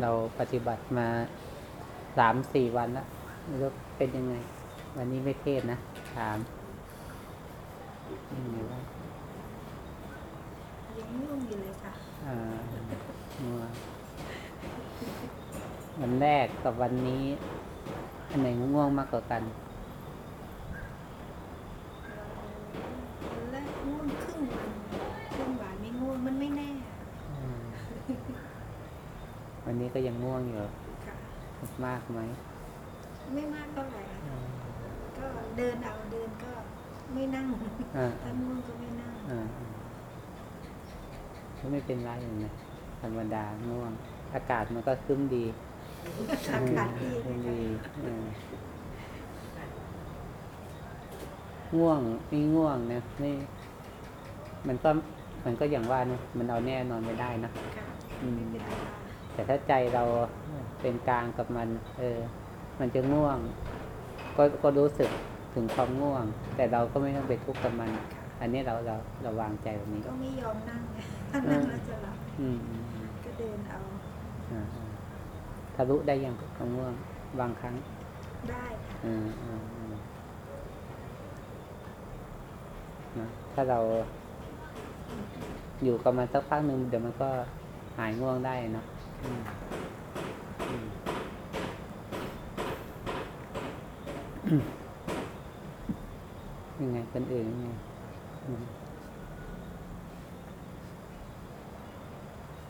เราปฏิบัติมาสามสี่วันแล้วไม่รู้เป็นยังไง วันนี้ไม่เทศนะถามยังไงบ้างยังง่วงอยู่เลยค่ะอ่าง่วงวันแรกกับวันนี้ อันไหนง่วงมากกว่ากัน วันแรกง่วงครึ่งวันครึ่งบ่ายไม่ง่วงมันไม่แน่ อืม วันนี้ก็ยังง่วงอยู่ค่ะมากไหมไม่มากเท่าไหร่ก็เดินเอาเดินก็ไม่นั่งอ่าถ้าง่วงก็ไม่นั่งอ่าก็ไม่เป็นไรอย่างนี้ธรรมดาง่วง อากาศมันก็ครึ้มดีอากาศดีครึ้มนะคะดีเออง่วงไม่ง่วงนะไม่มันก็มันก็อย่างว่านะมันเอาแน่นอนไม่ได้นะค่ะอืม ไม่เป็นไรค่ะแต่ถ้าใจเราเป็นกลางกับมัน เออ มันจะง่วง ก็ก็รู้สึกถึงความง่วง แต่เราก็ไม่ต้องไปทุกข์กับมัน อันนี้เราเราเราวางใจแบบนี้ ก็ไม่ยอมนั่งไงถ้านั่งแล้วจะหลับอืมอืมอืมก็เดินเอาอ่าอ่าทะลุได้ยังความง่วงบางครั้ง ได้ค่ะอืมอืมอืมนะถ้าเราอยู่กับมันสักพักหนึ่งเดี๋ยวมันก็หายง่วงได้เนอะอืมอืม ยังไงคนอื่นยังไงอืม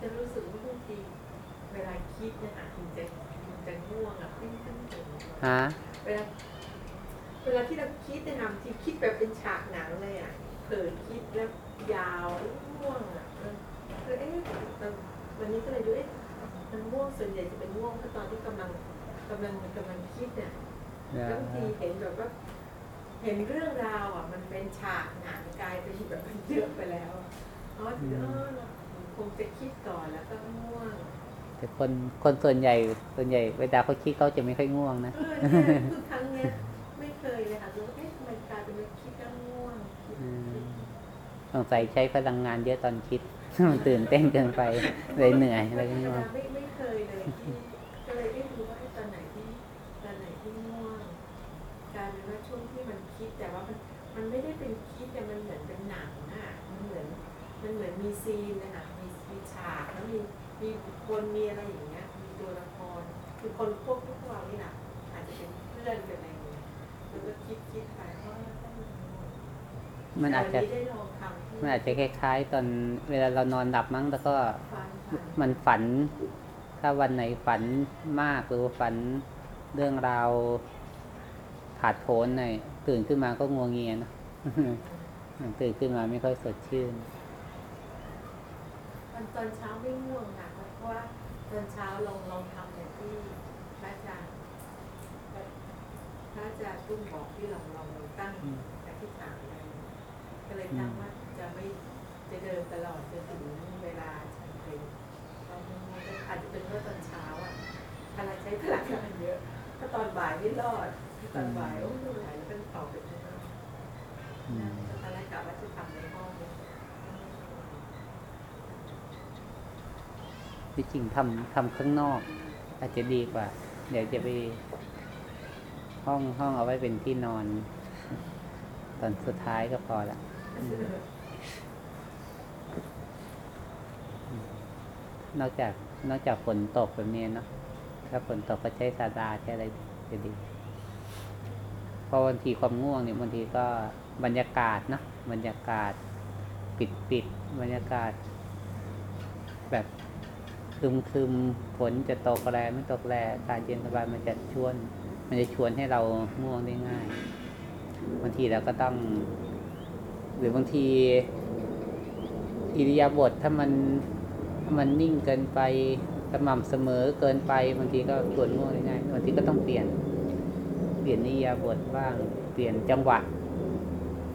จะรู้สึกว่าบางทีเวลาคิดเนี่ยอาจจะมันจะง่วงอะปิ้งปิ้งปิ้งฮะเวลาเวลาที่เราคิดเนี่ยนะบางทีคิดแบบเป็นฉากหนังเลยอะเผลอคิดแล้วยาวง่วงอะเออเออเอ๊ะแต่วันนี้ก็เลยดูเอ๊ะ มันง่วงส่วนใหญ่จะเป็นง่วงก็ตอนที่กำลังกำลังกำลังคิดเนี่ยแล้วบางทีเห็นแบบว่าเห็นเรื่องราวอะ มันเป็นฉากหนังกลายเป็นแบบมันเยอะไปแล้วอ๋อเออเราคงจะคิดก่อนแล้วก็ง่วง แต่คนคนส่วนใหญ่ส่วนใหญ่เวลาเขาคิดเขาจะไม่ค่อยง่วงนะเออคือครั้งเนี้ยไม่เคยเลยค่ะรู้ว่าเอ๊ะทำไมกลายเป็นว่าคิดแล้วง่วงสงสัยใช้พลังงานเยอะตอนคิดมันตื่นเต้นเกินไปเลยเหนื่อยอะไรก็ง่วง เลยก็เลยไม่รู้ว่าตอนไหนที่ตอนไหนที่ง่วงกายเป็นว่าช่วงที่มันคิดแต่ว่ามันมันไม่ได้เป็นคิดแต่มันเหมือนเป็นหนังอะมันเหมือนมันเหมือนมีซีนนะะมีมีฉากแล้วมีมีคคลมีอะไรอย่างเงี้ยมีตัวละครคือคนพวกพวกเรานี่แหละอาจจะเป็นเพื่อนเป็นอะไรอย่างเงี้ยแล้วก็คิดคิดไปว่ามันอาจจะแต่ได้ลองทำที่มันอาจจะคล้ายๆ ตอนเวลาเรานอนหลับมั้งแล้วก็มันฝัน ถ้าวันไหนฝันมากหรือฝันเรื่องราวผาดโผนหน่อยตื่นขึ้นมาก็งวงเงียนะตื่นขึ้นมาไม่ค่อยสดชื่นตอนตอนเช้าไม่ง่วงนะเพราะว่าตอนเช้าลองลองทำอย่างที่พระอาจารย์พระอาจารย์ตุ้มบอกที่ลองลองตั้งอธิษฐานอะไรก็เลยตั้งว่าจะไม่จะเดินตลอดจนถึงเวลาฉันเพลงตอนนี้ก็ อาจจะเป็นเพราะตอนเช้าอะพลังใช้พลังงานเยอะถ้าตอนบ่ายไม่รอดตอนบ่ายโอ้ไม่ไหวแล้วเป็นต่อไปข้างนอกอืนะมตอนแรกกะว่าจะทำในห้องเนี่ยที่จริงทำทำข้างนอก อาจจะดีกว่า เดี๋ยวจะไป ห้องห้องเอาไว้เป็นที่นอน ตอนสุดท้ายก็พอละนอกจาก นอกจากฝนตกแบบนี้เนาะถ้าฝนตกก็ใช้ซาดาใช้อะไรจะดีเพราะบางทีความง่วงเนี่ยบางทีก็บรรยากาศเนาะบรรยากาศปิดปิดบรรยากาศ แบบคึมคึมฝนจะตกแรงไม่ตกแรงอากาศเย็นสบายมันจะชวน มันจะชวนให้เราง่วงได้ง่ายบางทีเราก็ต้อง หรือบางทีอิริยาบถถ้ามัน มันนิ่งเกินไปสม่ำเสมอเกินไปบางทีก็ชวนง่วงง่ายบางทีก็ต้องเปลี่ยน เปลี่ยนอิยาบถบ้าง เปลี่ยนจังหวะ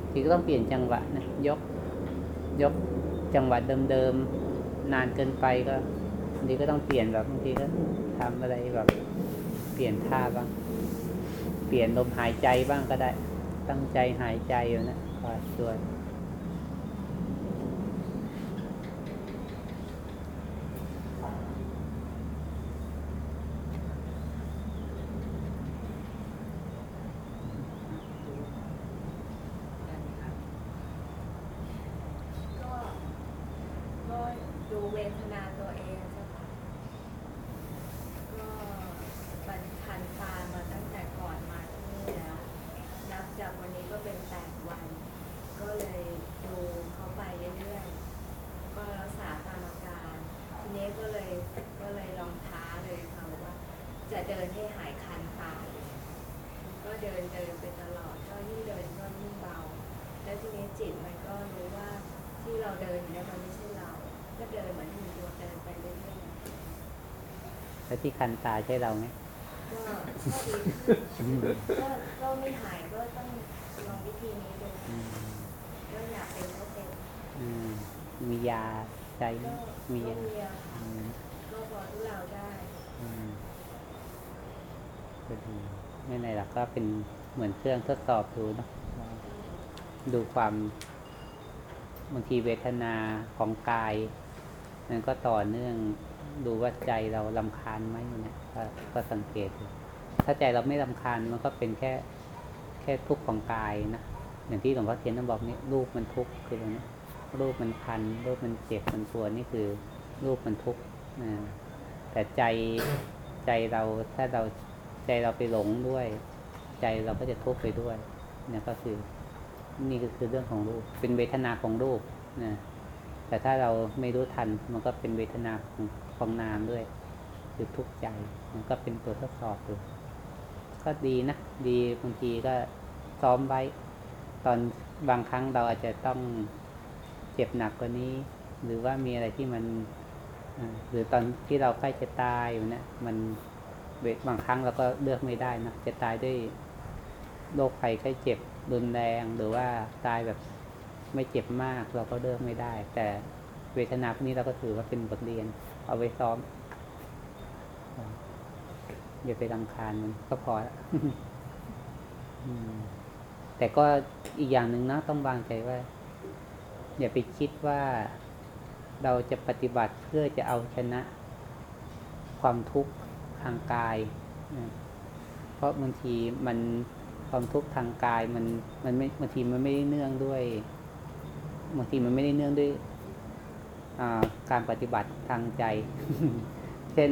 บางทีก็ต้องเปลี่ยนจังหวะนะยก ยกจังหวะเดิมๆนานเกินไปก็บางทีก็ต้องเปลี่ยนแบบบางทีก็ทำอะไรแบบ เปลี่ยนท่าบ้าง เปลี่ยนลมหายใจบ้างก็ได้ ตั้งใจหายใจอยู่นะคอยช่วย เดูเวทนาตัวเองเจ้าค่ะก็มันคันตามาตั้งแต่ก่อนมาที่นี่แล้ว นับจากวันนี้ก็เป็นแปดวัน ก็เลยดูเขาไปเรื่อยๆ ก็รักษาตามอาการ ทีนี้ก็เลยก็เลยลองท้าเลยค่ะว่า จะเดินให้หายคันตาเลยก็เดินเดินไปตลอด ก็ยิ่งเดินก็ยิ่งเบา แล้วทีนี้จิตมันก็รู้ว่าที่เราเดินอยู่เนี่ยมันไม่ใช่เรา ก็เดินเหมือนอยู่ตัวเดินไปเรื่อย แล้ว ที่คันตาใช่เราไหมๆก็ก็ดีขึ้นก็ก็ไม่หายก็ต้องลองวิธีนี้ดูอืมก็อยากเป็นก็เป็นอืมมียาใจไหมก็มีก็ยามีอะอืมก็พอทุเราได้อืมก็ดีไม่ไหนหรอกก็เป็นเหมือนเครื่องทดสอบดูเนอะว่าดูความบางทีเวทนาของกายมันก็ต่อเนื่อง ดูว่าใจเราลำคาญไหมเนี่ยก็ก็สังเกต ถ้าใจเราไม่ลำคาญมันก็เป็นแค่แค่ทุกข์ของกายนะอย่างที่หลวงพ่อเทียนท่านบอกนี่รูปมันทุกข์คืออะไรนะรูปมันคันรูปมันเจ็บมันปวดนี่คือ รูปมันทุกข์นะแต่ใจใจเราถ้าเราใจเราไปหลงด้วย ใจเราก็จะทุกข์ไปด้วยเนี่ยก็คือ นี่ก็คือเรื่องของรูป เป็นเวทนาของรูปนะแต่ถ้าเราไม่รู้ทันมันก็เป็นเวทนาของ ของนามด้วย คือทุกข์ใจ มันก็เป็นตัวทดสอบอยู่ก็ดีนะ ดีบางทีก็ซ้อมไว้ ตอนบางครั้งเราอาจจะต้องเจ็บหนักกว่านี้ หรือว่ามีอะไรที่มันหรือตอนที่เราใกล้จะตายอยู่เนะมันบางครั้งเราก็เลือกไม่ได้นะจะตายด้วยโรคภัยไข้เจ็บรุนแรงหรือว่าตายแบบไม่เจ็บมากเราก็เลือกไม่ได้ แต่เวทนาพวกนี้เราก็ถือว่าเป็นบทเรียน เอาไว้ซ้อม อย่าไปรำคาญมันก็พอละแต่ก็อีกอย่างหนึ่งนะต้องวางใจว่า อย่าไปคิดว่าเราจะปฏิบัติเพื่อจะเอาชนะ ความทุกข์ทางกาย เพราะบางทีมันความทุกข์ทางกายมันมันไม่บางทีมันไม่ได้เนื่องด้วยบางทีมันไม่ได้เนื่องด้วย การปฏิบัติทางใจ เช่น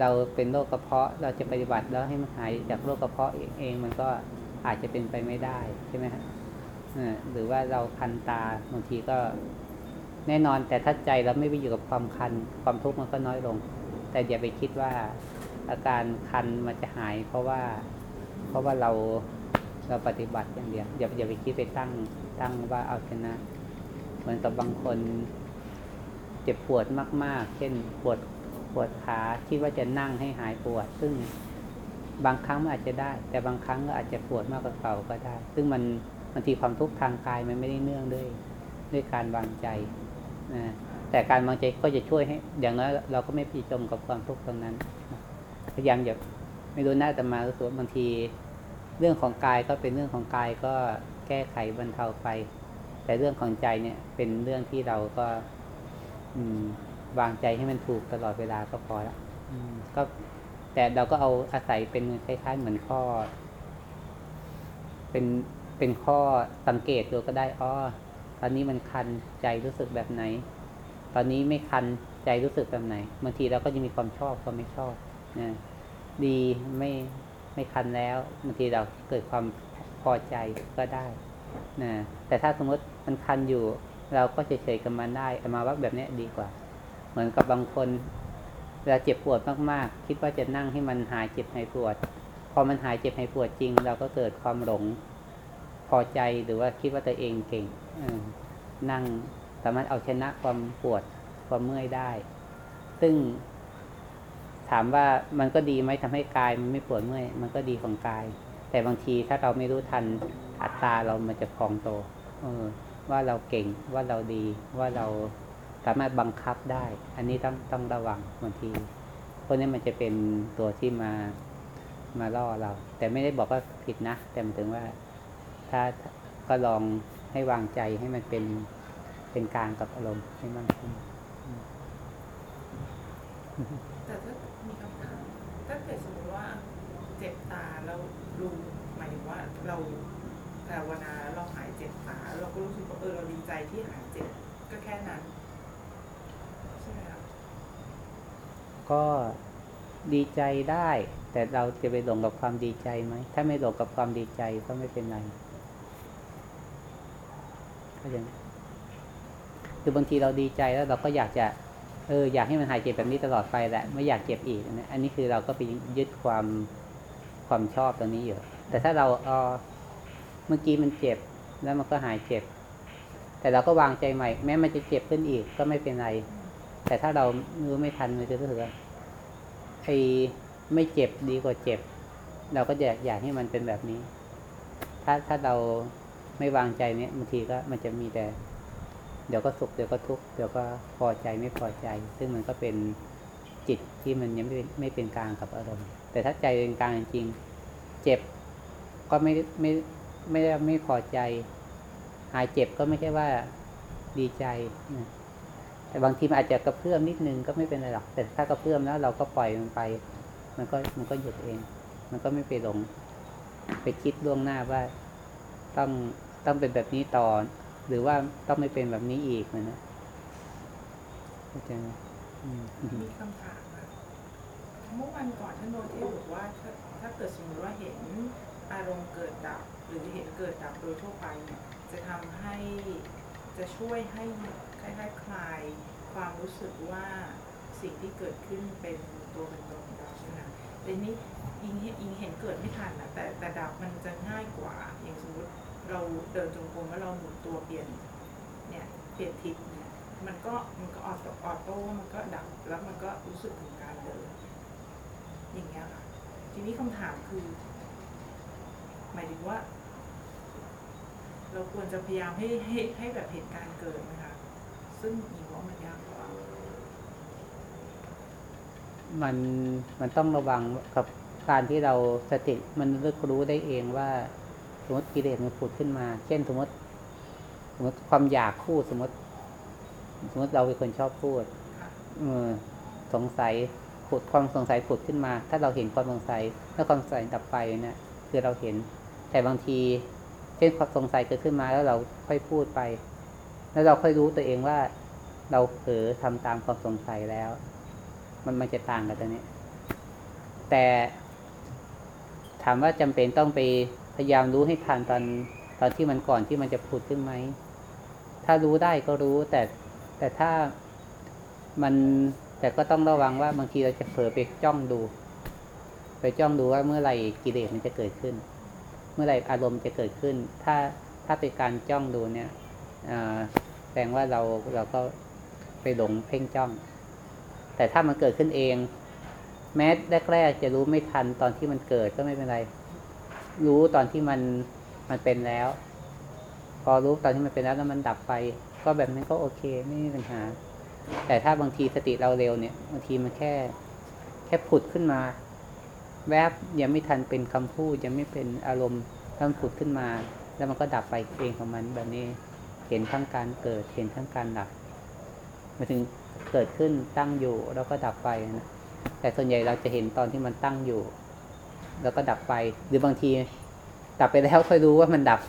เราเป็นโรคกระเพาะเราจะปฏิบัติแล้วให้มันหายจากโรคกระเพาะเองเองมันก็อาจจะเป็นไปไม่ได้ใช่ไหมฮะหรือว่าเราคันตาบางทีก็แน่นอนแต่ถ้าใจเราไม่ไปอยู่กับความคันความทุกข์มันก็น้อยลง แต่อย่าไปคิดว่าอาการคันมันจะหาย เพราะว่า เพราะว่าเราเราปฏิบัติอย่างเดียวอย่าอย่าไปคิดไปตั้งตั้งว่าเอาชนะ เหมือนกับบางคน จ็บปวดมาก ๆ เช่นปวดปวดขาคิดว่าจะนั่งให้หายปวด ซึ่งบางครั้งมันอาจจะได้ แต่บางครั้งก็อาจจะปวดมากกว่าเก่าก็ได้ ซึ่งมันบางทีความทุกข์ทางกายมันไม่ได้เนื่องด้วยด้วยการวางใจนะแต่การวางใจก็จะช่วยให้ อย่างน้อยเราก็ไม่ไปจมกับความทุกข์ตรงนั้น พยายามอย่าไม่รู้หน้าแต่มารู้สึกว่าบางที เรื่องของกายก็เป็นเรื่องของกายก็แก้ไขบรรเทาไป แต่เรื่องของใจเนี่ยเป็นเรื่องที่เราก็ วางใจให้มันถูกตลอดเวลาก็พอละอืมก็แต่เราก็เอาอาศัยเป็นคล้ายๆเหมือนข้อ เป็นเป็นข้อสังเกตดูก็ได้อ๋อตอนนี้มันคันใจรู้สึกแบบไหน ตอนนี้ไม่คันใจรู้สึกแบบไหนบางทีเราก็จะมีความชอบความไม่ชอบนะดีไม่ไม่คันแล้วบางทีเราเกิดความพอใจก็ได้นะแต่ถ้าสมมติมันคันอยู่ เราก็เฉยๆกับมันได้มาว่าแบบนี้ดีกว่า เหมือนกับบางคนเวลาเจ็บปวดมากๆ คิดว่าจะนั่งให้มันหายเจ็บหายปวด พอมันหายเจ็บหายปวดจริง เราก็เกิดความหลงพอใจหรือว่าคิดว่าตัวเองเก่งนั่งสามารถเอาชนะความปวดความเมื่อยได้ ซึ่งถามว่ามันก็ดีไหมทำให้กายมันไม่ปวดเมื่อย มันก็ดีของกาย แต่บางทีถ้าเราไม่รู้ทันอัตตาเรามันจะพองโต เออ ว่าเราเก่งว่าเราดีว่าเราสามารถบังคับได้ อันนี้ต้องต้องระวังบางทีเพราะนี้มันจะเป็นตัวที่มามาล่อเรา แต่ไม่ได้บอกว่าผิดนะ แต่หมายถึงว่าถ้าก็ลองให้วางใจให้มันเป็นเป็นกลางกับอารมณ์ให้มากขึ้น แต่ถ้ามีคำถามถ้าเกิดสมมติว่าเจ็บตาแล้วรู้หมายถึงว่าเราภาวนาแล้วเราหายเจ็บตาเราก็รู้สึกว่าเออเราดีใจที่หายเจ็บก็แค่นั้น ช่ไหมคะ ก็ดีใจได้ แต่เราจะไปหลงกับความดีใจไหม ถ้าไม่หลงกับความดีใจก็ไม่เป็นไรก็ยังคือบางทีเราดีใจแล้วเราก็อยากจะ เออ อยากให้มันหายเจ็บแบบนี้ตลอดไปแหละไม่อยากเจ็บอีกนะอันนี้คือเราก็ไปยึดความความชอบตรงนี้อยู่แต่ถ้าเราเออเมื่อกี้มันเจ็บแล้วมันก็หายเจ็บ แต่เราก็วางใจใหม่ แม้มันจะเจ็บขึ้นอีกก็ไม่เป็นไร แต่ถ้าเรารู้ไม่ทันมันจะรู้สึกว่าไอ้ไม่เจ็บดีกว่าเจ็บ เราก็จะอยากให้มันเป็นแบบนี้ ถ้าถ้าเราไม่วางใจเนี้ยบางทีก็มันจะมีแต่ เดี๋ยวก็สุขเดี๋ยวก็ทุกข์เดี๋ยวก็พอใจไม่พอใจ ซึ่งมันก็เป็นจิตที่มันยังไม่เป็นไม่เป็นกลางกับอารมณ์ แต่ถ้าใจเป็นกลางจริง เจ็บก็ไม่ไม่ไม่ได้ไม่พอใจ หายเจ็บก็ไม่ใช่ว่าดีใจนะ แต่บางทีมันอาจจะกระเพื่อมนิดนึงก็ไม่เป็นไรหรอก แต่ถ้ากระเพื่อมแล้ว เราก็ปล่อยมันไป มันก็มันก็หยุดเอง มันก็ไม่ไปหลง ไปคิดล่วงหน้าว่าต้องต้องเป็นแบบนี้ต่อ หรือว่าต้องไม่เป็นแบบนี้อีกนะนะเข้าใจไหมอืมอืมมีคำถามค่ะเมื่อวันก่อนท่านโนเทศบอกว่าถ้าถ้าเกิดสมมติว่าเห็นอารมณ์เกิดดับ หรือเห็นเกิดดับโดยทั่วไปเนี่ยจะทำให้ จะช่วยให้คล้ายๆคลายความรู้สึกว่าสิ่งที่เกิดขึ้นเป็นตัวเป็นตนของเราใช่ไหมคะแต่นี้ยิงเห็นยิงเห็นเกิดไม่ทันนะแต่แต่ดับมันจะง่ายกว่า อย่างสมมติเราเดินจงกรมแล้วเราหมุนตัวเปลี่ยนเนี่ยเปลี่ยนทิศเนี่ยมันก็มันก็ออโต้ออโต้มันก็ดับแล้วมันก็รู้สึกถึงการเดิน อย่างเงี้ยค่ะทีนี้คำถามคือ หมายถึงว่า เราควรจะพยายามให้ให้ให้แบบเหตุการณ์เกิดไหมคะ ซึ่งอีกว่ามันยากกว่า มันมันต้องระวังกับการที่เราสติมันเลือกรู้ได้เองว่า สมมติกิเลสมันผุดขึ้นมา เช่นสมมติสมมติความอยากพูดสมมติ สมมติเราเป็นคนชอบพูดค่ะเออสงสัยผุดความสงสัยผุดขึ้นมา ถ้าเราเห็นความสงสัยแล้วความสงสัยดับไปเนี่ยคือเราเห็นแต่บางที เช่นความสงสัยเกิดขึ้นมาแล้วเราค่อยพูดไป แล้วเราค่อยรู้ตัวเองว่า เราเผลอทำตามความสงสัยแล้ว มันมันจะต่างกันตรงนี้ แต่ถามว่าจำเป็นต้องไปพยายามรู้ให้ทันตอนตอนที่มันก่อนที่มันจะผุดขึ้นไหม ถ้ารู้ได้ก็รู้ แต่แต่ถ้ามันแต่ก็ต้องระวังว่าบางทีเราจะเผลอไปจ้องดู ไปจ้องดูว่าเมื่อไหร่กิเลสมันจะเกิดขึ้น มื่อไรอารมณ์จะเกิดขึ้น ถ้าถ้าเป็นการจ้องดูเนี่ยแสดงว่าเราเราก็ไปหลงเพ่งจ้อง แต่ถ้ามันเกิดขึ้นเอง แม้แรกๆจะรู้ไม่ทันตอนที่มันเกิดก็ไม่เป็นไร รู้ตอนที่มันมันเป็นแล้ว พอรู้ตอนที่มันเป็นแล้วแล้วมันดับไป ก็แบบนั้นก็โอเคไม่มีปัญหา แต่ถ้าบางทีสติเราเร็วเนี่ยบางทีมันแค่ แค่ผุดขึ้นมา แวบยังไม่ทันเป็นคำพูดยังไม่เป็นอารมณ์ถ้านผุดขึ้นมา แล้วมันก็ดับไปเองของมันแบบนี้เห็นทั้งการเกิดเห็นทั้งการดับมาถึงเกิดขึ้นตั้งอยู่แล้วก็ดับไปนะแต่ส่วนใหญ่เราจะเห็นตอนที่มันตั้งอยู่ แล้วก็ดับไป หรือบางที ดับไปแล้วค่อยรู้ว่ามันดับ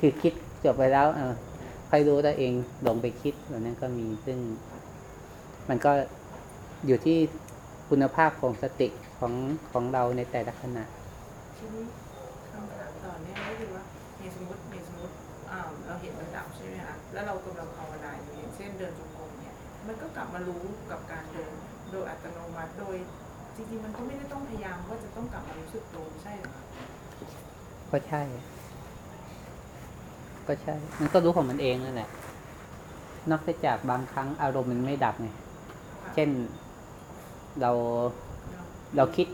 คือคิดจบไปแล้ว เออค่อยรู้ตัวเองหลงไปคิดแบบนั้นก็มีซึ่ง มันก็อยู่ที่คุณภาพของสติ ของของเราในแต่ละขณะทีนี้คำถามต่อเนี่ยก็คือว่าในสมมติในสมมติอ่าเราเห็นมันดับใช่ไหมคะแล้วเรากำลังภาวนาอยู่อย่างเช่นเดินจงกรมเนี่ยมันก็กลับมารู้กับการเดินโดยอัตโนมัติโดยจริงๆมันก็ไม่ได้ต้องพยายามว่าจะต้องกลับมารู้สึกตัวไม่ใช่เหรอคะก็ใช่ ก็ใช่ มันก็รู้ของมันเองนั่นแหละ นอกจากบางครั้งอารมณ์มันไม่ดับไงค่ะเช่นเรา เราคิด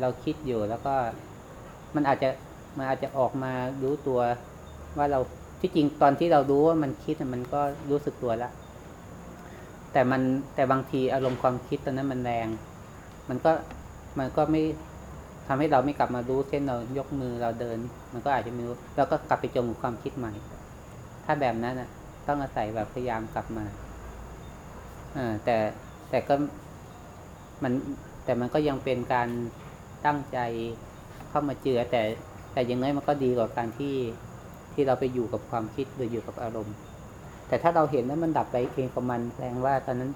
เราคิดอยู่แล้วก็มันอาจจะมันอาจจะออกมารู้ตัวว่าเราที่จริงตอนที่เรารู้ว่ามันคิดมันก็รู้สึกตัวแล้วแต่มันแต่บางทีอารมณ์ความคิดตอนนั้นมันแรง มันก็มันก็ไม่ทำให้เราไม่กลับมารู้เช่นเรายกมือเราเดิน มันก็อาจจะไม่รู้แล้วก็กลับไปจมกับความคิดใหม่ ถ้าแบบนั้นน่ะต้องอาศัยแบบพยายามกลับมาอ่าแต่แต่ก็มัน แต่มันก็ยังเป็นการตั้งใจเข้ามาเจือ แต่แต่อยังน้อยมันก็ดีกว่าการที่ที่เราไปอยู่กับความคิดหรืออยู่กับอารมณ์ แต่ถ้าเราเห็นแล้วมันดับไปเองของมันแสดงว่าตอนนั้น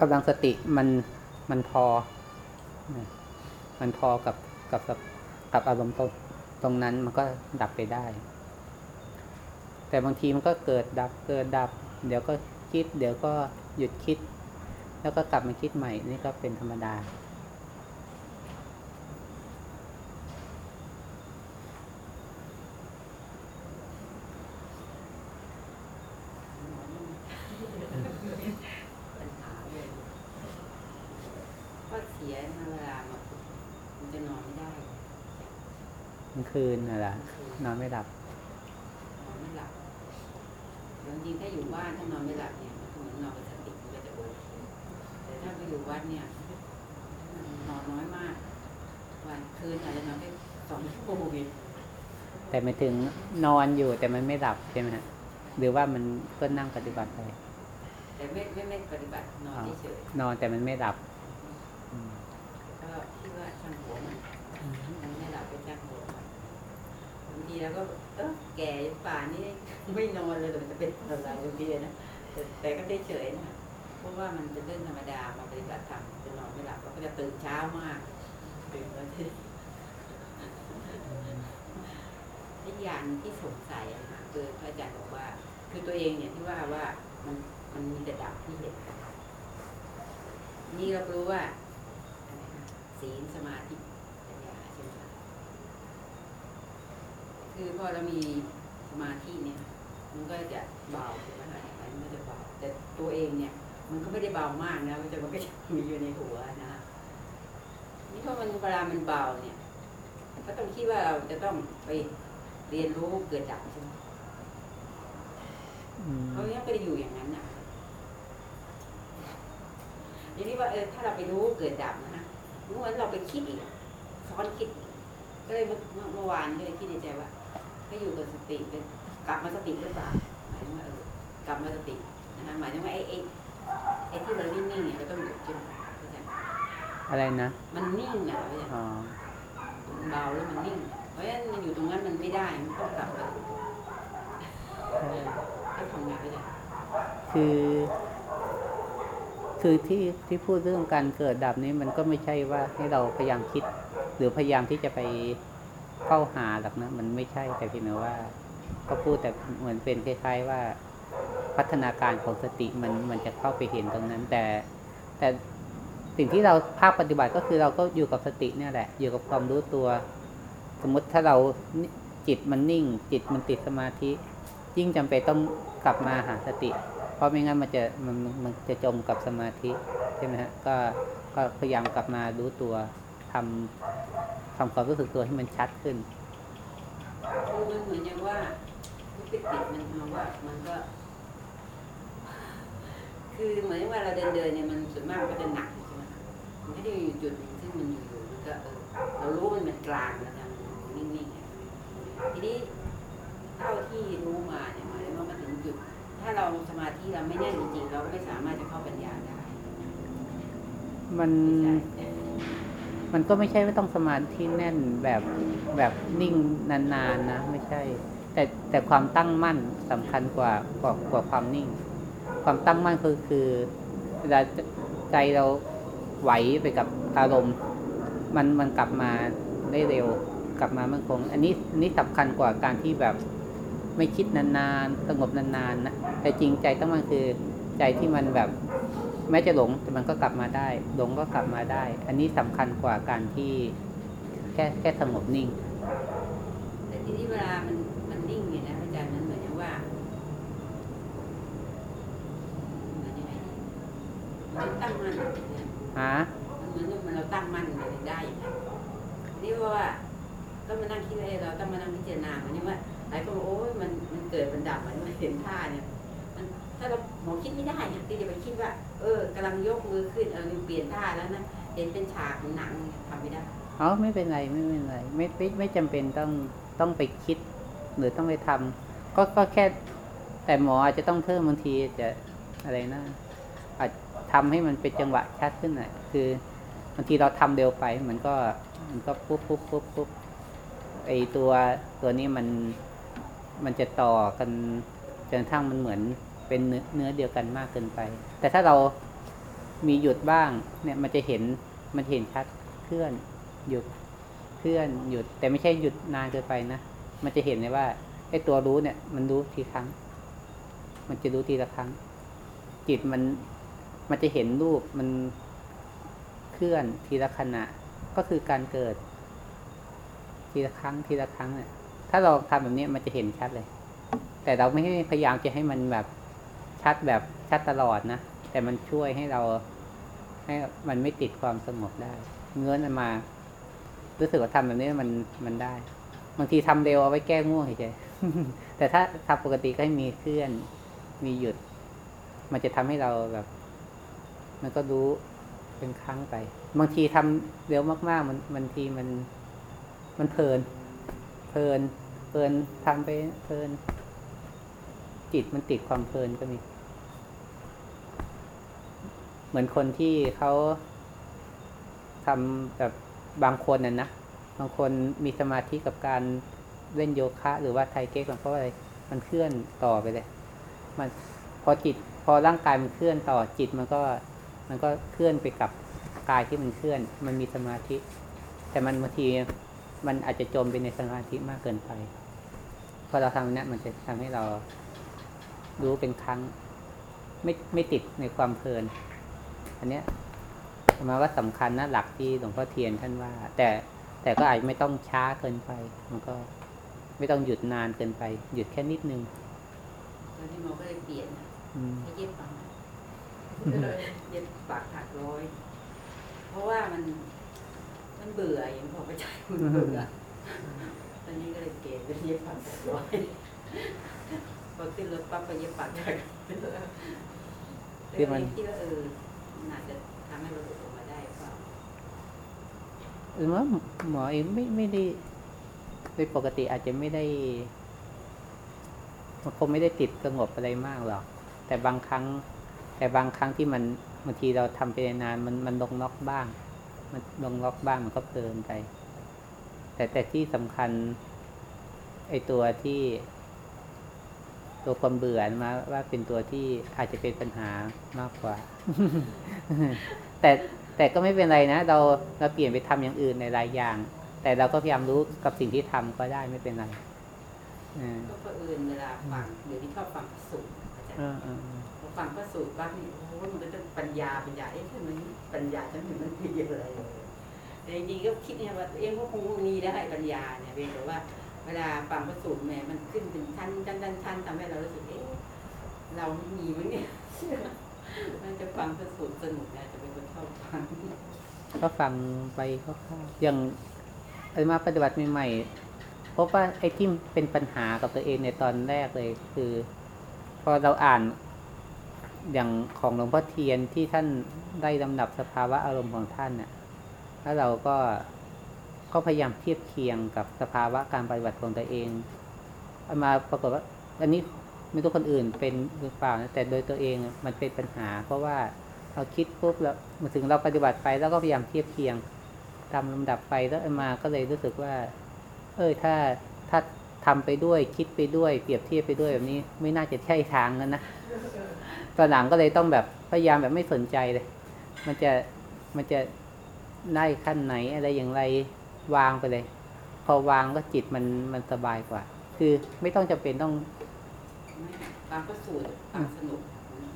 กำลังสติมันมันพอ มันพอกับกับกับอารมณ์ตรงตรงนั้นมันก็ดับไปได้ แต่บางทีมันก็เกิดดับเกิดดับ เดี๋ยวก็คิด เดี๋ยวก็หยุดคิด แล้วก็กลับมาคิดใหม่นี่ก็เป็นธรรมดาปัญหาเสียเวลามันจะนอนไม่ได้กลางคืนน่ะล่ะนอนไม่หลับ นอนไม่หลับจริงๆถ้าอยู่บ้านถ้านอนไม่หลับเนี่ยมันเหมือนนอนกัสติมันก็จะโอเคแต่ ถ้าไปอยู่วัดเนี่ยมันนอนน้อยมาก วันคืนอาจจะนอนแค่สองชั่วโมงเองแต่ไม่ถึงนอนอยู่แต่มันไม่หลับใช่ไหมฮะหรือว่ามันก็นั่งปฏิบัติไปแต่ไม่ไม่ไม่ปฏิบัตินอนเฉยนอนแต่มันไม่หลับอืมๆก็คิดว่าช่างหัวมันมันไม่หลับไปช่างหัวมันบางทีเราก็เออแก่ป่านนี้ไม่นอนเลยแต่มันจะเป็นอะไรบางทีนะแต่แต่ก็ได้เฉยๆนะเพ ราะว่ามันเป็นเรื่องธรรมดามาปฏิบัติธรรมจะนอนไม่หลับเราก็จะตื่นเช้ามากตื่นมาที่อีกอย่างที่สงสัยอะค่ะคือพระอาจารย์บอกว่า คือตัวเองเนี่ยที่ว่าว่ามันมันมีแต่ดับที่เห็นนี่เรารู้ว่าศีลสมาธิปัญญาใช่ไหมคะคือพอเรามีสมาธิเนี่ย มันก็จะเบาใช่ไหมคะมันก็จะเบาแต่ตัวเองเนี่ย มันก็ไม่ได้เบามากนะมันจะมันก็จะมีอยู่ในหัวนะนี่พอมันเวลามันเบาเนี่ยก็ต้องคิดว่าเราจะต้องไปเรียนรู้เกิดดับใช่ไหมอืมเพราะงั้นก็จะอยู่อย่างนั้นน่ะทีนี้ว่าเออถ้าเราไปรู้เกิดดับนะฮะเมื่อวันเราไปคิดอีกซ้อนคิดอีกก็เลยเมื่อเมื่อเมื่อวานก็เลยคิดในใจว่าก็อยู่กับสติเป็นกลับมาสติหรือเปล่าหมายถึงว่าเออกลับมาสตินะคะหมายถึงว่าไอ้ ไอ้ไอ้ที่เรานิ่งๆเนี่ยเราต้องหยุดใช่ไหมเข้าใจไหมอะไรนะ มันนิ่งอะเข้าใจไหมอ๋อมันเบาแล้วมันนิ่ง เพราะฉะนั้นมันอยู่ตรงนั้นมันไม่ได้ มันต้องกลับมาเออให้ทำงานไม่ได้คือ คือที่ที่พูดเรื่องการเกิดดับนี้มันก็ไม่ใช่ว่าให้เราพยายามคิด หรือพยายามที่จะไปเข้าหาหรอกนะ มันไม่ใช่แต่เพียงแต่ว่า ก็พูดแต่เหมือนเป็นคล้าย ๆ ว่า พัฒนาการของสติมันมันจะเข้าไปเห็นตรงนั้น แต่ แต่สิ่งที่เราภาคปฏิบัติก็คือเราก็อยู่กับสติเนี่ยแหละ อยู่กับความรู้ตัว สมมติถ้าเราจิตมันนิ่ง จิตมันติดสมาธิ ยิ่งจำเป็นต้องกลับมาหาสติ เพราะไม่งั้นมันจะมันมันจะจมกับสมาธิใช่ไหมฮะก็ก็พยายามกลับมารู้ตัวทำทำความรู้สึกตัวให้มันชัดขึ้นมันเหมือนอย่างว่ามันไปติดมันมาว่ามันก็ คือเหมือนว่าเราเดินเดินเนี่ยมันส่วนมากมันก็จะหนักใช่ไหมคะมันไม่ได้อยู่จุดหนึ่งซึ่งมันอยู่ๆมันก็เออเรารู้มันเป็นกลางแล้วนะมันนิ่งๆทีนี้เท่าที่รู้มาเนี่ยหมายว่ามันถึงจุด ถ้าเราสมาธิเราไม่แน่นจริงๆเราก็ไม่สามารถจะเข้าปัญญาได้ มันมันก็ไม่ใช่ว่าต้องสมาธิแน่นแบบแบบนิ่งนานๆนะไม่ใช่ แต่แต่ความตั้งมั่นสำคัญกว่ากว่ากว่าความนิ่ง ความตั้งมั่นคือคือเวลาใจเราไหวไปกับอารมณ์ มันมันกลับมาได้เร็วกลับมามั่นคง อันนี้อันนี้สำคัญกว่าการที่แบบไม่คิดนานๆสงบนานๆนะแต่จริงใจตั้งมั่นคือใจที่มันแบบแม้จะหลงแต่มันก็กลับมาได้ หลงก็กลับมาได้ อันนี้สำคัญกว่าการที่แค่แค่สงบนิ่ง แต่ทีนี้เวลามันมันนิ่งเนี่ยนะอาจารย์มันเหมือนอย่างว่ามันยังไงดี มันตั้งมั่นเนี่ยฮะมันเหมือนว่ามันเราตั้งมั่นเลยได้อย่างนั้นนี่เพราะว่าก็มานั่งคิดอะไรเราต้องมานั่งพิจารณาเหมือนอย่างว่าหลายคนบอกโอ้ยมันมันเกิดมันดับมันมันเห็นท่าเนี่ยมันถ้าเราหมอคิดไม่ได้เนี่ยที่จะไปคิดว่า เออกำลังยกมือขึ้นเออเปลี่ยนท่าแล้วนะเห็นเป็นฉากหนังเนี่ยทำไม่ได้อ๋อไม่เป็นไรไม่เป็นไรไม่ไม่ไม่จำเป็นต้องต้องไปคิด หรือต้องไปทำก็ก็แค่ แต่หมออาจจะต้องเพิ่มบางทีจะอะไรนะอาจ ทำให้มันเป็นจังหวะชัดขึ้นหน่อยคือบางทีเราทำเร็วไปมันก็มันก็ปุ๊บปุ๊บปุ๊บปุ๊บไอตัวตัวนี้มันมันจะต่อกันจนกระทั่งมันเหมือนเป็นเนื้อเนื้อเดียวกันมากเกินไป แต่ถ้าเรามีหยุดบ้าง เนี่ยมันจะเห็นมันเห็นชัดเคลื่อนหยุดเคลื่อนหยุด แต่ไม่ใช่หยุดนานเกินไปนะมันจะเห็นเลยว่าไอ้ตัวรู้เนี่ย มันรู้ทีครั้ง มันจะรู้ทีละครั้ง จิตมัน มันจะเห็นรูปมันเคลื่อนทีละขณะ ก็คือการเกิด ทีละครั้งทีละครั้งเนี่ยถ้าเราทำแบบนี้มันจะเห็นชัดเลย แต่เราไม่ได้พยายามจะให้มันแบบชัดแบบชัดตลอดนะ แต่มันช่วยให้เราให้มันไม่ติดความสงบได้ เงื่อนมันมา รู้สึกว่าทำแบบนี้มันมันได้ บางทีทำเร็วเอาไว้แก้ง่วงเฉยแต่ถ้าทำปกติก็ให้มีเคลื่อนมีหยุด มันจะทำให้เราแบบ มันก็รู้เป็นครั้งไป บางทีทำเร็วมาก ๆ มันบางทีมัน มันเพลิน เพลิน เพลินทำไปเพลิน จิตมันติดความเพลินก็มี เหมือนคนที่เขาทำแบบบางคนน่ะนะบางคนมีสมาธิกับการเล่นโยคะ หรือว่าไทเก๊กเพราะอะไรมันเคลื่อนต่อไปเลย มันพอจิตพอร่างกายมันเคลื่อนต่อจิตมันก็ มันก็เคลื่อนไปกับกายที่มันเคลื่อน มันมีสมาธิ แต่มันบางทีมันอาจจะจมไปในสมาธิมากเกินไป พอเราทำอย่างนี้มันจะทำให้เรารู้เป็นครั้ง ไม่ไม่ติดในความเพลิน อันเนี้ยหมายว่าสำคัญนะหลักที่หลวงพ่อเทียนท่านว่า แต่แต่ก็อาจไม่ต้องช้าเกินไป มันก็ไม่ต้องหยุดนานเกินไป หยุดแค่นิดนึงตอนนี้หมอก็เลยเปลี่ยนนะอืมให้เย็บปังเย็บปากถักร้อย เพราะว่ามันมันเบื่ออย่างพอไปใจมันเบื่อตอนนี้ก็เลยเปลี่ยนเป็นเย็บปากถักร้อยพอขึ้นรถปั๊บก็เย็บปากถักคือมันคิดว่าเออน่าจะทำให้เราหลุดออกมาได้เปล่าหรือว่าหมอเองไม่ไม่ได้โดยปกติอาจจะไม่ได้มันคงไม่ได้ติดสงบอะไรมากหรอก แต่บางครั้ง แต่บางครั้งที่มันบางทีเราทำไปนานๆมันมันลงล็อกบ้าง มันลงล็อกบ้างมันก็เพลินไป แต่แต่ที่สำคัญไอตัวที่ ตัวความเบื่อมาว่าเป็นตัวที่อาจจะเป็นปัญหามากกว่า แต่แต่ก็ไม่เป็นไรนะ เราเราเปลี่ยนไปทำอย่างอื่นในหลายอย่าง แต่เราก็พยายามรู้กับสิ่งที่ทำก็ได้ไม่เป็นไรอ่าก็เผอิญเวลาฟังเดี๋ยวนี้ชอบฟังพระสูตรอาจารย์ ฟังพระสูตรปั๊บนี่โอ้โหมันก็จะปัญญาปัญญาเอ๊ะทำไมปัญญาฉันถึงมันมีอะไรเลยแต่จริงๆก็คิดเนี่ยว่าเองก็คงมีได้ปัญญาเนี่ยเพียงแต่ว่า เวลาฟังพระสูตรแหมมันขึ้นเป็นชั้นชั้นชั้นชั้นทำให้เรารู้สึกเอ๊ะเราไม่มีมั้งเนี่ยมันจะฟังพระสูตรสนุกนะจะเป็นคนชอบฟังก็ฟังไปก็เข้าอย่างไอ้มาปฏิบัติใหม่ๆพบว่าไอ้ที่เป็นปัญหากับตัวเองในตอนแรกเลย คือ พอเราอ่าน อย่างของหลวงพ่อเทียนที่ท่านได้ลำดับสภาวะอารมณ์ของท่านเนี่ยแล้วเราก็ก็พยายามเทียบเคียงกับสภาวะการปฏิบัติของตัวเองเอามาปรากฏว่าอันนี้ไม่รู้คนอื่นเป็นหรือเปล่านะแต่โดยตัวเองมันเป็นปัญหา เพราะว่าเราคิดปุ๊บแล้วมาถึงเราปฏิบัติไปแล้วก็พยายามเทียบเคียงตามลำดับไปแล้วมาก็เลยรู้สึกว่า เออถ้าถ้าทำไปด้วยคิดไปด้วย เปรียบเทียบไปด้วยแบบนี้ ไม่น่าจะใช่ทางนั้นนะ ตอนหลังก็เลยต้องแบบพยายามแบบไม่สนใจเลย มันจะมันจะได้ขั้นไหนอะไรอย่างไรวางไปเลย พอวางก็จิตมันมันสบายกว่า คือไม่ต้องจำเป็นต้องไม่ฟังพระสูตรฟังสนุก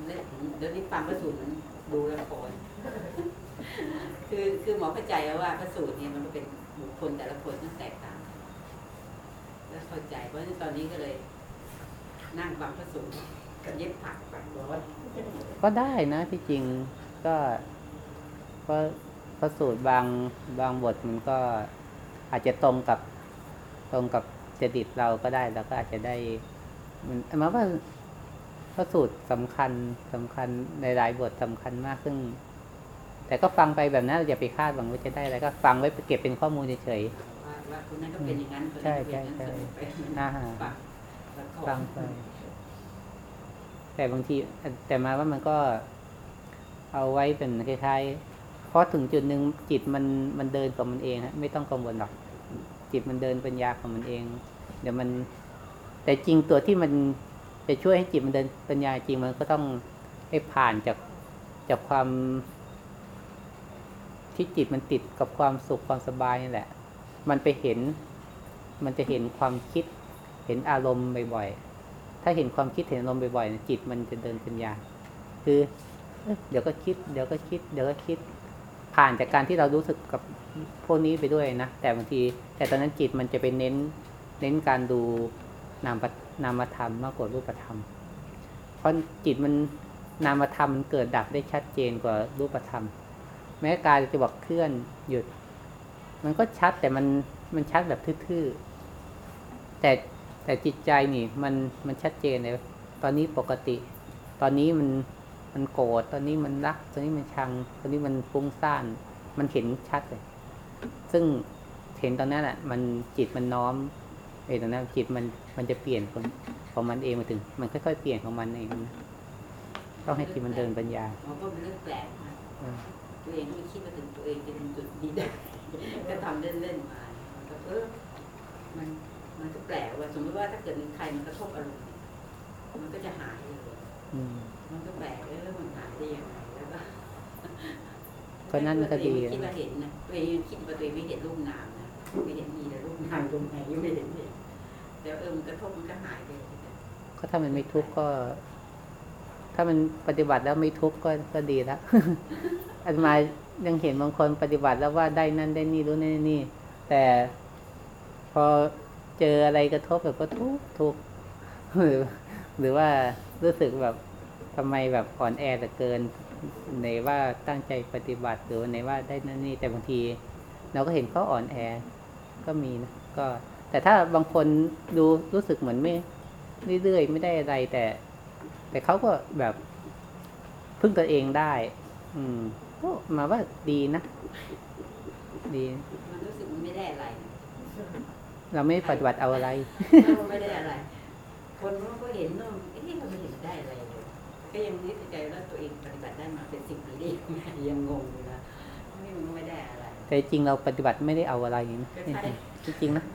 เล่นเดี๋ยวนี้ฟังพระสูตรมันดูละครคือคือหมอเข้าใจแล้วว่าพระสูตรเนี่ยมันเป็นบุคคลแต่ละคนต้องแตกต่าง แล้วเข้าใจเพราะฉะนั้นตอนนี้ก็เลย นั่งฟังพระสูตร กับเย็บผักปักร้อยก็ได้นะที่จริงก็ก็พระสูตรบางบางบทมันก็อาจจะตรงกับตรงกับจดิตเราก็ได้เราก็อาจจะได้มันหมายว่าพระสูตรสำคัญสำคัญในหลายบทสำคัญมากซึ่ง แต่ก็ฟังไปแบบนั้นอย่าไปคาดหวังว่าจะได้อะไรก็ฟังไว้เก็บเป็นข้อมูลเฉยว่าว่าคนนั้นก็เป็นอย่างนั้นคนใช่นั้นก็เป็นอย่างนั้นใช่สนุกไปอ่าฮะฟังละครฟังไป แต่บางทีแต่มาว่ามันก็เอาไว้เป็นคล้ายๆเพราะถึงจุดหนึ่งจิตมันมันเดินของมันเองฮะไม่ต้องกังวลหรอก จิตมันเดินปัญญาของมันเอง เดี๋ยวมัน แต่จริงตัวที่มันจะช่วยให้จิตมันเดินปัญญาจริงมันก็ต้องให้ผ่านจากจากความที่จิตมันติดกับความสุขความสบายนี่แหละ มันไปเห็น มันจะเห็นความคิด เห็นอารมณ์บ่อยๆาเห็นความคิดเห็นอารมณ์บ่อยๆจิตมันจะเดินปัญญา คือเดี๋ยวก็คิด เดี๋ยวก็คิด เดี๋ยวก็คิด ผ่านจากการที่เรารู้สึกกับพวกนี้ไปด้วยนะ แต่บางที แต่ตอนนั้นจิตมันจะไปเน้น เน้นการดูนามนามธรรมมากกว่ารูปธรรม เพราะจิตมันนามธรรมมันเกิดดับได้ชัดเจนกว่ารูปธรรม แม้กายจะบอกเคลื่อนหยุด มันก็ชัดแต่มันมันชัดแบบทื่อๆแต่ แต่จิตใจนี่มันมันชัดเจนเลย ตอนนี้ปกติ ตอนนี้มันมันโกรธ ตอนนี้มันรัก ตอนนี้มันชัง ตอนนี้มันฟุ้งซ่าน มันเห็นชัดเลย ซึ่งเห็นตอนนั้นแหละมันจิตมันน้อมเองตอนนั้นจิตมันมันจะเปลี่ยนของของมันเองมาถึง มันค่อยๆเปลี่ยนของมันเองนต้องให้จิตมันเดินปัญญามันก็เป็นเรื่องแปลกนะตัวเองไม่คิดว่าถึงตัวเองจะเป็นจุดดีได้ก็ทำเล่นๆมามันก็เออมัน มันก็แปลกว่าสมมติว่าถ้าเกิดมีใครมันกระทบอารมณ์เนี่ยมันก็จะหายเลยอืมมันก็แปลกเออมันหายได้ยังไงแล้วก็ก็นั่นก็ดีตัวเองไม่คิดว่าเห็นนะตัวเองยังคิดว่าตัวเองไม่เห็นรูปนามนะไม่เห็นมีแต่รูปนามตรงไหนยังไม่เห็นเห็นแต่เออมันกระทบมันก็หายไปก็ถ้ามันไม่ทุกข์ก็ ถ้ามันปฏิบัติแล้วไม่ทุกข์ก็ก็ดีแล้วอาตมายังเห็นบางคนปฏิบัติแล้วว่าได้นั่นได้นี่รู้นั่นได้นี่ แต่พอ เจออะไรกระทบแบบก็ทุกข์ทุกข์หรือหรือว่ารู้สึกแบบทำไมแบบอ่อนแอเหลือเกินในว่าตั้งใจปฏิบัติหรือในว่าได้นั่นนี่แต่บางที เราก็เห็นเขาอ่อนแอก็มีนะก็ แต่ถ้าบางคนดูรู้สึกเหมือนไม่เรื่อยๆไม่ได้อะไรแต่ แต่เขาก็แบบพึ่งตัวเองได้ อืมก็มาว่าดีนะ ดี มันรู้สึกมันไม่ได้อะไร เราไม่ปฏิบัติเอาอะไรมันไม่ได้อะไร คนเขาก็เห็นว่าเอ๊ะเราไม่เห็นได้อะไรเลยก็ยังนึกในใจว่าตัวเองปฏิบัติได้มาเป็นสิบปีได้ยังไงยังงงอยู่นะนี่มันก็ไม่ได้อะไร แต่จริงเราปฏิบัติไม่ได้เอาอะไรอย่างนี้ก็ใช่จริงๆนะ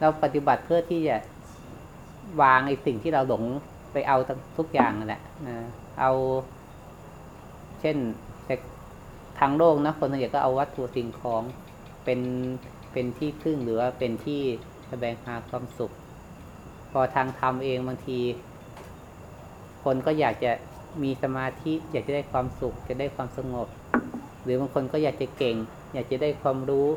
เราปฏิบัติเพื่อที่จะวางไอ้สิ่งที่เราหลงไปเอาทั้งทุกอย่างนั่นแหละนะเอา เช่นแต่ทางโลกนะคนส่วนใหญ่ก็เอาวัตถุสิ่งของเป็น เป็นที่พึ่งหรือว่าเป็นที่แสดงหาความสุข พอทางธรรมเองบางที คนก็อยากจะมีสมาธิอยากจะได้ความสุข จะได้ความสงบ หรือบางคนก็อยากจะเก่ง อยากจะได้ความรู้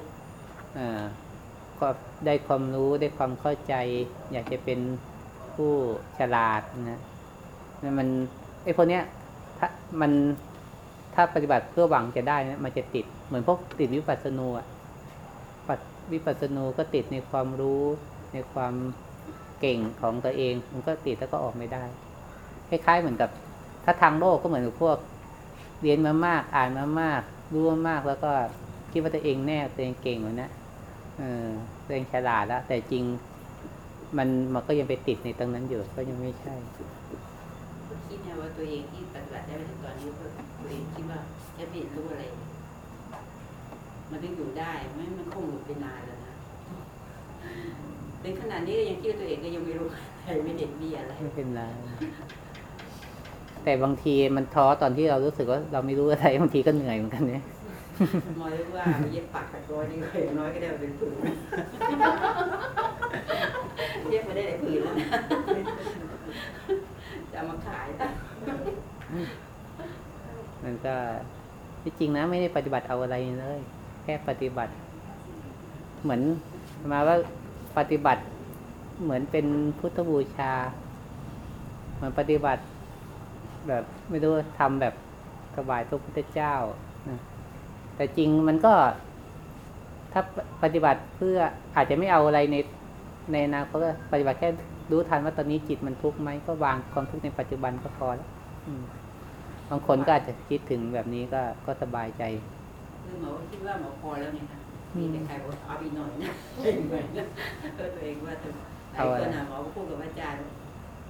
ก็ได้ความรู้ได้ความเข้าใจ อยากจะเป็นผู้ฉลาดนะนั่นมันไอ้พวกเนี้ยถ้ามันถ้าปฏิบัติเพื่อหวังจะได้นะมันจะติดเหมือนพวกติดวิปัสสนูอะ วิปัสสนูก็ติดในความรู้ในความเก่งของตัวเอง มันก็ติดแล้วก็ออกไม่ได้ คล้ายๆเหมือนกับ ถ้าทางโลกก็เหมือนกับพวก เรียนมามาก อ่านมามาก รู้มามากแล้วก็คิดว่าตัวเองแน่ตัวเองเก่งเหมือนนะเออตัวเองฉลาดแล้วแต่จริงมันมันก็ยังไปติดในตรงนั้นอยู่ก็ยังไม่ใช่คิดนะว่าตัวเองที่ปฏิบัติได้มาถึงตอนนี้ก็ตัวเองคิดว่าแค่ไม่เห็นรู้ มันถึงอยู่ได้ไม่มันคงหลุดไปนานแล้วนะในขณะนี้ก็ยังคิดว่าตัวเองก็ยังไม่รู้อะไรไม่เห็นมีอะไรไม่เป็นไรแต่บางทีมันท้อตอนที่เรารู้สึกว่าเราไม่รู้อะไรบางทีก็เหนื่อยเหมือนกันเนี่ยมอยรู้ว่าเย็บปากกับตัวนี่ก็อย่างน้อยก็ได้มาเป็นผืนเย็บมาได้หลายผืนแล้วนะจะเอามาขายมันก็ที่จริงนะไม่ได้ปฏิบัติเอาอะไรเลย แค่ปฏิบัติ เหมือนมาว่าปฏิบัติเหมือนเป็นพุทธบูชา เหมือนปฏิบัติ แบบไม่รู้ทำแบบถวายพระพุทธเจ้านะแต่จริงมันก็ ถ้าปฏิบัติเพื่ออาจจะไม่เอาอะไรในในอนาคตก็ปฏิบัติแค่รู้ทันว่าตอนนี้จิตมันทุกข์ไหมก็วางความทุกข์ในปัจจุบันก็พอแล้วบางคนก็อาจจะคิดถึงแบบนี้ก็ก็สบายใจ คือหมอคิดว่าหมอพอแล้วไงคะมีแต่ใครบอกเอาอีกหน่อยนะเองไปนะเออตัวเองว่าตัวหลายคนนะหมอก็พูดกับอาจารย์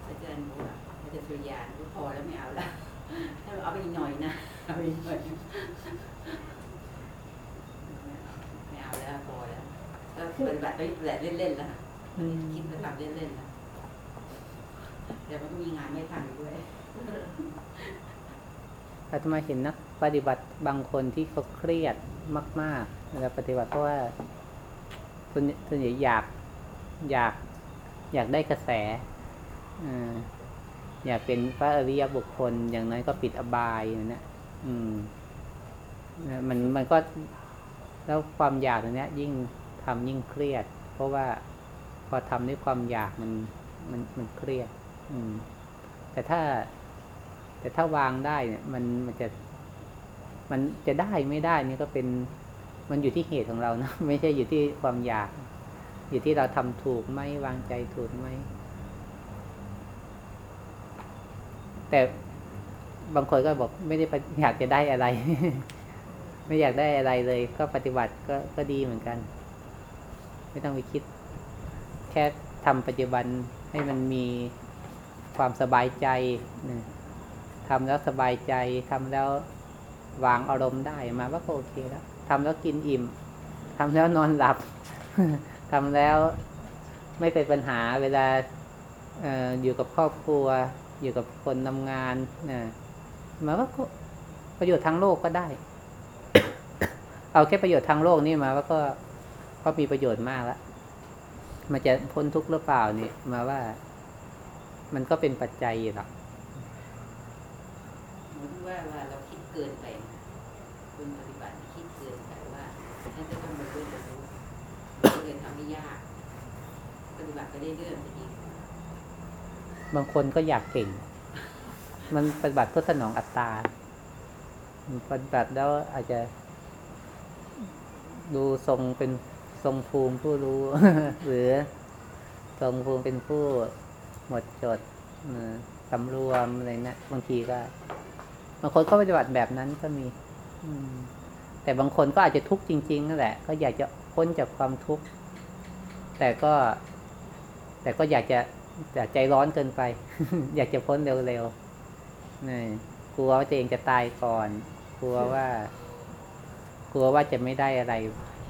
อาจารย์บอกว่าอาจารย์สุริยานก็พอแล้วไม่เอาละถ้าเอาไปอีกหน่อยนะเอาไปอีกหน่อยไม่เอาแล้วพอแล้วก็ปฏิบัติไปแหละเล่นๆแล้วค่ะอืมคิดจะทำเล่นๆนะแต่มันก็มีงานไม่ทำด้วยอาตมาเห็นนัก ปฏิบัติบางคนที่เขาเครียดมากๆเวลาปฏิบัติเพราะว่าส่วนส่วนใหญ่อยากอยากอยากได้กระแสออยากเป็นพระอริยบุคคล อย่างน้อยก็ปิดอบายอย่างนี้ยอืมมันมันก็แล้วความอยากตรงนี้ย ยิ่งทำยิ่งเครียด เพราะว่าพอทำด้วยความอยากมันมันมันเครียด อืม แต่ถ้า แต่ถ้าวางได้เนี่ย มันมันจะ มันจะได้ไม่ได้นี่ก็เป็นมันอยู่ที่เหตุของเรานะไม่ใช่อยู่ที่ความอยาก อยู่ที่เราทำถูกไหมวางใจถูกไหมแต่บางคนก็บอกไม่ได้อยากจะได้อะไร ไม่อยากได้อะไรเลย ก็ปฏิบัติก็ก็ดีเหมือนกัน ไม่ต้องไปคิด แค่ทำปัจจุบันให้มันมีความสบายใจทำแล้วสบายใจทำแล้ว วางอารมณ์ได้มาว่าก็โอเคแล้วทำแล้วกินอิ่มทำแล้วนอนหลับทำแล้วไม่เป็นปัญหาเวลาออยู่กับครอบครัว อยู่กับคนทำงานนะมาว่าก็ประโยชน์ทางโลกก็ได้ เอาแค่ประโยชน์ทางโลกนี่มาว่าก็ก็มีประโยชน์มากแล้วมันจะพ้นทุกข์หรือเปล่านี่มาว่า มันก็เป็นปัจจัยหรอกเหมือนว่าว่าเราคิดเกินไปนะคนปฏิบัติคิดเกินไปว่าฉันจะต้องมาเรียนรู้มันก็เลยทำให้ยาก ปฏิ บัติไปเรื่อยๆไปอีกบางคนก็อยากเก่ง มันปฏิบัติเพื่อสนองอัตตามันปฏิบัติแล้วอาจจะ ดูทรงเป็นทรงภูมิผู้รู้ หรือทรงภูมิเป็นผู้หมดจดสำรวมอะไรนะบางทีก็บางคนก็ปฏิบัติแบบนั้นก็มี อืม แต่บางคนก็อาจจะทุกข์จริงๆนั่นแหละ ก็อยากจะพ้นจากความทุกข์แต่ก็ แต่ก็อยากจะอยากใจร้อนเกินไป อยากจะพ้นเร็วๆนี่กลัวว่าตัวเองจะตายก่อน กลัวว่า กลัวว่าจะไม่ได้อะไร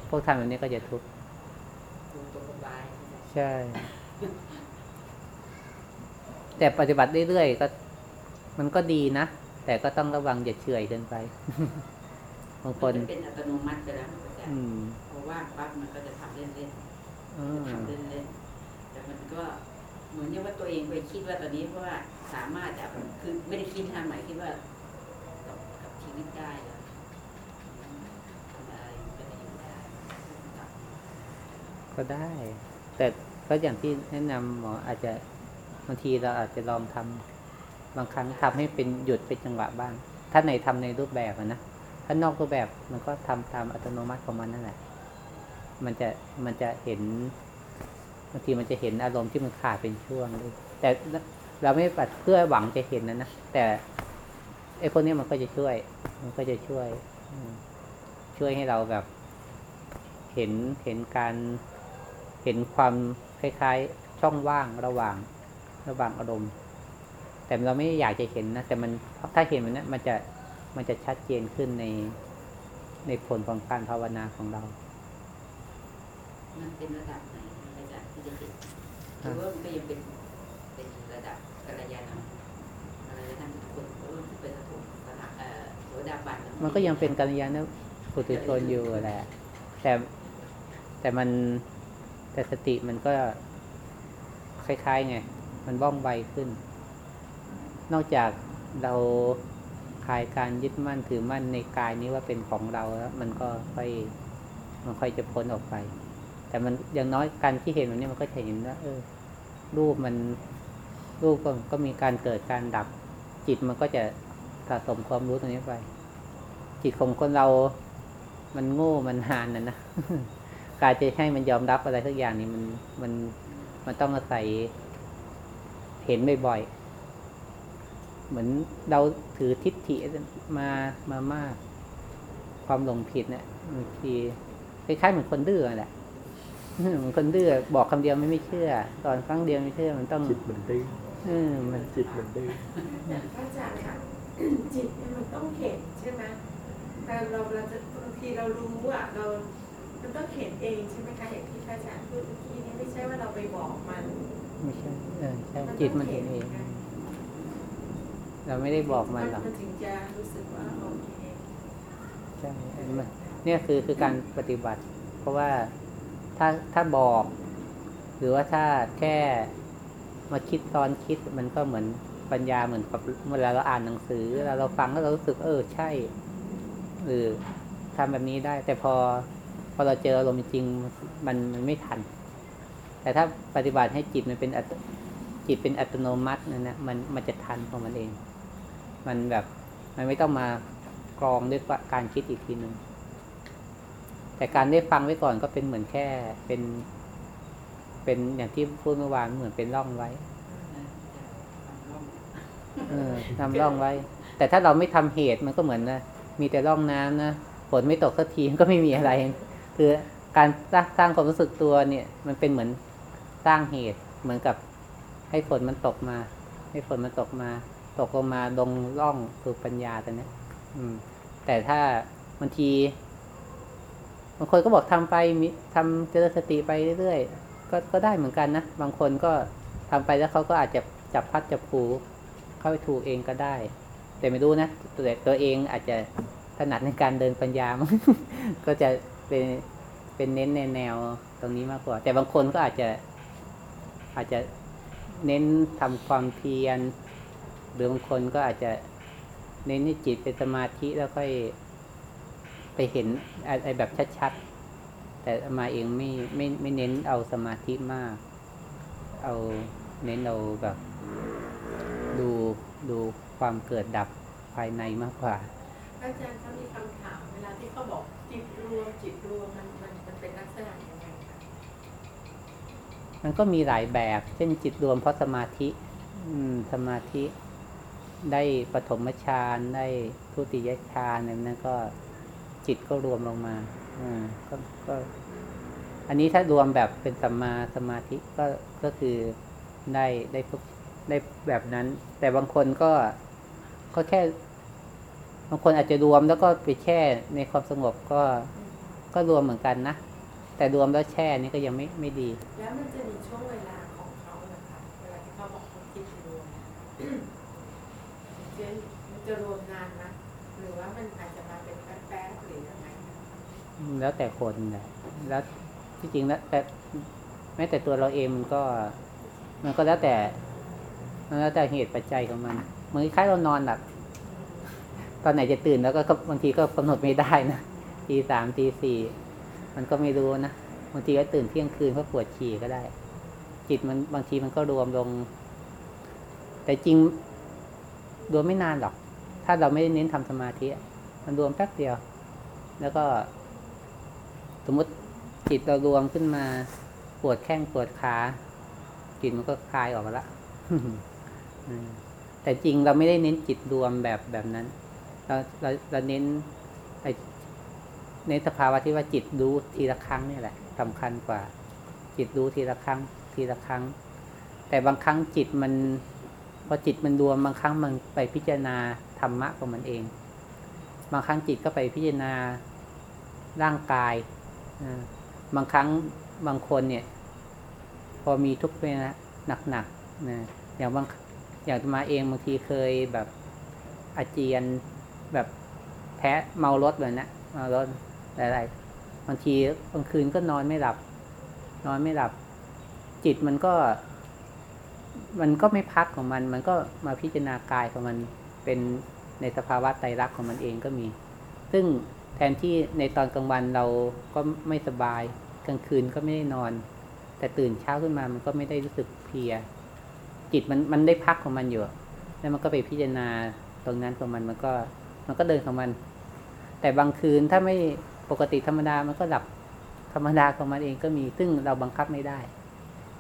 พวกทำแบบนี้ก็จะทุกข์ดูตัวสบายใช่ แต่ปฏิบัติเรื่อยๆก็ มันก็ดีนะ แต่ก็ต้องระวังอย่าเฉื่อยเกินไปบางคนมัเป็นอัตโนมัติไปแล้วอาจารอืย์มพอว่างปั๊บมันก็จะทำเล่นอืๆมทำเล่นๆแต่ มันก็เหมือนกับว่าตัวเองไปคิดว่าตอนนี้เพราะว่าสามารถจะคือไม่ได้คิดทางไหนคิดว่ากับกับชีวิตได้แล้วทำอะไรก็จะอยู่ได้ก็ได้ แต่ก็อย่างที่แนะนำหมออาจจะบางทีเราอาจจะลองทำบางครั้งทำให้เป็นหยุดเป็นจังหวะบ้าง ถ้าไหนทำในรูปแบบนะ ถ้านอกรูปแบบมันก็ทำตามอัตโนมัติของมันนั่นแหละ มันจะมันจะเห็น บางทีมันจะเห็นอารมณ์ที่มันขาดเป็นช่วงด้วยแต่เราไม่ปัดเพื่อหวังจะเห็นนะนะแต่ไอ้พวกนี้มันก็จะช่วย มันก็จะช่วยช่วยให้เราแบบ เห็นเห็นการเห็นความคล้ายๆ ช่องว่างระหว่างระหว่างอารมณ์ แต่เราไม่อยากจะเห็นนะแต่มันถ้าเห็นมันนะมันจะมันจะชัดเจนขึ้นในในผลของการภาวนาของเรา มันเป็นระดับ หรือว่ามันก็ยังเป็นเป็นระดับกัลยาณมิตรอะไรนะท่านทุกคนก็ที่เป็นระดับระดับเอ่อโสดาบันมันก็ยังเป็นกัลยาณปุถุชนอยู่แหละ แต่แต่มันแต่สติมันก็คล้ายๆไงมันว่องไวขึ้น นอกจากเราคลายการยึดมั่นถือมั่นในกายนี้ว่าเป็นของเราแล้วมันก็ค่อยมันค่อยจะพ้นออกไป แต่มันอย่างน้อยการที่เห็นแบบนี้มันก็จะเห็นว่าเออ รูปมันรูปก็มีการเกิดการดับ จิตมันก็จะสะสมความรู้ตรงนี้ไป จิตของคนเรา มันโง่มันหานนะนะการจะให้มันยอมรับอะไรสักอย่างนี้มันมันมันต้องอาศัยเห็นบ่อยๆ เหมือนเราถือทิฏฐิมามามาก ความหลงผิดเนี่ยบางทีคล้ายๆเหมือนคนดื้อแหละ มือนคนดื้อบอกคำเดียวไม่ไม่เชื่อ ตอนครั้งเดียวไม่เชื่อมันต้องจิตมันดื้อเออมันจิตมันดื้อพระอาจารย์ค่ะจิตเนี่ยมันต้องเห็นใช่ไหมแต่เราเราจะบางทีเรารู้อะเรามันต้องเห็นเองใช่ไหมคะอย่างที่พระอาจารย์พูดเมื่อกี้นี้ไม่ใช่ว่าเราไปบอกมัน ไม่ใช่เออใช่จิตมันเห็นเอง เราไม่ได้บอกมันหรอกมันถึงจะรู้สึกว่าโอเคใช่มันเนี่ยคือคือการปฏิบัติ เพราะว่า ถ้าถ้าบอก หรือว่าถ้าแค่มาคิดตอนคิดมันก็เหมือนปัญญาเหมือนกับเวลาเราอ่านหนังสือเวลาเราฟังแล้วเรารู้สึกเออใช่หรือทำแบบนี้ได้ แต่พอพอเราเจออารมณ์จริงมันมันไม่ทัน แต่ถ้าปฏิบัติให้จิตมันเป็นจิตเป็นอัตโนมัตินั่นนะมันมันจะทันของมันเอง มันแบบมันไม่ต้องมากรองด้วยการคิดอีกทีหนึ่ง แต่การได้ฟังไว้ก่อนก็เป็นเหมือนแค่เป็น เป็นอย่างที่พูดเมื่อวานเหมือนเป็นร่องไว้เออนำร่องไว้ แต่ถ้าเราไม่ทำเหตุมันก็เหมือนนะมีแต่ร่องน้ำนะฝนไม่ตกสักทีมันก็ไม่มีอะไร คือการสร้างสร้างความรู้สึกตัวเนี่ย มันเป็นเหมือนสร้างเหตุ เหมือนกับให้ฝนมันตกมา ให้ฝนมันตกมา ตกลงมาลงร่องสู่ปัญญาตัวเนี้ยอืมแต่ถ้าบางทีบางคนก็บอกทำไปมีทำเจริญสติไปเรื่อยๆก็ก็ได้เหมือนกันนะ บางคนก็ทำไปแล้วเขาก็อาจจะจับพัดจับผูเข้าไปถูกเองก็ได้ แต่ไม่รู้นะตัวตัวเองอาจจะถนัดในการเดินปัญญามั้งก็จะเป็นเป็นเน้นในแนวตรงนี้มากกว่า แต่บางคนก็อาจจะอาจจะเน้นทำความเพียรหรือบางคนก็อาจจะเน้นให้จิตเป็นสมาธิแล้วค่อย ไปเห็นอะไรแบบชัดๆ แต่อามาเองไม่ไม่ไม่เน้นเอาสมาธิมาก เอาเน้นเอาแบบ ดูดูความเกิดดับภายในมากกว่า อาจารย์เขามีคำถามเวลาที่เขาบอกจิตรวมจิตรวมมันมันมันเป็นลักษณะยังไงคะมันก็มีหลายแบบ เช่นจิตรวมเพราะสมาธิ อืม สมาธิได้ปฐมฌานได้ทุติยฌานอะไรนั้นก็ จิตก็รวมลงมาอ่าก็ก็ อันนี้ถ้ารวมแบบเป็นสัมมาสมาธิก็ก็คือได้ได้พวกได้แบบนั้น แต่บางคนก็ก็แค่ บางคนอาจจะรวมแล้วก็ไปแช่ในความสงบก็ก็รวมเหมือนกันนะแต่รวมแล้วแช่นี่ก็ยังไม่ไม่ดี แล้วมันจะมีช่วงเวลาของเขาเหรอคะเวลาที่เขาบอกเขาจิตรวมเช่นมันจะรวมน แล้วแต่คนและแล้วที่จริงแล้วแต่แม้แต่ตัวเราเองมันก็ มันก็แล้วแต่มันแล้วแต่เหตุปัจจัยของมันเหมือนคล้ายเรานอนหลับตอนไหนจะตื่นแล้วก็บางทีก็กำหนดไม่ได้นะตีสามตีสี่มันก็ไม่รู้นะบางทีก็ตื่นเที่ยงคืนเพราะปวดฉี่ก็ได้ จิตมันบางทีมันก็รวมลง แต่จริงรวมไม่นานหรอก ถ้าเราไม่ได้เน้นทำสมาธิ มันรวมแป๊บเดียว แล้วก็ สมมติจิตเรารวมขึ้นมาปวดแข้งปวดขาจิตมันก็คลายออกมาละแต่จริงเราไม่ได้เน้นจิตรวมแบบแบบนั้น เราเราเราเน้นไอเน้นสภาวะที่ว่าจิตรู้ทีละครั้งนี่แหละสำคัญกว่า จิตรู้ทีละครั้ง ทีละครั้ง แต่บางครั้งจิตมันพอจิตมันรวมบางครั้งมันไปพิจารณาธรรมะของมันเอง บางครั้งจิตก็ไปพิจารณาร่างกาย บางครั้งบางคนเนี่ย พอมีทุกข์เวลาหนักๆนะอย่างบางอย่างมาเองบางทีเคยแบบอาเจียนแบบแพ้เมารถแบบนะเมารถอะไรบางทีบางคืนก็นอนไม่หลับ นอนไม่หลับ จิตมันก็ มันก็ไม่พักของมัน มันก็มาพิจารณากายของมันเป็นในสภาวะไตรลักษณ์ของมันเองก็มี ซึ่ง แทนที่ในตอนกลางวันเราก็ไม่สบาย กลางคืนก็ไม่ได้นอน แต่ตื่นเช้าขึ้นมามันก็ไม่ได้รู้สึกเพลีย จิตมันมันได้พักของมันอยู่ แล้วมันก็ไปพิจารณาตรงนั้นของมันมันก็ มันก็เดินของมัน แต่บางคืนถ้าไม่ปกติธรรมดามันก็หลับธรรมดาของมันเองก็มี ซึ่งเราบังคับไม่ได้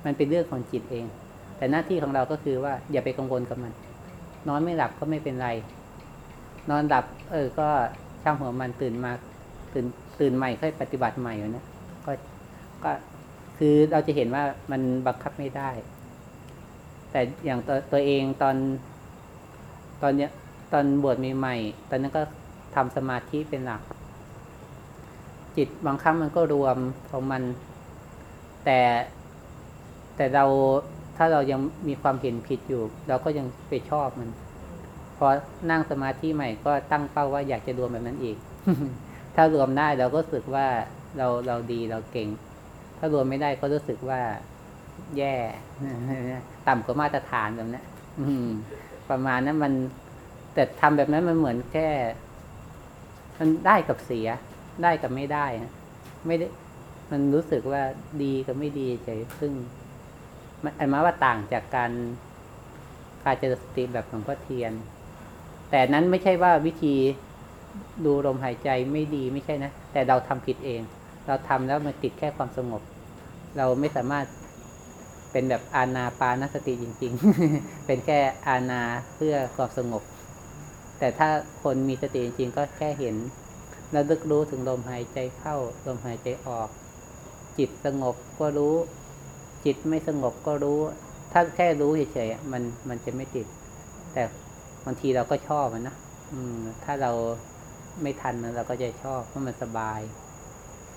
มันเป็นเรื่องของจิตเอง แต่หน้าที่ของเราก็คือว่าอย่าไปกังวลกับมัน นอนไม่หลับก็ไม่เป็นไร นอนหลับ เออ ก็ ช่างหัวมันตื่นมาตื่นตื่นใหม่ค่อยปฏิบัติใหม่อยู่นะก็ก็คือเราจะเห็นว่ามันบังคับไม่ได้ แต่อย่างตัวตัวเองตอน ตอนเนี้ยตอนบวชใหม่ๆตอนนั้นก็ทำสมาธิเป็นหลัก จิตบางครั้งมันก็รวมของมัน แต่แต่เราถ้าเรายังมีความเห็นผิดอยู่ เราก็ยังไปชอบมัน พอนั่งสมาธิใหม่ก็ตั้งเป้าว่าอยากจะรวมแบบนั้นอีก ถ้ารวมได้เราก็รู้สึกว่าเราเราดีเราเก่ง ถ้ารวมไม่ได้ก็รู้สึกว่าแย่ต่ำกว่ามาตรฐานแบบนี้ยอืมประมาณนั้นมัน แต่ทำแบบนั้นมันเหมือนแค่ มันได้กับเสีย ได้กับไม่ได้ไม่ได้ มันรู้สึกว่าดีกับไม่ดีเฉยซึ่งมันอันมาว่าต่างจากการการเจริญสติแบบหลวงพ่อเทียน แต่นั้นไม่ใช่ว่าวิธีดูลมหายใจไม่ดีไม่ใช่นะ แต่เราทำผิดเอง เราทำแล้วมันติดแค่ความสงบ เราไม่สามารถเป็นแบบอาณาปานสติจริง ๆ เป็นแค่อาณาเพื่อความสงบ แต่ถ้าคนมีสติจริง ๆ ก็แค่เห็นแล้วลึกรู้ถึงลมหายใจเข้าลมหายใจออก จิตสงบก็รู้ จิตไม่สงบก็รู้ ถ้าแค่รู้เฉยๆมันมันจะไม่ติด แต่ บางทีเราก็ชอบมันนะอืม ถ้าเราไม่ทันมันเราก็จะชอบเพราะมันสบาย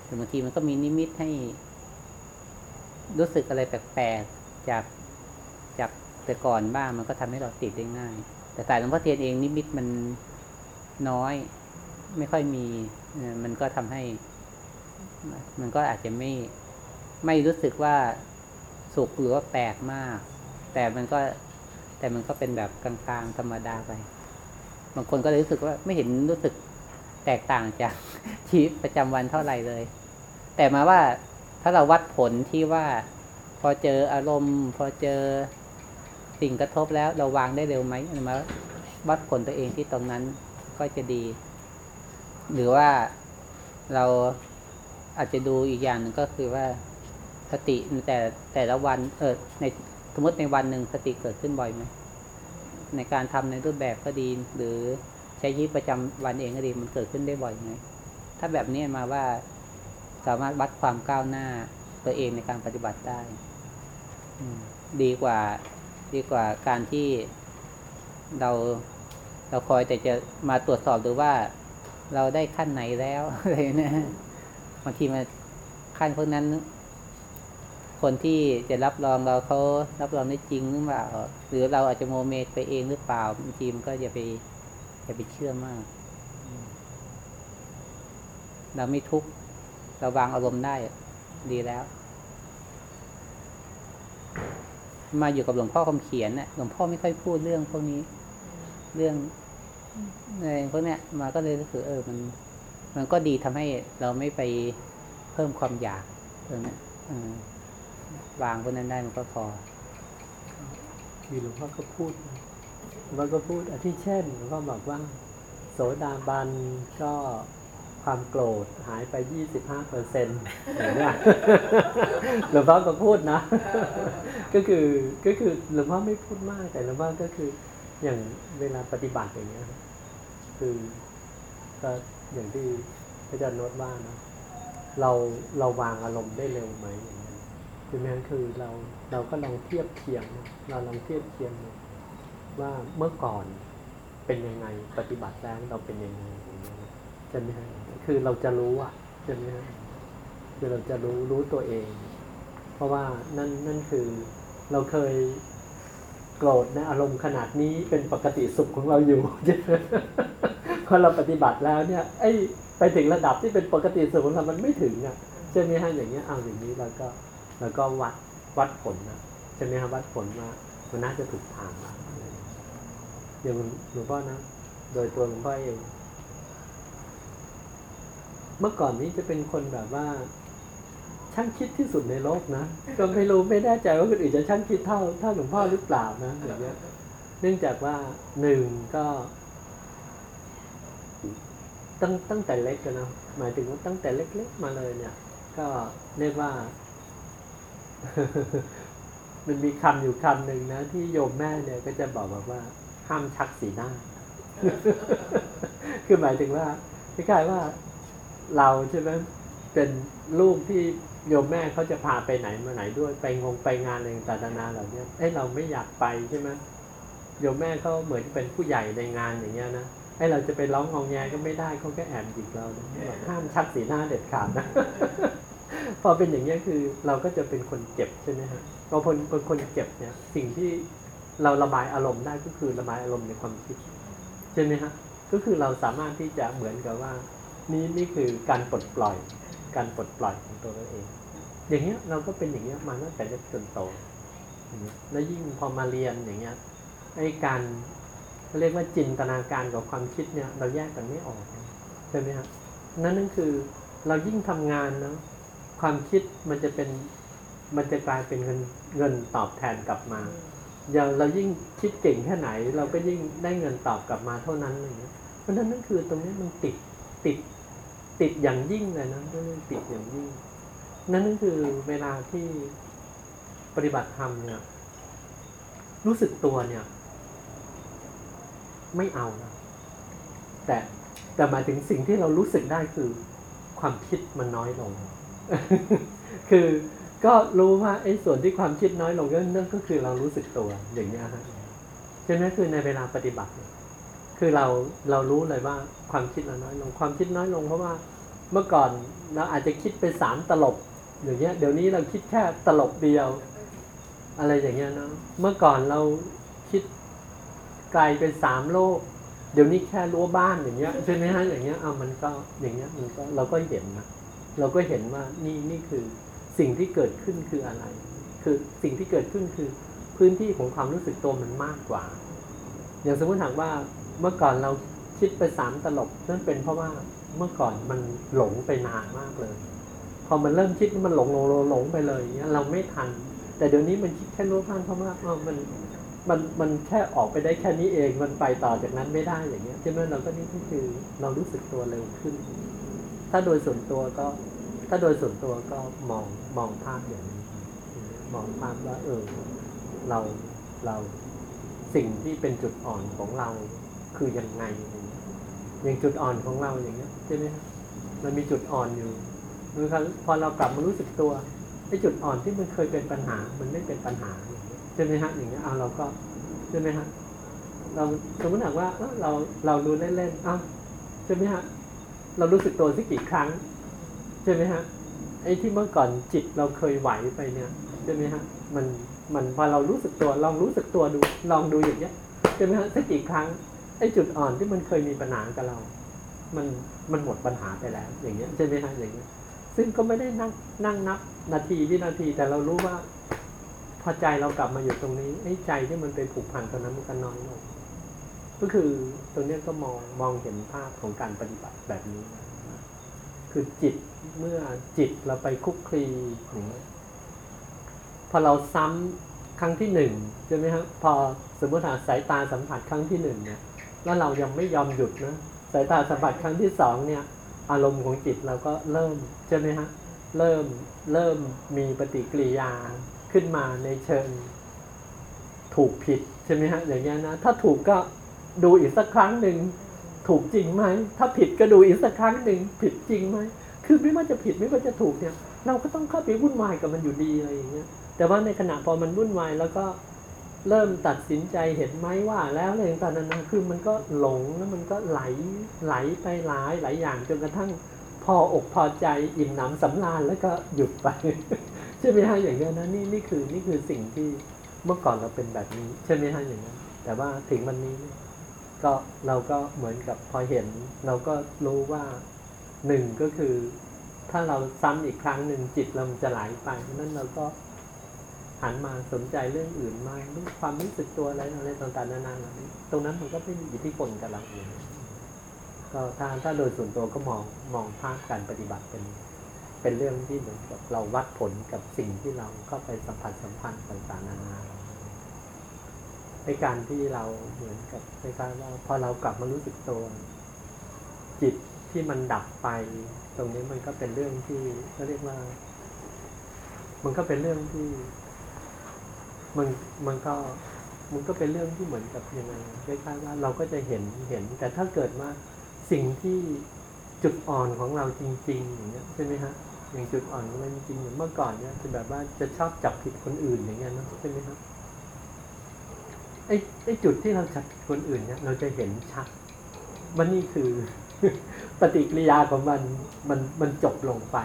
หรือบางทีมันก็มีนิมิตให้ รู้สึกอะไรแปลกๆจากจากแต่ก่อนบ้างมันก็ทำให้เราติดได้ง่าย แต่สายหลวงพ่อเทียนเองนิมิตมันน้อย ไม่ค่อยมีมันก็ทำให้ มันก็อาจจะไม่ไม่รู้สึกว่าสุขหรือว่าแปลกมาก แต่มันก็ แต่มันก็เป็นแบบกลางๆธรรมดาไป บางคนก็เลยรู้สึกว่าไม่เห็นรู้สึกแตกต่างจากชีวิตประจำวันเท่าไหร่เลย แต่มาว่าถ้าเราวัดผลที่ว่า พอเจออารมณ์ พอเจอสิ่งกระทบแล้วเราวางได้เร็วไหมมาวัดผลตัวเองที่ตรงนั้นก็จะดี หรือว่าเราอาจจะดูอีกอย่างหนึ่งก็คือว่าสติแต่แต่ละวัน เออในสมมติในวันหนึ่งสติเกิดขึ้นบ่อยไหม ในการทำในรูปแบบก็ดี หรือใช้ชีวิตประจำวันเองก็ดีมันเกิดขึ้นได้บ่อยไหมถ้าแบบนี้มาว่าสามารถวัดความก้าวหน้าตัวเองในการปฏิบัติได้อดีกว่า ดีกว่าการที่เราเราคอยแต่จะมาตรวจสอบดูว่าเราได้ขั้นไหนแล้วอะไรนะบางทีมาขั้นพวกนั้น คนที่จะรับรองเราเขารับรองได้จริงหรือเปล่าหรือเราอาจจะโมเมไปเองหรือเปล่าบางทีมันก็อย่าไปอย่าไปเชื่อมากอืมเราไม่ทุกข์เราวางอารมณ์ได้ดีแล้ว มาอยู่กับหลวงพ่อคำเขียนเนี่ยหลวงพ่อไม่ค่อยพูดเรื่องพวกนี้ เรื่องอะไรพวกเนี้ยมาก็เลยรู้สึกเออมัน มันก็ดีทำให้เราไม่ไปเพิ่มความอยากตรงเนี้ยเออ วางพวกนั้นได้มันก็พอคือหลวงพ่อก็พูดนะหลวงพ่อก็พูดอาทิเช่นหลวงพ่อบอกว่า โสดาบันก็ความโกรธหายไป25เปอร์เซ็นต์อย่างเงี้ยหลวงพ่อก็พูดนะ ก็คือก็คือหลวงพ่อไม่พูดมากแต่หลวงพ่อก็คืออย่างเวลาปฏิบัติอย่างเงี้ยคือก็อย่างที่พระอาจารย์โนตว่านะเราเราวางอารมณ์ได้เร็วไหม อย่างนี้คือนั้นคือเราเราก็ลองเทียบเคียง เราลองเทียบเคียงว่าเมื่อก่อนเป็นยังไงปฏิบัติแล้วเราเป็นยังไงอย่างเงี้ยนะใช่ไหมฮะคือเราจะรู้อะใช่ไหมฮะคือเราจะรู้รู้ตัวเอง เพราะว่านั่นนั่นคือเราเคยโกรธในอารมณ์ขนาดนี้เป็นปกติสุขของเราอยู่พอเราปฏิบัติแล้วเนี่ยไอ้ไปถึงระดับที่เป็นปกติสุขของเรามันไม่ถึงอะใช่ไหมฮะอย่างเงี้ยเอาอย่างนี้เราก็ เราก็วัดวัดผลนะใช่ไหมฮะวัดผลว่ามันน่าจะถูกทางแล้วอะไรอย่างเงี้ยอย่างหลวงพ่อนะ โดยตัวหลวงพ่อเอง เมื่อก่อนนี้จะเป็นคนแบบว่า ช่างคิดที่สุดในโลกนะก็ไม่รู้ไม่แน่ใจว่าคนอื่นจะช่างคิดเท่าเท่าหลวงพ่อหรือเปล่านะอย่างเงี้ยเนื่องจากว่าหนึ่งก็ตั้งตั้งแต่เล็กกันนะหมายถึงว่าตั้งแต่เล็ก ๆ มาเลยเนี่ย ก็เรียกว่า มันมีคำอยู่คำหนึ่งนะ ที่โยมแม่เนี่ยก็จะบอกบอกว่า ห้ามชักสีหน้า คือหมายถึงว่าคล้ายๆว่าเราใช่ไหมเป็นลูกที่โยมแม่เขาจะพาไปไหนมาไหนด้วยไปงงไปงานอะไรต่างๆนานาเหล่านี้เอ้เราไม่อยากไปใช่ไหมโยมแม่เขาเหมือนเป็นผู้ใหญ่ในงานอย่างเงี้ยนะไอ้เราจะไปร้องงองแงก็ไม่ได้เขาก็แอบหยิกเรานะห้ามชักสีหน้าเด็ดขาดนะ พอเป็นอย่างเงี้คือเราก็จะเป็นคนเจ็บใช่ไหมฮะพอคนเป็นคนเจ็บเนี่ย สิ่งที่เราระบายอารมณ์ได้ก็คือระบายอารมณ์ในความคิดใช่ไหมฮะก็คือเราสามารถที่จะเหมือนกับว่า นี่นี่คือการปลดปล่อย การปลดปล่อยของตัวเราเอง อย่างเงี้ยเราก็เป็นอย่างเงี้ยมาตั้งแต่เล็กจนโตแล้วยิ่งพอมาเรียนอย่างเงี้ยไอ้การเรียกว่าจินตนาการกับความคิดเนี่ย เราแยกกันไม่ออกใช่ไหมครับนั่นนั่นคือเรายิ่งทำงานเนาะ ความคิดมันจะเป็นมันจะกลายเป็นเงินเงินตอบแทนกลับมาอย่างเรายิ่งคิดเก่งแค่ไหน เราก็ยิ่งได้เงินตอบกลับมาเท่านั้นอะไรเงี้ยเพราะฉะนั้นนั่นคือตรงนี้มันติดติดติดอย่างยิ่งเลยนะเรื่องติดอย่างยิ่ง นั่นนั่นคือเวลาที่ปฏิบัติธรรมเนี่ย รู้สึกตัวเนี่ย ไม่เอานะแต่แต่หมายถึงสิ่งที่เรารู้สึกได้คือ ความคิดมันน้อยลง คือก็รู้ว่าไอ้ส่วนที่ความคิดน้อยลงนั่นก็คือเรารู้สึกตัวอย่างนี้ยฮะฉะนั้นคือในเวลาปฏิบัติ คือเราเรารู้เลยว่าความคิดเราน้อยลงความคิดน้อยลงเพราะว่าเมื่อก่อนเราอาจจะคิดไปสามตลบอย่างเงี้ย เดี๋ยวนี้เราคิดแค่ตลบเดียว อะไรอย่างเงี้ยเนาะเมื่อก่อนเราคิดไกลเป็นสามโลก เดี๋ยวนี้แค่รั้วบ้านอย่างเงี้ยใช่ไหมฮะอย่างเงี้ยเอามันก็อย่างเงี้ยมันก็เราก็เห็นนะ เราก็เห็นว่านี่นี่คือสิ่งที่เกิดขึ้นคืออะไร คือสิ่งที่เกิดขึ้นคือพื้นที่ของความรู้สึกตัวมันมากกว่า อย่างสมมติถามว่าเมื่อก่อนเราคิดไปสามตลบนั่นเป็นเพราะว่าเมื่อก่อนมันหลงไปนานมากเลย พอมันเริ่มคิดมันหลงหลงหลงหลงไปเลยอย่างเงี้ยเราไม่ทัน แต่เดี๋ยวนี้มันคิดแค่รู้บ้างเพราะว่าเออมันมันมันแค่ออกไปได้แค่นี้เองมันไปต่อจากนั้นไม่ได้อย่างเงี้ยใช่ไหมเราก็นี่ก็คือเรารู้สึกตัวเร็วขึ้น ถ้าโดยส่วนตัวก็ ถ้าโดยส่วนตัวก็มองมองภาพอย่างนี้ มองภาพว่าเออเราเราสิ่งที่เป็นจุดอ่อนของเราคือยังไงอย่างนี้อย่างจุดอ่อนของเราอย่างเงี้ยใช่ไหมครับมันมีจุดอ่อนอยู่คือพอเรากลับมารู้สึกตัวไอ้จุดอ่อนที่มันเคยเป็นปัญหา มันไม่เป็นปัญหาใช่ไหมฮะอย่างเงี้ยเอาเราก็ใช่ไหมฮะเราสมมติหาว่าเอ้อเราเราดูเล่นๆอ้าวใช่ไหมฮะ เรารู้สึกตัวสักกี่ครั้ง ใช่ไหมฮะไอ้ที่เมื่อก่อนจิตเราเคยไหวไปเนี่ยใช่ไหมฮะมันมันพอเรารู้สึกตัวลองรู้สึกตัวดูลองดูอย่างเงี้ยใช่ไหมฮะสักกี่ครั้งไอ้จุดอ่อนที่มันเคยมีปัญหากับเรา มันมันหมดปัญหาไปแล้ว อย่างเงี้ยใช่ไหมฮะอย่างเงี้ยซึ่งก็ไม่ได้นั่งนั่งนับนาทีวินาทีแต่เรารู้ว่า พอใจเรากลับมาอยู่ตรงนี้ไอ้ใจที่มันเป็นผูกพันตอนนั้นมันก็น้อยลง ก็คือตรงนี้ก็มองมองเห็นภาพของการปฏิบัติแบบนี้นะคือจิตเมื่อจิตเราไปคุกคลีอย่างนี้พอเราซ้ำครั้งที่หนึ่งใช่ไหมครับพอสมมติว่าสายตาสัมผัสครั้งที่หนึ่งเนี่ยแล้วเรายังไม่ยอมหยุดนะสายตาสัมผัสครั้งที่สองเนี่ย อารมณ์ของจิตเราก็เริ่มใช่ไหมฮะเริ่มเริ่มมีปฏิกิริยาขึ้นมาในเชิงถูกผิดใช่ไหมฮะอย่างเงี้ยนะถ้าถูกก็ ดูอีกสักครั้งหนึ่งถูกจริงไหม ถ้าผิดก็ดูอีกสักครั้งหนึ่งผิดจริงไหม คือไม่ว่าจะผิดไม่ว่าจะถูกเนี่ย เราก็ต้องเข้าไปวุ่นวายกับมันอยู่ดีอะไรอย่างเงี้ย แต่ว่าในขณะพอมันวุ่นวายแล้วก็เริ่มตัดสินใจเห็นไหมว่า แล้วอะไรต่างๆนานาคือมันก็หลงแล้วมันก็ไหลไหลไปหลายหลายอย่างจนกระทั่งพออกพอใจอิ่มหนำสำราญแล้วก็หยุดไปใช่ไหมฮะอย่างเงี้ยนะนี่นี่คือนี่คือสิ่งที่เมื่อก่อนเราเป็นแบบนี้ ใช่ไหมฮะอย่างนั้นแต่ว่าถึงวันนี้ ก็เราก็เหมือนกับพอเห็น เราก็รู้ว่าหนึ่งก็คือ ถ้าเราซ้ำอีกครั้งหนึ่งจิตเราจะไหลไปนั่นเราก็หันมาสนใจเรื่องอื่นมากรู้ความรู้สึกตัวอะไรอะไรต่างๆนานาตรงนั้นมันก็ไม่มีอิทธิพลกับเราเองก็ถ้าถ้าโดยส่วนตัวก็มองมองภาพการปฏิบัติเป็น เป็นเรื่องที่เหมือนกับเราวัดผลกับสิ่งที่เราเข้าไปสัมผัสสัมพันธ์ต่างๆนานา ในการที่เราเหมือนกับคล้ายๆว่าพอเรากลับมารู้สึกตัว จิตที่มันดับไป ตรงนี้มันก็เป็นเรื่องที่เขาเรียกว่า มันก็เป็นเรื่องที่ มันมันก็มันก็เป็นเรื่องที่เหมือนกับยังไงคล้ายๆว่าเราก็จะเห็นเห็น แต่ถ้าเกิดว่าสิ่งที่จุดอ่อนของเราจริง ๆ อย่างเงี้ยใช่ไหมฮะอย่างจุดอ่อนของเราจริงๆอย่างเมื่อก่อนเนี่ยจะแบบว่าจะชอบจับผิดคนอื่นอย่างเงี้ยนะใช่ไหมครับ ไอ้ไอ้จุดที่เราจับผิดคนอื่นเนี่ยเราจะเห็นชัดว่านี่คือ ปฏิกิริยาของมันมันมันจบลงไป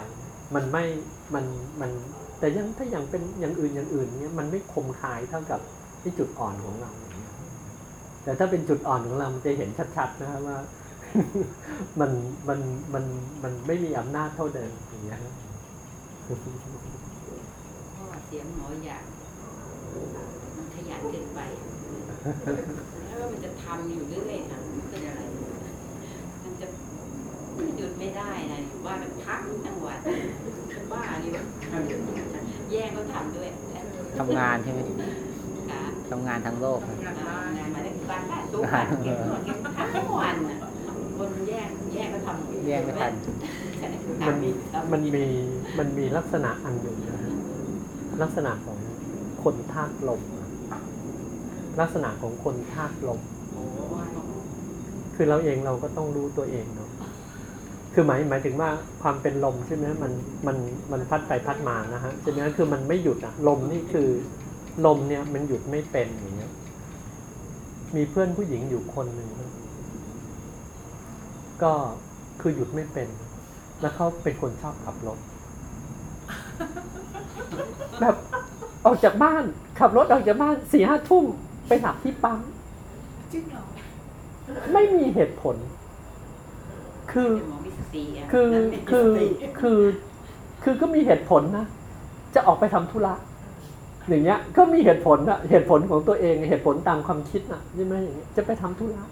มันไม่มันมันแต่ยังถ้าอย่างเป็นอย่างอื่นอย่างอื่นเนี้ยมันไม่คมคายเท่ากับที่จุดอ่อนของเรา แต่ถ้าเป็นจุดอ่อนของเรามันจะเห็นชัดๆนะครับว่า มันมันมันมันไม่มีอำนาจเท่าเดิมอย่างเงี้ยเพราะว่าเสียงหมออยางมันขยันเกินไป แล้วมันจะทำอยู่เรื่อยนะมันเป็นอะไร มันจะหยุดไม่ได้นะอยู่บ้านมันพักทั้งวันบ้านี่มันแย่งก็ทำด้วยทำงานใช่ไหมค่ะทำงานทั้งโลกอะงานมาได้บ้านบ้านตู้บ้านเก็บนวดเก็บพักทั้งวันน่ะคนแย่งแย่งก็ทำแย่งไม่ทันมันมันมีมันมีลักษณะอันหนึ่งนะฮะลักษณะของคนธาตุลมอะ ลักษณะของคนธาตุลมโอ้คือเราเองเราก็ต้องรู้ตัวเองเนาะคือหมายหมายถึงว่าความเป็นลมใช่ไหมมันมันมันพัดไปพัดมานะฮะใช่ไหมคือมันไม่หยุดอะลมนี่คือลมเนี่ยมันหยุดไม่เป็นอย่างเงี้ยมีเพื่อนผู้หญิงอยู่คนหนึ่งนะก็คือหยุดไม่เป็น แล้วเขาเป็นคนชอบขับรถแบบออกจากบ้านขับรถออกจากบ้านสี่ห้าทุ่ม ไปหลับที่ปั๊มจริงเหรอไม่มีเหตุผล คือหมอมีสติะคือนั่นเป็นคือสติคือคือก็มีเหตุผลนะ จะออกไปทำธุระอย่างเงี้ย ก็มีเหตุผลอะเหตุผลของตัวเองเหตุผลตามความคิดอะใช่ไหมอย่างเงี้ยจะไปทำธุระ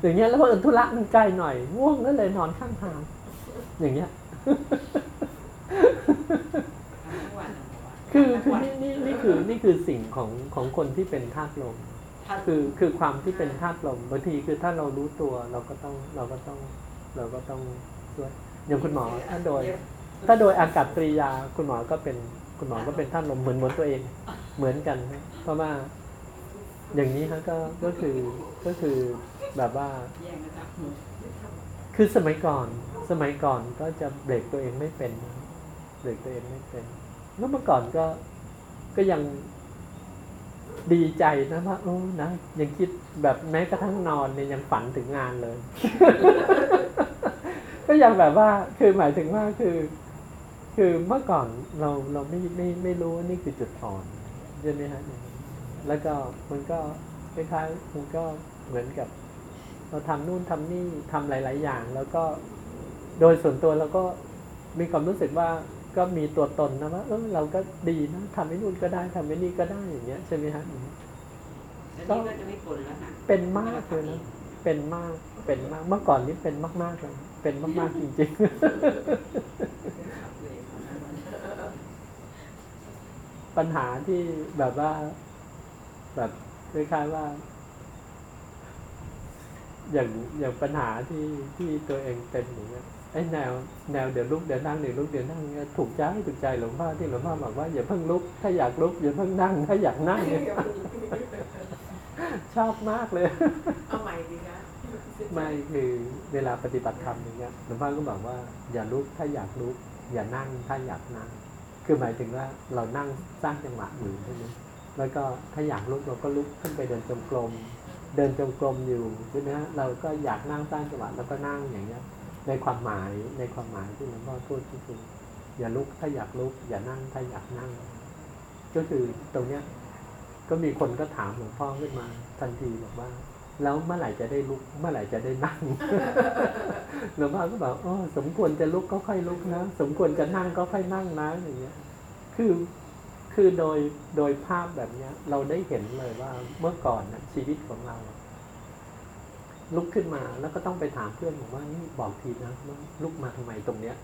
อย่างเงี้ยแล้วพอเอิญธุระมันไกลหน่อยง่วงก็เลยนอนข้างทางอย่างเงี้ย คือทำคือทั้งวันนี่นี่นี่คือนี่คือสิ่งของของคนที่เป็นธาตุลมถ้าคือคือความที่เป็นธาตุลมบางทีคือถ้าเรารู้ตัวเราก็ต้องเราก็ต้องเราก็ต้องช่วยอย่างคุณหมอถ้าโดย ถ้าโดยอากาศกริยาคุณหมอก็เป็นคุณหมอก็เป็นธาตุลมเหมือนเหมือนตัวเองเหมือนกันนะเพราะว่าอย่างนี้ฮะก็ก็คือก็คือแบบว่าแย่งกันทำคือสมัยก่อน สมัยก่อนก็จะเบรกตัวเองไม่เป็นนะเบรกตัวเองไม่เป็น แล้วเมื่อก่อนก็ก็ยังดีใจนะว่าโอ้นะยังคิดแบบแม้กระทั่งนอนเนี่ยยังฝันถึงงานเลย ก็ยังแบบว่าคือหมายถึงว่าคือ คือเมื่อก่อนเราเราไม่ไม่ไม่รู้ว่านี่คือจุดอ่อนใช่ไหมฮะแล้วก็มันก็คล้ายๆมันก็เหมือนกับ เราทำนู่นทำนี่ทำหลาย ๆ อย่าง แล้วก็โดยส่วนตัวเราก็มีความรู้สึกว่า ก็มีตัวตนนะว่าเออเราก็ดีนะทำไอ้นู่นก็ได้ทำไอ้นี่ก็ได้อย่างเงี้ยใช่ไหมฮะแล้วนี่ก็จะไม่ปนแล้วค่ะเป็นมากเลยนะเป็นมากเป็นมากเมื่อก่อนนี้เป็นมากๆเลยเป็นมากๆจริงๆปัญหาที่แบบว่า แบบคล้ายๆว่า อย่างอย่างปัญหาที่ที่ตัวเองเป็นอย่างเงี้ย ไอ้แนวแนวเดี๋ยวลุกเดี๋ยวนั่งเดี๋ยวลุกเดี๋ยวนั่งเนี่ยถูกใจถูกใจหลวงพ่อที่หลวงพ่อบอกว่าอย่าเพิ่งลุก ถ้าอยากลุกอย่าเพิ่งนั่ง ถ้าอยากนั่งเนี่ยชอบมากเลยเอาใหม่ดีคะไม่คือเวลาปฏิบัติธรรมอย่างเงี้ยหลวงพ่อก็บอกว่าอย่าลุกถ้าอยากลุก อย่านั่งถ้าอยากนั่ง คือหมายถึงว่าเรานั่งสร้างจังหวะอยู่ใช่ไหมแล้วก็ถ้าอยากลุกเราก็ลุกขึ้นไปเดินจงกรมเดินจงกรมอยู่ใช่ไหมฮะเราก็อยากนั่งสร้างจังหวะแล้วก็นั่งอย่างเงี้ย ในความหมายในความหมายที่หลวงพ่อพูดก็คืออย่าลุกถ้าอยากลุก อย่านั่งถ้าอยากนั่ง ก็คือตรงเนี้ย ก็มีคนก็ถามหลวงพ่อขึ้นมา ทันทีบอกว่า แล้วเมื่อไหร่จะได้ลุก เมื่อไหร่จะได้นั่งหลวงพ่อก็บอกอ๋อสมควรจะลุกก็ค่อยลุกนะสมควรจะนั่งก็ค่อยนั่งนะอย่างเงี้ย คือคือโดยโดยภาพแบบเนี้ย เราได้เห็นเลยว่าเมื่อก่อนนะชีวิตของเรา ลุกขึ้นมาแล้วก็ต้องไปถามเพื่อนบอกว่านี่บอกทีนะลุกมาทำไมตรงเนี้ย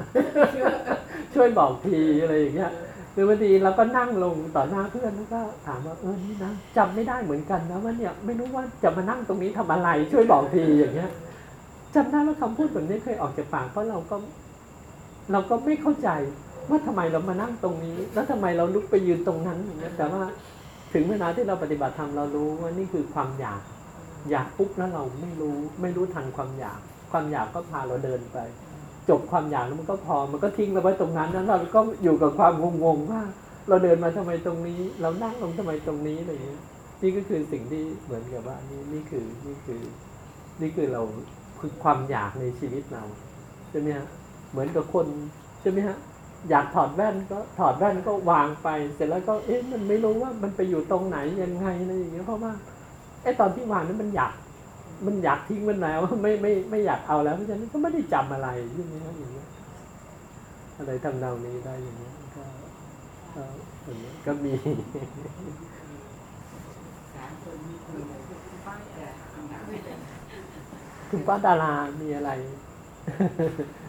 ช่วยบอกทีอะไรอย่างเงี้ยหรือบางทีเราก็นั่งลงต่อหน้าเพื่อนแล้วก็ถามว่าเออนี่นะจำไม่ได้เหมือนกันนะว่าเนี่ยไม่รู้ว่าจะมานั่งตรงนี้ทำอะไร ช่วยบอกทีอย่างเงี้ยจำได้ว่าคำพูดแบบนี้เคยออกจากปากเพราะเราก็ เราก็ไม่เข้าใจว่าทำไมเรามานั่งตรงนี้ แล้วทำไมเราลุกไปยืนตรงนั้นอย่างเงี้ยแต่ว่าถึงเวลาที่เราปฏิบัติธรรมเรารู้ว่านี่คือความอยาก อยากปุ๊บแล้วเราไม่รู้ไม่รู้ทันความอยาก ความอยากก็พาเราเดินไป จบความอยากแล้วมันก็พอมันก็ทิ้งเราไว้ตรงนั้นแล้วเราก็อยู่กับความงงๆว่าเราเดินมาทำไมตรงนี้ เรานั่งลงทำไมตรงนี้อะไรอย่างเงี้ยนี่ก็คือสิ่งที่เหมือนกับว่านี่นี่คือนี่คือ นี่คือเราคือความอยากในชีวิตเราใช่ไหมฮะเหมือนกับคนใช่ไหมฮะอยากถอดแว่นก็ถอดแว่นก็วางไป เสร็จแล้วก็เอ๊ะมันไม่รู้ว่ามันไปอยู่ตรงไหนยังไงอะไรอย่างเงี้ยเพราะว่า ไอ้ตอนที่วางนั้นมันอยาก มันอยากทิ้งมันแล้วไม่ไม่ไม่อยากเอาแล้วเพราะฉะนั้นก็ไม่ได้จำอะไรอย่างเงี้อย่างเงี้ยอะไรทำนองนี้ได้อย่างเงี้ยก็ก็อย่างนี้ก็มีคุณป้าแต่ทำงานไม่ได้คุณป้าดารามีอะไร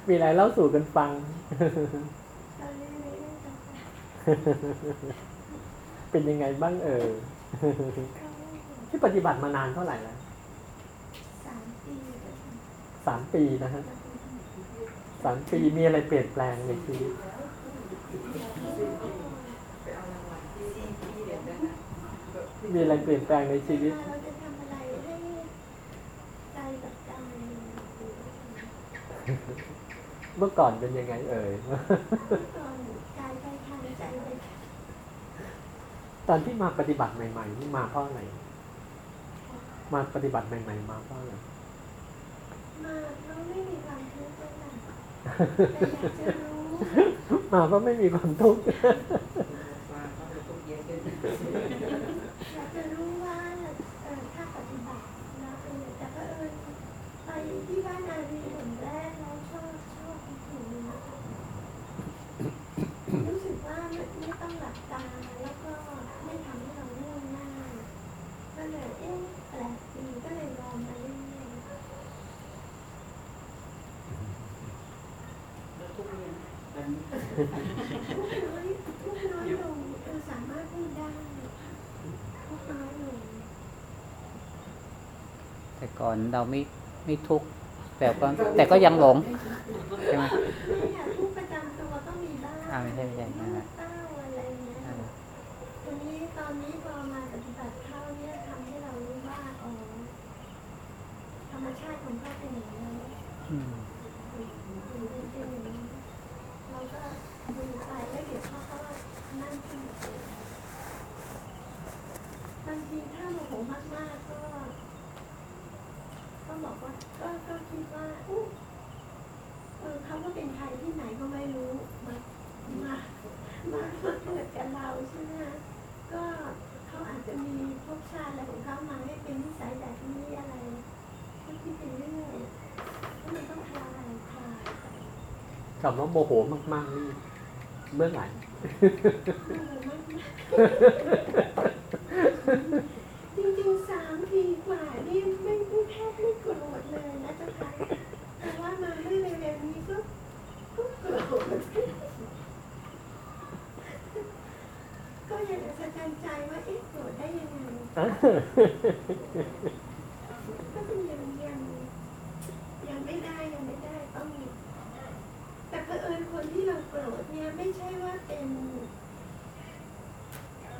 มีอะไรเล่าสู่กันฟัง เป็นยังไงบ้างเออ ที่ปฏิบัติมานานเท่าไหร่แล้วสามปีแล้วสามปีนะฮะสามปีมีอะไรเปลี่ยนแปลงในชีวิตไปเอารางวัลที่ซีพีเด็ดนะมีอะไรเปลี่ยนแปลงในชีวิตเวลาเราจะทำอะไรให้ใจกับใจเมื่อก่อนเป็นยังไงเอ่ยก่อนกายไปทางใจไปทางตอนที่มาปฏิบัติใหม่ๆนี่มาเพราะอะไร มาปฏิบัติใหม่ๆมาเพราะอะไรมาเราไม่มีความทุกข์เท่าไหร่แต่อยากจะรู้มาเพราะไม่มีความทุกข์ว่าเขาจะทุกข์เยอะขึ้น อยากจะรู้ว่าเออถ้าปฏิบัติแล้วเออแต่ก็เออไปที่บ้านนาวีหนแรกแล้วชอบชอบที่สุดนะคะรู้สึกว่าไม่ไม่ต้องหลับตาแล้วก็ไม่ทำให้เราง่วงหน้าก็เลยเอ๊ะแปลกดีก็เลยลองมาเรื่อยๆ แล้วทุกเรียนวันนี้ ทุกน้อยทุกน้อยลงเออสามารถพูดได้ทุกน้อยลง แต่ก่ อนเราไม่ไม่ทุกข์แต่ก็แต่ก็ยังหลงใช่ไหมเนี่ยทุกประจำตัวก็มีบ้างอ่าไม่ใช่ไม่ใช่ลูกเต้าอะไรเงี้ยอ่าทีนี้ตอนนี้พอมาปฏิบัติเข้าเนี่ยทำให้เรารู้ว่าอ๋อธรรมชาติของเขาเป็นอย่างนี้อืมอยู่เป็นอย่างนี้เราก็ดูไปแล้วเดี๋ยวเขาก็นั่นขึ้นบางทีถ้าโมโหมากๆ ก็บอกว่าก็ก็คิดว่าอุ๊ยเออเขาก็เป็นใครที่ไหนก็ไม่รู้มามามาเกิดกับเราใช่ไหมก็เขาอาจจะมีภพชาติอะไรของเขามาให้เป็นนิสัยแบบนี้อะไรก็คิดไปเรื่อยแล้วมันต้องคลายคลายไปคำว่าโมโหมากๆนี่เมื่อไหร่จริงๆสามปีกว่านี่ไม่ไม่แทบไม่โกรธ เลยนะเจ๊ะค่ะแต่ว่ามาเมื่อเร็วๆนี้ก็ก็โกรธก็ยังอัศจรรย์ใจว่าเอ๊ะโกรธได้ยังไงก็คือยังยังยังไม่ได้ยังไม่ได้ต้องแต่เผอิญคนที่เราโกรธเนี่ยไม่ใช่ว่าเป็น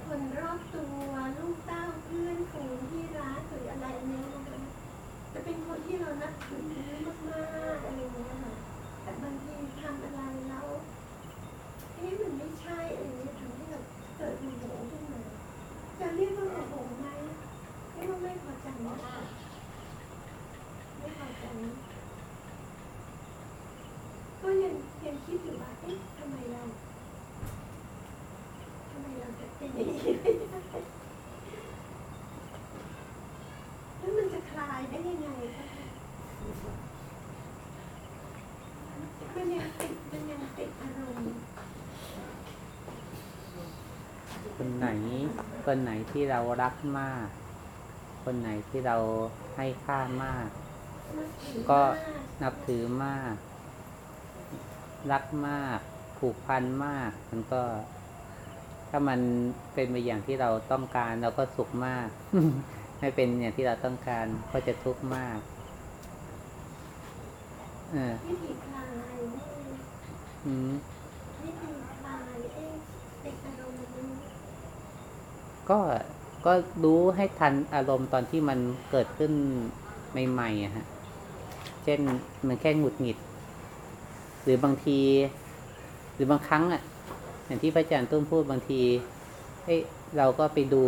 คนรอบตัวลูกเต้าเพื่อนฝูงที่รักหรืออะไรเนี่ยนะคะจะเป็นคนที่เรานับถือมากๆอะไรอย่างเงี้ยค่ะแต่บางทีทำอะไรแล้วเอ๊ะมันไม่ใช่อะไรอย่างเงี้ยทำให้เราเกิดโมโหขึ้นมาจะเรียกว่าโมโหไหมเรียกว่าไม่พอใจนะคะไม่พอใจก็ยังยังคิดอยู่ว่าเอ๊ะทำไมเรา ทำไมเราจะเป็นอย่างนี้ไม่ได้แล้วมันจะคลายได้ยังไงคะมันยังติดมันยังติดอารมณ์ คน ไหน คนไหนที่เรารักมาก คนไหนที่เราให้ค่ามากนับถือก็มากนับถือมาก รักมาก ผูกพันมาก มันก็ ถ้ามันเป็นไปอย่างที่เราต้องการ เราก็สุขมาก ไม่เป็นอย่างที่เราต้องการ ก็จะทุกข์มากเออวิธีคลายนี่อืม วิธีคลายเอ๊ะติดอารมณ์มัน ก็ก็รู้ให้ทันอารมณ์ตอนที่มันเกิดขึ้นใหม่ๆอะฮะ เช่นมันแค่หงุดหงิด หรือบางที หรือบางครั้งอะอย่างที่พระอาจารย์ตุ้มพูดบางทีเอ้ยเราก็ไปดู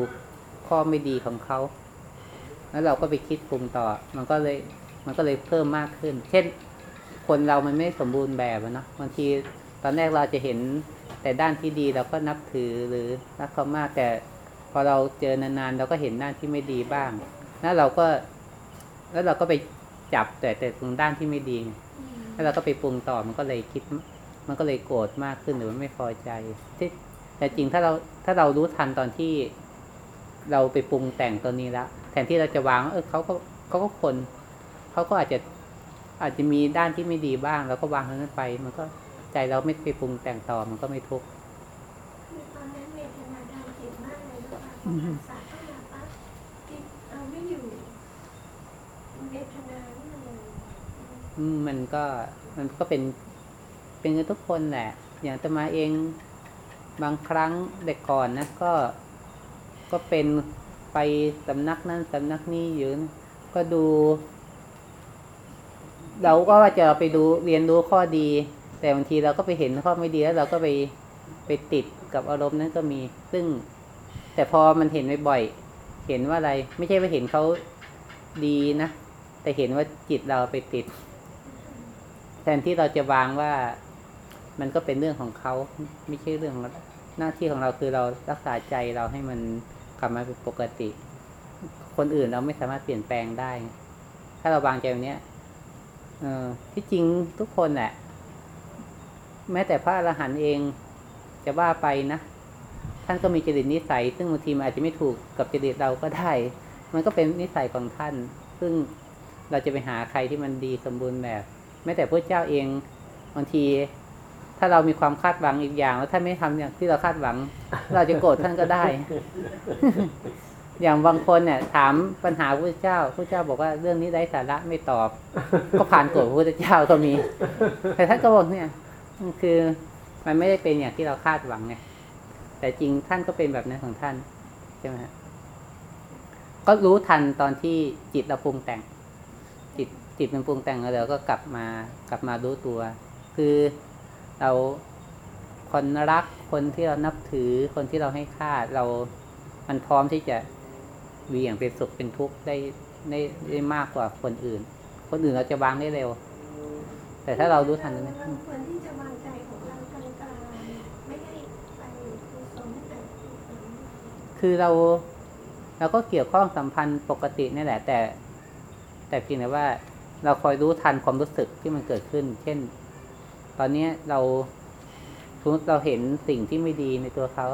ข้อไม่ดีของเขา แล้วเราก็ไปคิดปรุงต่อ มันก็เลย มันก็เลยเพิ่มมากขึ้น เช่น คนเรามันไม่สมบูรณ์แบบนะ บางทีตอนแรกเราจะเห็นแต่ด้านที่ดีเราก็นับถือหรือรักเขามากแต่ อเราเจอนานๆเราก็เห็นด้านที่ไม่ดีบ้าง แล้วเราก็เอแล้วเราก็ไปจับแต่แต่ตรงด้านที่ไม่ดีไงแล้วเราก็ไปปรุงต่อมันก็เลยคิด มันก็เลยโกรธมากขึ้นหรือว่าไม่พอใจที่แต่จริงถ้าเราถ้าเรารู้ทันตอนที่เราไปปรุงแต่งตัวนี้แล้วแทนที่เราจะวางว่าเออเขาก็เขาก็คนเขาก็อาจจะอาจจะมีด้านที่ไม่ดีบ้างเราก็วางตรงนั้นไป มันก็ใจเราไม่ไปปรุงแต่งต่อมันก็ไม่ทุกข์ คือตอนนั้นเวทนาทางจิตมาก เลยนะคะพอภาษาเข้ามาปั๊บจิตเอาไม่อยู่เวทนานี่มันเลยอืมมันก็มันก็เป็นเป็นกันทุกคนแหละ อย่างอาตมาเองบางครั้งเด็กก่อนนะก็ก็เป็นไปสำนักนั้นสำนักนี้อยู่นะก็ดู เราก็ว่าจะไปดูเรียนรู้ข้อดี แต่บางทีเราก็ไปเห็นข้อไม่ดีแล้วเราก็ไปไปติดกับอารมณ์นั้นก็มีซึ่ง แต่พอมันเห็นบ่อยๆเห็นว่าอะไร ไม่ใช่ว่าเห็นเขาดีนะ แต่เห็นว่าจิตเราไปติด แทนที่เราจะวางว่ามันก็เป็นเรื่องของเขาไม่ใช่เรื่องหน้าที่ของเราคือเรารักษาใจเราให้มันกลับมาเป็นปกติ คนอื่นเราไม่สามารถเปลี่ยนแปลงได้ ถ้าเราวางใจแบบเนี้เออที่จริงทุกคนแหละ แม้แต่พระอรหันต์เองจะว่าไปนะ ท่านก็มีจริตนิสัย ซึ่งบางทีมันอาจจะไม่ถูกกับจริตเราก็ได้ มันก็เป็นนิสัยของท่าน ซึ่งเราจะไปหาใครที่มันดีสมบูรณ์แบบ แม้แต่พระเจ้าเองบางที ถ้าเรามีความคาดหวังอีกอย่าง แล้วท่านไม่ทำอย่างที่เราคาดหวัง เราจะโกรธท่านก็ได้ อย่างบางคนเนี่ย ถามปัญหาพระเจ้าพระเจ้าบอกว่าเรื่องนี้ไร้สาระไม่ตอบ ก็ผ่านโกรธพระเจ้าก็มี แต่ท่านก็บอกเนี่ยคือมันไม่ได้เป็นอย่างที่เราคาดหวังไง แต่จริงท่านก็เป็นแบบนั้นของท่านใช่ไหมฮะก็รู้ทันตอนที่จิตเราปรุงแต่ง จิตจิตมันปรุงแต่งแล้วเราก็กลับมากลับมารู้ตัว คือเราคนรักคนที่เรานับถือคนที่เราให้ค่าเรา มันพร้อมที่จะเวียงเป็นสุขเป็นทุกข์ได้ได้ได้มากกว่าคนอื่น คนอื่นเราจะวางได้เร็ว แต่ถ้าเรารู้ทันตรงนี้เราควรที่จะวางใจของเรากลางๆไม่ให้ไปกุศลแต่กุศล คือเราเราก็เกี่ยวข้องสัมพันธ์ปกตินี่แหละ แต่ แต่เพียงแต่ว่าเราคอยรู้ทันความรู้สึกที่มันเกิดขึ้น เช่น ตอนนี้เราสมมติเราเห็นสิ่งที่ไม่ดีในตัวเขา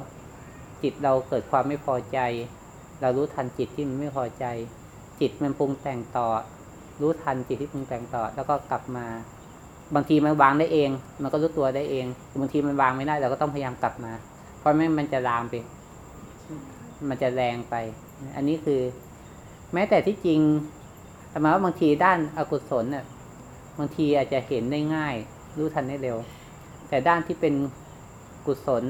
จิตเราเกิดความไม่พอใจ เรารู้ทันจิตที่มันไม่พอใจ จิตมันปรุงแต่งต่อ รู้ทันจิตที่ปรุงแต่งต่อ แล้วก็กลับมา บางทีมันวางได้เอง มันก็รู้ตัวได้เอง บางทีมันวางไม่ได้เราก็ต้องพยายามกลับมา เพราะไม่งั้นมันจะลามไป มันจะแรงไป อันนี้คือ แม้แต่ที่จริงแต่หมายว่าบางทีด้านอากุศลเนี่ยบางทีอาจจะเห็นได้ง่าย รู้ทันได้เร็ว แต่ด้านที่เป็นกุศล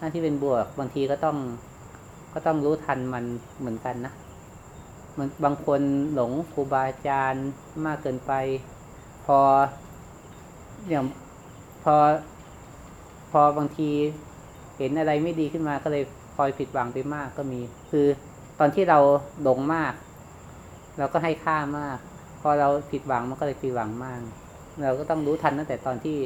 ด้านที่เป็นบวก บางทีก็ต้องก็ต้องรู้ทันมันเหมือนกันนะมันบางคนหลงครูบาอาจารย์มากเกินไป พออย่างพอพอบางทีเห็นอะไรไม่ดีขึ้นมาก็เลย พลอยผิดหวังไปมากก็มี คือตอนที่เราหลงมาก เราก็ให้ค่ามาก พอเราผิดหวังมันก็เลยผิดหวังมาก เราก็ต้องรู้ทันตั้งแต่ตอนที่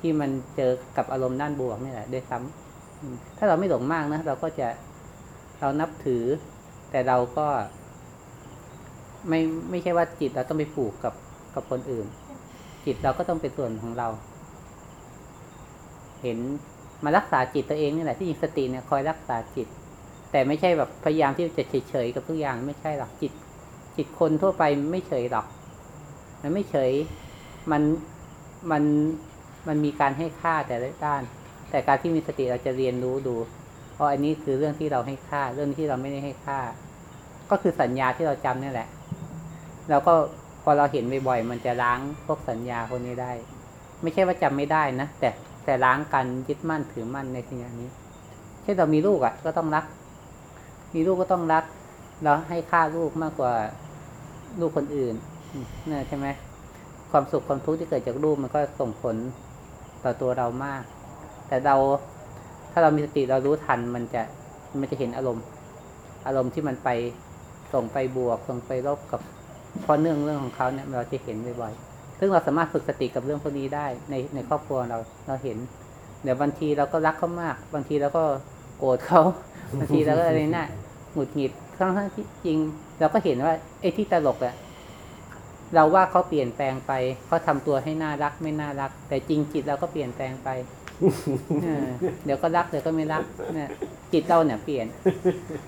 ที่มันเจอกับอารมณ์ด้านบวกนี่แหละด้วยซ้ำอืมถ้าเราไม่หลงมากนะเราก็จะเรานับถือ แต่เราก็ ไม่ไม่ใช่ว่าจิตเราต้องไปผูกกับกับคนอื่น จิตเราก็ต้องเป็นส่วนของเรา เห็น มารักษาจิตตัวเองนี่แหละที่จริงสติเนี่ยคอยรักษาจิต แต่ไม่ใช่แบบพยายามที่จะเฉยๆกับทุกอย่างไม่ใช่หรอกจิต จิตคนทั่วไปไม่เฉยหรอก มันไม่เฉยมันมันมันมีการให้ค่าแต่ละด้าน แต่การที่มีสติเราจะเรียนรู้ดูเพราะอันนี้คือเรื่องที่เราให้ค่า เรื่องที่เราไม่ได้ให้ค่า ก็คือสัญญาที่เราจำนี่แหละ แล้วก็พอเราเห็นบ่อยๆมันจะล้างพวกสัญญาพวกนี้ได้ ไม่ใช่ว่าจำไม่ได้นะแต่ แต่ล้างกันยึดมั่นถือมั่นในสิ่งอย่างนี้ เช่นเรามีลูกอะ ก็ต้องรัก มีลูกก็ต้องรัก เราให้ค่าลูกมากกว่าลูกคนอื่นนี่ใช่ไหมความสุขความทุกข์ที่เกิดจากลูกมันก็ส่งผลต่อตัวเรามาก แต่เราถ้าเรามีสติเรารู้ทันมันจะมันจะเห็นอารมณ์ อารมณ์ที่มันไปส่งไปบวกส่งไปลบกับเพราะเนื่องเรื่องของเขาเนี่ยเราจะเห็นบ่อยๆ ซึ่งเราสามารถฝึกสติกับเรื่องพวกนี้ได้ในในครอบครัวเราเราเห็น เดี๋ยวบางทีเราก็รักเขามาก บางทีเราก็โกรธเขาบางทีเราก็อะไรน่ะหงุดหงิดทั้งๆที่จริง เราก็เห็นว่าไอ้ที่ตลกอะเราว่าเขาเปลี่ยนแปลงไปเขาทำตัวให้น่ารักไม่น่ารัก แต่จริงจิตเราก็เปลี่ยนแปลงไปเออเดี๋ยวก็รักเดี๋ยวก็ไม่รักเนี่ยจิตเราเนี่ยเปลี่ยน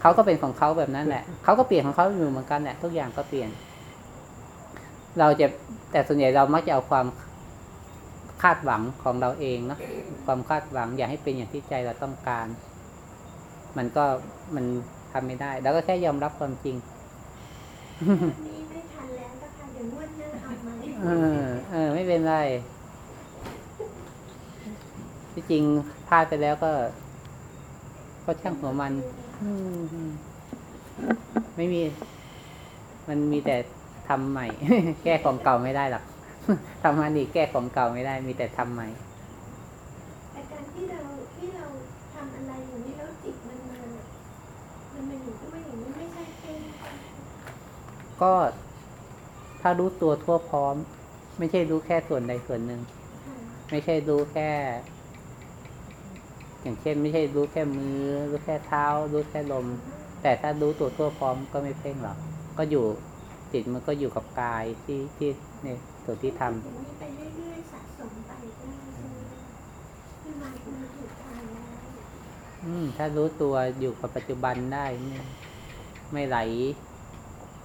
เขาก็เป็นของเขาแบบนั้นแหละเขาก็เปลี่ยนของเขาอยู่เหมือนกันแหละทุกอย่างก็เปลี่ยน เราจะแต่ส่วนใหญ่เรามักจะเอาความคาดหวังของเราเองเนาะความคาดหวังอยากให้เป็นอย่างที่ใจเราต้องการ มันก็มันทำไม่ได้แล้วก็แค่ยอมรับความจริงวันนี้ไม่ทันแล้วนะคะเดี๋ยวงวดหน้าเอาไหมเออเออ ไม่เป็นไรที่จริงพลาดไปแล้วก็ ก็ช่างหัวมันอืมไม่มี มันมีแต่ ทำใหม่ แก้ของเก่าไม่ได้หรอกทำมาดีแก้ของเก่าไม่ได้ มีแต่ทำใหม่แต่การที่เราที่เราทำอะไรอย่างนี้แล้วจิตมันมามันมาอยู่ด้วยอย่างนี้ไม่ใช่เป็นก็ถ้ารู้ตัวทั่วพร้อม ไม่ใช่รู้แค่ส่วนใดส่วนหนึ่งค่ะไม่ใช่รู้แค่ อย่างเช่น ไม่ใช่รู้แค่มือ รู้แค่เท้า รู้แค่ลม แต่ถ้ารู้ตัวทั่วพร้อมก็ไม่เพ่งหรอกก็อยู่ จิตมันก็อยู่กับกายที่ที่ในส่วนที่ทำอย่างนี้ไปเรื่อยๆสะสมไปก็ได้ใช่ไหมคือมามาถูกทางแล้วอืมถ้ารู้ตัวอยู่กับปัจจุบันได้ไม่ไม่ไหล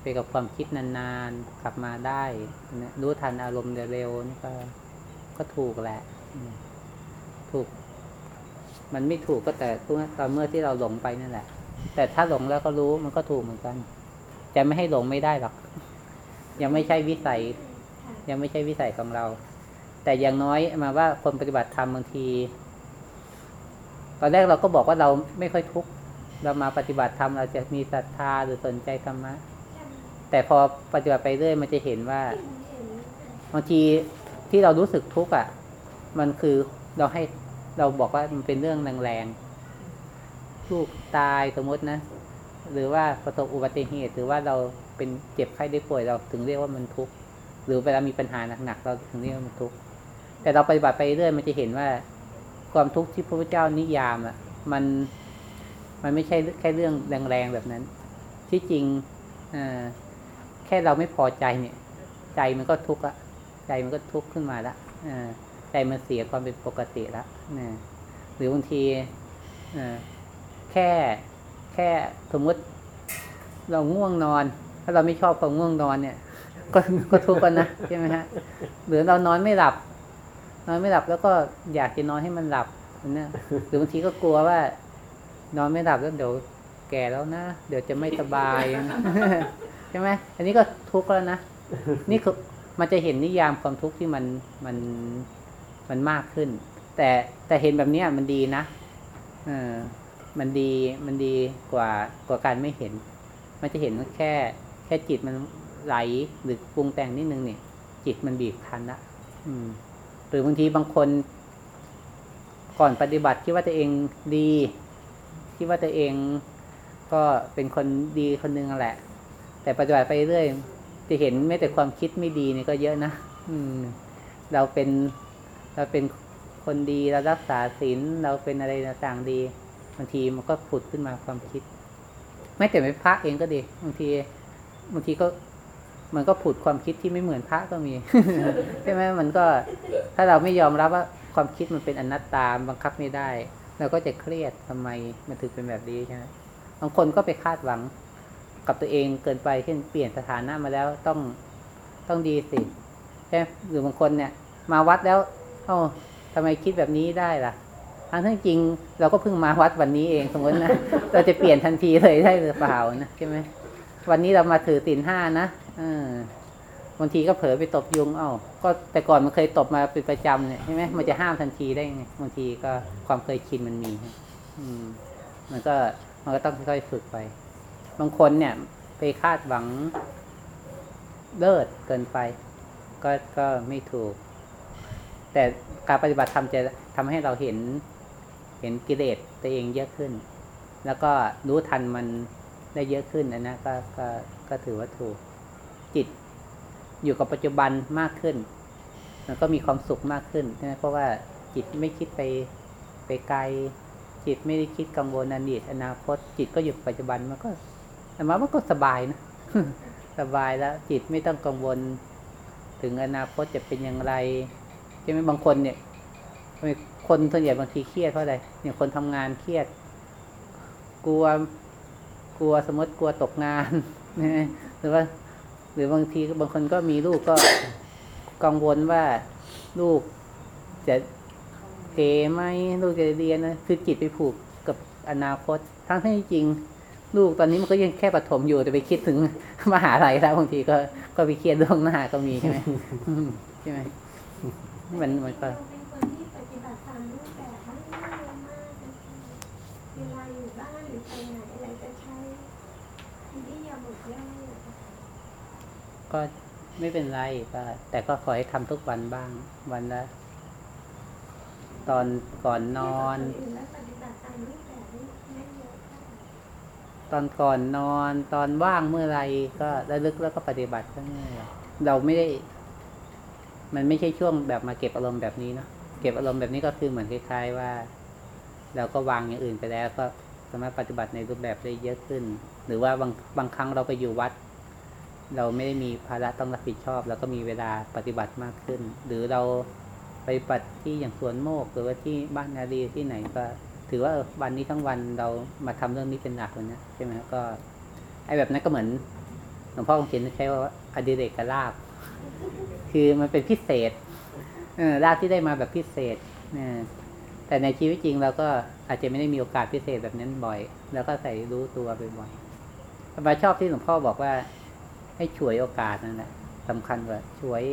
ไปกับความคิดนานๆ กลับมาได้นะรู้ทันอารมณ์เร็วๆนี่ก็ ก็ถูกแหละอืมถูก มันไม่ถูกก็แต่ตอนเมื่อที่เราหลงไปนั่นแหละ แต่ถ้าหลงแล้วก็รู้มันก็ถูกเหมือนกัน จะไม่ให้หลงไม่ได้หรอก ยังไม่ใช่วิสัย ยังไม่ใช่วิสัยของเรา แต่อย่างน้อยมาว่าคนปฏิบัติธรรมบางที ตอนแรกเราก็บอกว่าเราไม่ค่อยทุกข์เรามาปฏิบัติธรรมเราจะมีศรัทธาหรือสนใจธรรมะ แต่พอปฏิบัติไปเรื่อยมันจะเห็นว่าบางทีที่เรารู้สึกทุกข์อะ มันคือเราให้เราบอกว่ามันเป็นเรื่องแรงๆลูกตายสมมตินะ หรือว่าประสบอุบัติเหตุ หรือว่าเราเป็นเจ็บไข้ได้ป่วยเราถึงเรียกว่ามันทุกข์หรือเวลามีปัญหาหนักๆเราถึงเรียกว่ามันทุกข์แต่เราปฏิบัติไปเรื่อยมันจะเห็นว่า ความทุกข์ที่พระพุทธเจ้านิยามอะมันมันไม่ใช่แค่เรื่องแรงๆแบบนั้น ที่จริงอแค่เราไม่พอใจเนี่ย ใจมันก็ทุกข์ละใจมันก็ทุกข์ขึ้นมาละอใจมันเสียความเป็นปกติละนะหรือบางทีอแค่ แค่สมมติเราง่วงนอน ถ้าเราไม่ชอบความง่วงนอนเนี่ย ก็ก็ทุกข์กันนะใช่ไหมฮะหรือเรานอนไม่หลับ นอนไม่หลับแล้วก็อยากจะนอนให้มันหลับนะหรือบางทีก็กลัวว่า นอนไม่หลับแล้วเดี๋ยวแก่แล้วนะเดี๋ยวจะไม่สบายใช่ไหมอันนี้ก็ทุกข์แล้วนะนี่คือมันจะเห็นนิยามความทุกข์ที่มันมันมันมากขึ้น แต่แต่เห็นแบบเนี้ยมันดีนะเออ มันดีมันดีกว่ากว่าการไม่เห็น มันจะเห็นว่าแค่ แค่จิตมันไหลหรือปรุงแต่งนิดนึงเนี่ย จิตมันบีบคั้นละหรือบางทีบางคน ก่อนปฏิบัติคิดว่าตัวเองดีคิดว่าตัวเองก็เป็นคนดีคนหนึงนั่นแหละ แต่ปฏิบัติไปเรื่อยจะเห็นแม้แต่ความคิดไม่ดีนี่ก็เยอะนะอืม เราเป็นเราเป็นคนดีเรารักษาศีลเราเป็นอะไรต่างๆดี บางทีมันก็ผุดขึ้นมาความคิด ไม่แต่ไม่พระเองก็ดีบางทีบางทีก็มันก็ผุดความคิดที่ไม่เหมือนพระก็มีใช่ไหมมันก็ ถ้าเราไม่ยอมรับว่าความคิดมันเป็นอนัตตาบังคับไม่ได้เราก็จะเครียดทำไมมันถึงเป็นแบบนี้ใช่ไหมบางคนก็ไปคาดหวังกับตัวเองเกินไปเช่นเปลี่ยนสถานะมาแล้วต้องต้องดีสิใช่หรือบางคนเนี่ย มาวัดแล้ว เอ้าทำไมคิดแบบนี้ได้ล่ะ ทั้งที่จริง เราก็เพิ่งมาวัดวันนี้เองสมมตินะเราจะเปลี่ยนทันทีเลยได้หรือเปล่านะใช่ไหมวันนี้เรามาถือศีลห้านะบางทีก็เผลอไปตบยุงเอ้าก็แต่ก่อนมันเคยตบมาเป็นประจำเนี่ยใช่ไหมมันจะห้ามทันทีได้ไงบางทีก็ความเคยชินมันมีอืมมันก็มันก็ต้องค่อยๆฝึกไป บางคนเนี่ย ไปคาดหวังเลิศเกินไป ก็ก็ไม่ถูก แต่การปฏิบัติธรรมจะทำให้เราเห็น ห็นกิเลสตัวเองเยอะขึ้น แล้วก็รู้ทันมันได้เยอะขึ้นอันะก็ก็ก็ถือว่าถูกจิตอยู่กับปัจจุบันมากขึ้น มันก็มีความสุขมากขึ้นใช่ไหมเพราะว่าจิตไม่คิดไปไปไกล จิตไม่ได้คิดกังวลอดีตอนาคต จิตก็อยู่ปัจจุบันมันก็แต่ว่ามันก็สบายนะสบายแล้ว จิตไม่ต้องกังวล ถึงอนาคตจะเป็นอย่างไรใช่ไหมบางคนเนี่ย คนส่วนใหญ่บางทีเครียดเพราะอะไรเนี่ยคนทำงานเครียด กลัวกลัวสมมติกลัวตกงานนะหรือว่า หรือบางทีบางคนก็มีลูกก็กังวลว่าลูกจะเกไหมลูกจะเรียนนะคือจิตไปผูกกับอนาคต ทั้งที่จริง ลูกตอนนี้มันก็ยังแค่ปฐมอยู่แต่ไปคิดถึงมหาลัยแล้วบางทีก็ก็ไปเครียดล่วงหน้าก็มีใช่ไหมใช่ไหมมันมันก็ เราเป็นคนที่ปฏิบัติตามรูปแบบไม่ได้เยอะมากนะคะเวลาอยู่บ้านหรือไปไหนอะไรจะใช้อิริยาบถย่อยอะค่ะ ก็ไม่เป็นไรก็แต่ก็ขอให้ทำทุกวันบ้าง วันละตอนก่อนนอน ตอนก่อนนอน ตอนว่างเมื่อไรก็ระลึกแล้วก็ปฏิบัติก็เมื่อไรเราไม่ได้ มันไม่ใช่ช่วงแบบมาเก็บอารมณ์แบบนี้เนาะเก็บอารมณ์แบบนี้ก็คือเหมือนคล้ายๆว่าเราก็วางอย่างอื่นไปแล้วก็สามารถปฏิบัติในรูปแบบได้เยอะขึ้น หรือว่าบางบางครั้งเราไปอยู่วัด เราไม่ได้มีภาระต้องรับผิดชอบ แล้วก็มีเวลาปฏิบัติมากขึ้น หรือเราไปปฏิบัติที่อย่างสวนโมกหรือว่าที่บ้านนาดีที่ไหนก็ ถือว่าวันนี้ทั้งวันเรามาทำเรื่องนี้เป็นหลักเลยนะใช่ไหมก็ไอ้แบบนั้นก็เหมือนหลวงพ่อคงเขียนใช้ว่าอดิเรกลาบ คือมันเป็นพิเศษเออลาบที่ได้มาแบบพิเศษเออแต่ในชีวิตจริงเราก็อาจจะไม่ได้มีโอกาสพิเศษแบบนั้นบ่อย แล้วก็ใส่รู้ตัวบ่อยๆมาชอบที่หลวงพ่อบอกว่า ให้ฉวยโอกาสนั่นแหละสำคัญกว่าฉวย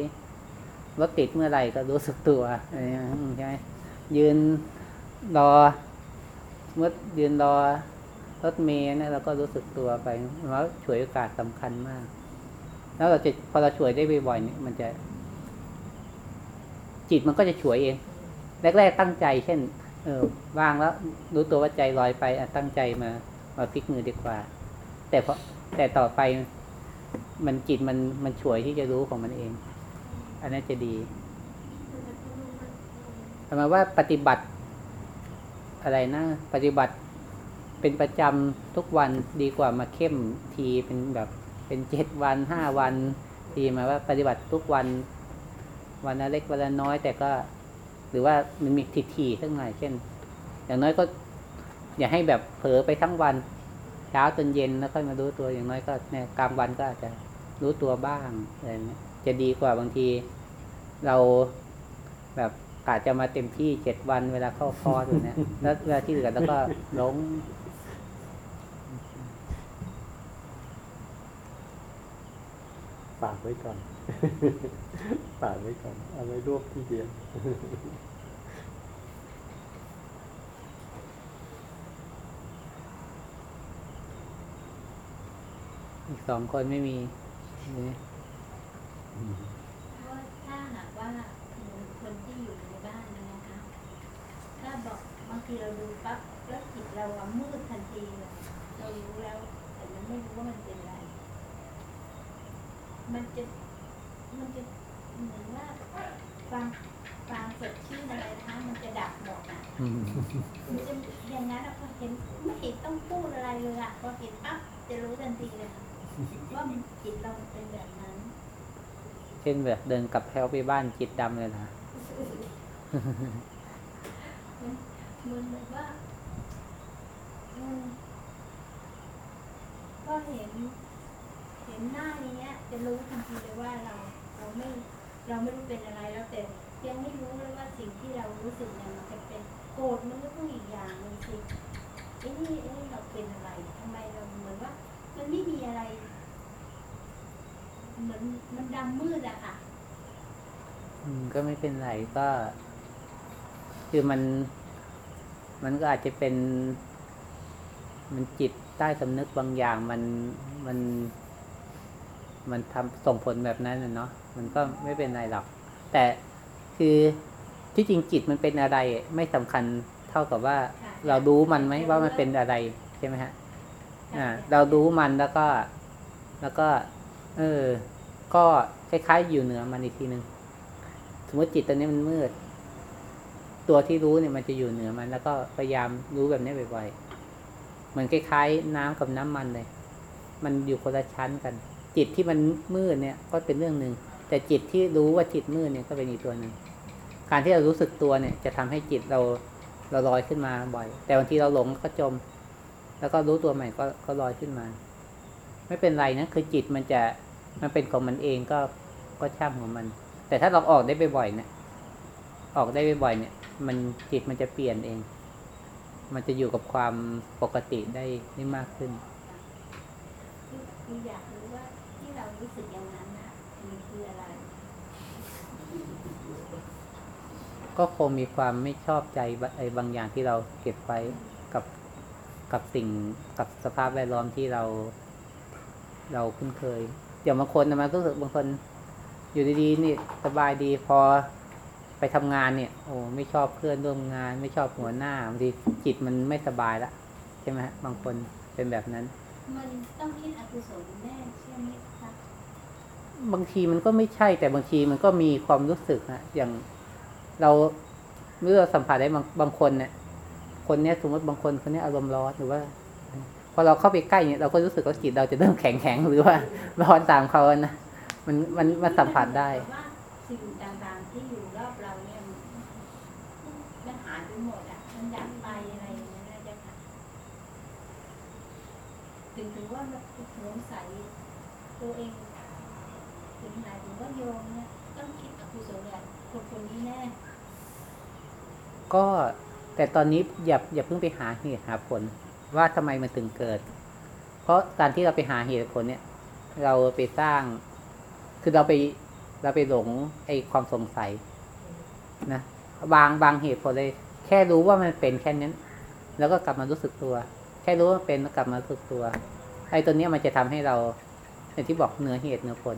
รถติดเมื่อไหร่ก็รู้สึกตัวอะไรอย่างเงี้ยอืมใช่ไหมยืนรอเมื่อยืนรอรถเมล์เนี่ยเราก็รู้สึกตัวไปแล้วฉวยโอกาสสำคัญมาก แล้วเราจะพอเราฉวยได้บ่อยๆเนี่ยมันจะ จิตมันก็จะฉวยเอง แรกๆตั้งใจ เช่น เออว่างแล้วรู้ตัวว่าใจลอยไปอตั้งใจมามาพลิกมือดีกว่า แต่พอแต่ต่อไป มันจิตมันมันฉวยที่จะรู้ของมันเอง อันนั้นจะดีหมายว่าปฏิบัติ อะไรนะ ปฏิบัติเป็นประจำทุกวันดีกว่ามาเข้มทีเป็นแบบเป็นเจ็ดวันห้าวันทีหมายว่า ปฏิบัติทุกวัน วันละเล็กวันละน้อย แต่ก็ หรือว่ามันมีทีทีๆสักหน่อยเช่น อย่างน้อยก็ อย่าให้แบบเผลอไปทั้งวัน เช้าจนเย็นแล้วค่อยมารู้ตัวอย่างน้อยก็เนี่ยกลางวันก็อาจจะรู้ตัวบ้างอะไรเงี้ยจะดีกว่าบางที เราแบบกะจะมาเต็มที่เจ็ดวันเวลาเข้าคอร์สอยู่เนี่ยแล้วเวลาที่เหลือแล้วก็หลงฝากไว้ก่อนฝากไว้ก่อน เอาไว้รวบทีเดียว อีกสองคนไม่มีนี่เพราะถ้าหากว่าคนที่อยู่ในบ้านนะนะคะถ้าบอกบางทีเราดูปั๊บแล้วจิตเราอะมืดทันทีเลยเรารู้แล้ว แต่ยังไม่รู้ว่ามันเป็นอะไร มันจะมันจะเหมือนว่าความความสดชื่นอะไรนะคะมันจะดับหมดอะอืมมันจะอย่างนั้นอะพอเห็นไม่เห็นต้องพูดอะไรเลยอะพอเห็นปั๊บจะรู้ทันทีเลยค่ะ ว่ามันจิตเราเป็นแบบนั้น เช่นแบบเดินกลับแถวไปบ้านจิตดำเลยนะเหมือนแบบว่าเออก็เห็น เห็นหน้าอย่างเงี้ยจะรู้ทันทีเลยว่าเรา เราไม่ เราไม่รู้เป็นอะไรแล้วแต่ยังไม่รู้เลยว่าสิ่งที่เรารู้สึกเนี่ยมันจะเป็นโกรธมันก็ต้องอีกอย่างหนึงสิไอ้นี่ไอ้นี่เราเป็นอะไรทำไมเราเหมือนว่า มันไม่มีอะไร เหมือนมันดำมืดอะค่ะ อืมก็ไม่เป็นไรก็ คือมัน มันก็อาจจะเป็น มันจิตใต้สำนึกบางอย่าง มันมัน มันทำส่งผลแบบนั้นนะเนาะมันก็ไม่เป็นไรหรอก แต่คือที่จริงจิตมันเป็นอะไร ไม่สำคัญเท่ากับว่าค่ะเรารู้มันไหมว่ามันเป็นอะไรใช่ไหมฮะ อ่าเรารู้มันแล้วก็ แล้วก็ เออ ก็คล้ายๆอยู่เหนือมันอีกทีหนึ่งสมมติจิตตอนนี้มันมืด ตัวที่รู้เนี่ยมันจะอยู่เหนือมัน แล้วก็พยายามรู้แบบนี้บ่อยๆเหมือนคล้ายๆน้ำกับน้ำมันเลย มันอยู่คนละชั้นกัน จิตที่มันมืดเนี่ย ก็เป็นเรื่องหนึ่งแต่จิตที่รู้ว่าจิตมืดเนี่ยก็เป็นอีกตัวหนึ่งการที่เรารู้สึกตัวเนี่ย จะทำให้จิตเราเราลอยขึ้นมาบ่อย แต่บางทีเราหลงก็จม แล้วก็รู้ตัวใหม่ก็ก็ลอยขึ้นมา ไม่เป็นไรนะคือจิตมันจะมันเป็นของมันเองก็ก็ช่างของมัน แต่ถ้าเราออกได้บ่อยๆเนี่ยออกได้บ่อยๆเนี่ย มันจิตมันจะเปลี่ยนเอง มันจะอยู่กับความปกติได้ได้มากขึ้นคืออยากรู้ว่าที่เรารู้สึกอย่างนั้นนะมันคืออะไร ก็คงมีความไม่ชอบใจบไอ้บางอย่างที่เราเก็บไว้ กับกับสิ่งกับสภาพแวดล้อมที่เรา เราคุ้นเคยอย่างบางคนนะมันก็รู้สึกบางคนอยู่ดีๆนี่สบายดีพอไปทำงานเนี่ย โอ้ไม่ชอบเพื่อนร่วมงาน ไม่ชอบหัวหน้าบางทีจิตมันไม่สบายละใช่ไหมฮะบางคนเป็นแบบนั้น มันต้องคิดอกุศลแน่ใช่ไหมคะบางทีมันก็ไม่ใช่แต่บางทีมันก็มีความรู้สึกนะอย่างเราเมื่อเราสัมผัสได้บางบางคนเนี่ย คนเนี้ยสมมติบางคนคนเนี้ยอารมณ์ร้อนหรือว่า พอเราเข้าไปใกล้เนี่ยเราก็รู้สึกว่าจิตเราจะเริ่มแข็งแข็งๆหรือว่าร้อนตามเขาอะนะมันมันมันสัมผัสได้แต่ว่าสิ่งต่างๆที่อยู่รอบเราเนี่ยมันมันหายไปหมดอะมันดับไปอะไรอย่างเงี้ยนะเจ้าค่ะถึงถึงว่ามันสงสัยตัวเองถึงไหนถึงว่าโยมเนี่ยต้องคิดอกุศลแบบคนคนนี้แน่ก็ แต่ตอนนี้อย่าอย่าเพิ่งไปหาเหตุหาผลว่าทำไมมันถึงเกิด เพราะการที่เราไปหาเหตุผลเนี่ย เราไปสร้าง คือเราไปเราไปหลงไอ้ความสงสัยนะบางบางเหตุผลเลย แค่รู้ว่ามันเป็นแค่นั้นแล้วก็กลับมารู้สึกตัว แค่รู้ว่าเป็นแล้วกลับมารู้สึกตัว ไอ้ตัวนี้มันจะทำให้เราอย่างที่บอกเหนือเหตุเหนือผล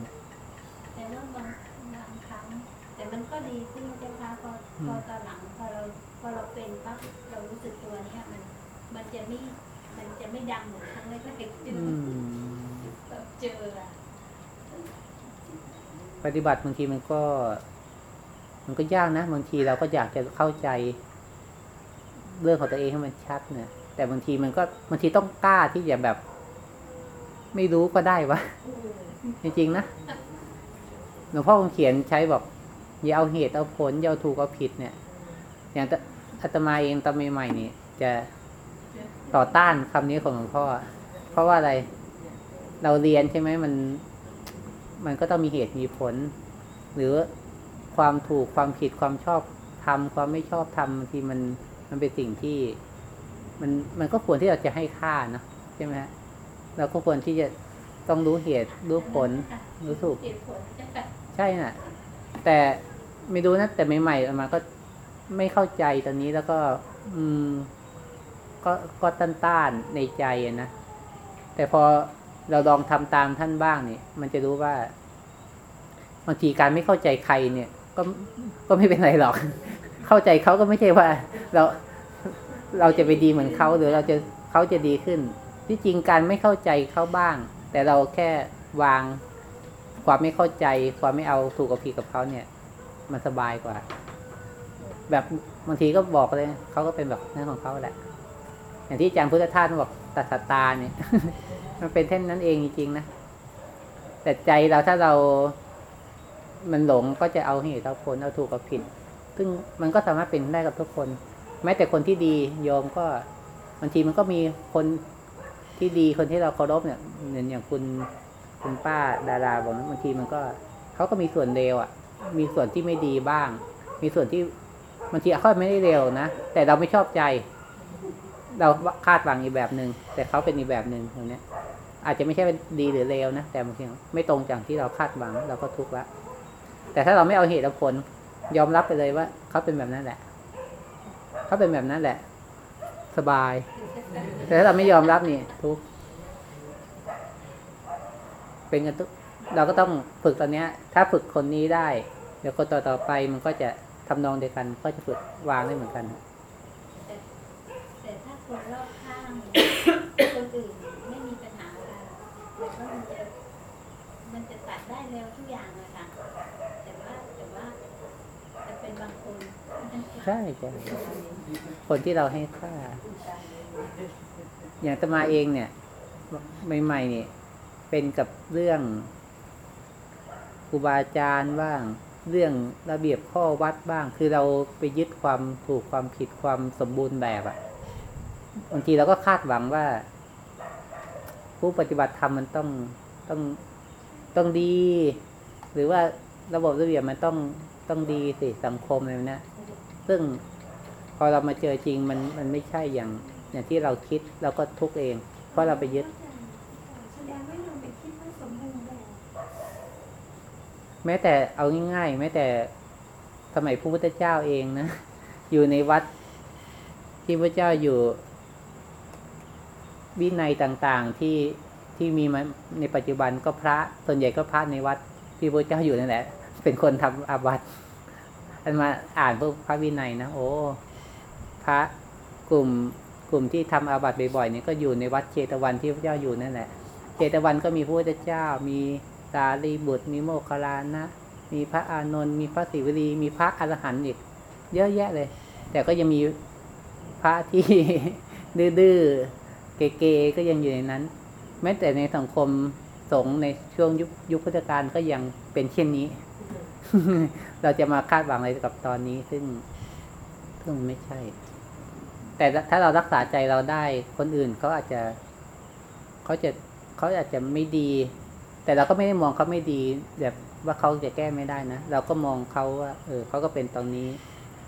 แต่ว่าบางบางครั้งแต่มันก็ดีขึ้นนะเจ้าค่ะพอพอตอน จะไม่มันจะไม่ดังเหมือนครั้งแรกๆที่อืมเราเจออะปฏิบัติบางทีมันก็ มันก็ยากนะบางทีเราก็อยากจะเข้าใจ เรื่องของตัวเองให้มันชัดเนี่ย แต่บางทีมันก็บางทีต้องกล้าที่จะแบบ ไม่รู้ก็ได้วะจริงๆนะหลวงพ่อคงเขียนใช้บอกอย่าเอาเหตุเอาผลอย่าเอาถูกเอาผิดเนี่ย อย่างตะอาตมาเองตอนใหม่ๆนี่จะ ต่อต้านคำนี้ของหลวงพ่อ เพราะว่าอะไร เราเรียนใช่ไหมมัน มันก็ต้องมีเหตุมีผล หรือความถูกความผิดความชอบทำความไม่ชอบทำบางทีมันมันเป็นสิ่งที่ มันมันก็ควรที่เราจะให้ค่าเนอะใช่ไหมฮะเราก็ควรที่จะต้องรู้เหตุรู้ผลรู้ถูกเหตุผลจะแบบใช่น่ะ แต่ไม่รู้นะแต่ใหม่ๆมาก็ไม่เข้าใจตอนนี้แล้วก็ อืม ก็ก็ต้านๆในใจนะแต่พอเราลองทำตามท่านบ้างเนี่ย มันจะรู้ว่าบางทีการไม่เข้าใจใครเนี่ย ก็ก็ไม่เป็นไรหรอก เข้าใจเขาก็ไม่ใช่ว่า เราเราจะไปดีเหมือนเขาหรือเราจะเขาจะดีขึ้น ที่จริงการไม่เข้าใจเขาบ้าง แต่เราแค่วางความไม่เข้าใจ ความไม่เอาถูกกับผิดกับเขาเนี่ย มันสบายกว่า แบบบางทีก็บอกเลยเขาก็เป็นแบบนั้นของเขาแหละ อย่างที่อาจารย์พุทธทาสบอกตัสตาเนี่ย มันเป็นเท่นนั้นเองจริงๆนะแต่ใจเราถ้าเรา มันหลงก็จะเอาเหตุเอาผลเอาถูกกับผิด ซึ่งมันก็สามารถเป็นได้กับทุกคน แม้แต่คนที่ดีโยมก็บางทีมันก็มีคนที่ดีคนที่เราเคารพเนี่ยเหมือนอย่างคุณคุณป้าดาราบอกบางทีมันก็เขาก็มีส่วนเลวอะ มีส่วนที่ไม่ดีบ้าง มีส่วนที่บางทีเขาไม่ได้เลวนะแต่เราไม่ชอบใจ เราคาดหวังอีกแบบหนึ่งแต่เขาเป็นอีกแบบหนึ่งอย่างนี้อาจจะไม่ใช่เป็นดีหรือเลวนะแต่บางทีไม่ตรงจากที่เราคาดหวังเราก็ทุกข์ละแต่ถ้าเราไม่เอาเหตุเอาผล ยอมรับไปเลยว่าเขาเป็นแบบนั้นแหละ เขาเป็นแบบนั้นแหละ สบาย แต่ถ้าเราไม่ยอมรับนี่ทุกข์เป็นกันทุกเราก็ต้องฝึกตอนเนี้ย ถ้าฝึกคนนี้ได้ เดี๋ยวคนต่อต่อๆไปมันก็จะทำนองเดียวกัน ก็จะฝึกวางได้เหมือนกัน คนรอบข้าง คนอื่นไม่มีปัญหาอะไรแต่ว่ามันจะมันจะตัดได้เร็วทุกอย่างเลยค่ะแต่ว่าแต่ว่าจะเป็นบางคนใช่ใช่คนที่เราให้ค่า อย่างตมาเองเนี่ยใหม่ๆเนี่ยเป็นกับเรื่องครูบาอาจารย์บ้าง เรื่องระเบียบข้อวัดบ้าง คือเราไปยึดความถูกความผิดความสมบูรณ์แบบอะ บางทีเราก็คาดหวังว่า ผู้ปฏิบัติธรรมมันต้องต้องต้องดี หรือว่าระบบระเบียบมันต้องต้องดีสิสังคมอะไรนะซึ่งพอเรามาเจอจริงมันมันไม่ใช่อย่างอย่างที่เราคิดเราก็ทุกเอง เพราะเราไปยึดแสดงว่เราไปคิดว่าสมบูรณ์แบบแม้แต่เอาง่ายๆแม้แต่สมัยพระพุทธเจ้าเองนะ อยู่ในวัดที่พระเจ้าอยู่ วินัยต่างๆที่ที่มีมาในปัจจุบันก็พระส่วนใหญ่ก็พระในวัดที่พระเจ้าอยู่นั่นแหละ เป็นคนทำอาบัติอันมาอ่านพวกพระวินัยนะโอ้พระกลุ่มกลุ่มที่ทำอาบัติบ่อยๆเนี่ยก็อยู่ในวัดเชตวันที่พระเจ้าอยู่นั่นแหละ เจตวันก็มีพระพุทธเจ้า มีสารีบุตร มีโมคคลานะ มีพระอานนท์มีพระศิวลีมีพระอรหันต์อีก เยอะแยะเลย แต่ก็ยังมีพระที่ดื้อ เก๋ๆก็ยังอยู่ในนั้น แม้แต่ในสังคมสงในช่วงยุคยุคพุทธกาลก็ยังเป็นเช่นนี้ เราจะมาคาดหวังอะไรกับตอนนี้ซึ่งซึ่งไม่ใช่ แต่ถ้าเรารักษาใจเราได้คนอื่นเขาอาจจะเขาจะเขาอาจจะไม่ดี แต่เราก็ไม่ได้มองเขาไม่ดี แบบว่าเขาจะแก้ไม่ได้นะเราก็มองเขาว่าเออเขาก็เป็นตรงนี้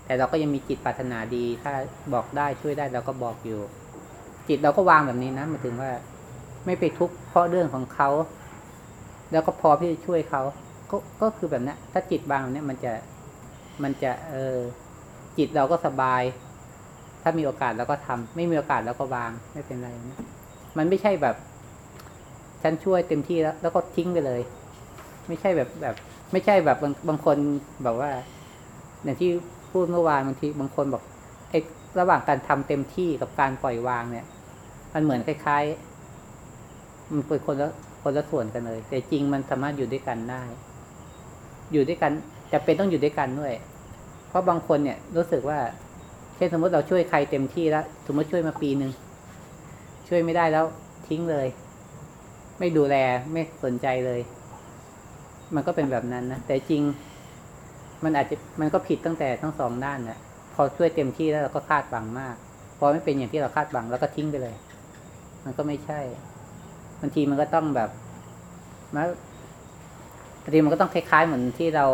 แต่เราก็ยังมีจิตปรารถนาดี ถ้าบอกได้ช่วยได้เราก็บอกอยู่ จิตเราก็วางแบบนี้นะหมายถึงว่า ไม่ไปทุกข์เพราะเรื่องของเขา แล้วก็พอที่จะช่วยเขาก็ก็คือแบบนี้นถ้าจิตวางแบบนี้มันจะมันจะ เออจิตเราก็สบาย ถ้ามีโอกาสเราก็ทำไม่มีโอกาสเราก็วางไม่เป็นไรนะมันไม่ใช่แบบฉันช่วยเต็มที่แล้ว แล้วก็ทิ้งไปเลย ไม่ใช่แบบแบบ ไม่ใช่แบบบางบางคนแบบว่า อย่างที่พูดเมื่อวานบางทีบางคนบอกไอ้ระหว่างการทำเต็มที่กับการปล่อยวางเนี่ย มันเหมือนคล้ายๆ มันเป็นคนละคนละส่วนกันเลย แต่จริงมันสามารถอยู่ด้วยกันได้ อยู่ด้วยกันจะเป็นต้องอยู่ด้วยกันด้วย เพราะบางคนเนี่ยรู้สึกว่า เช่นสมมติเราช่วยใครเต็มที่แล้ว สมมติช่วยมาปีหนึ่งช่วยไม่ได้แล้วทิ้งเลย ไม่ดูแลไม่สนใจเลย มันก็เป็นแบบนั้นนะแต่จริง มันอาจจะมันก็ผิดตั้งแต่ทั้งสองด้านนะพอช่วยเต็มที่แล้วเราก็คาดหวังมาก พอไม่เป็นอย่างที่เราคาดหวังเราก็ทิ้งไปเลย มันก็ไม่ใช่บางทีมันก็ต้องแบบมันบางทีมันก็ต้องคล้ายๆเหมือนที่เรา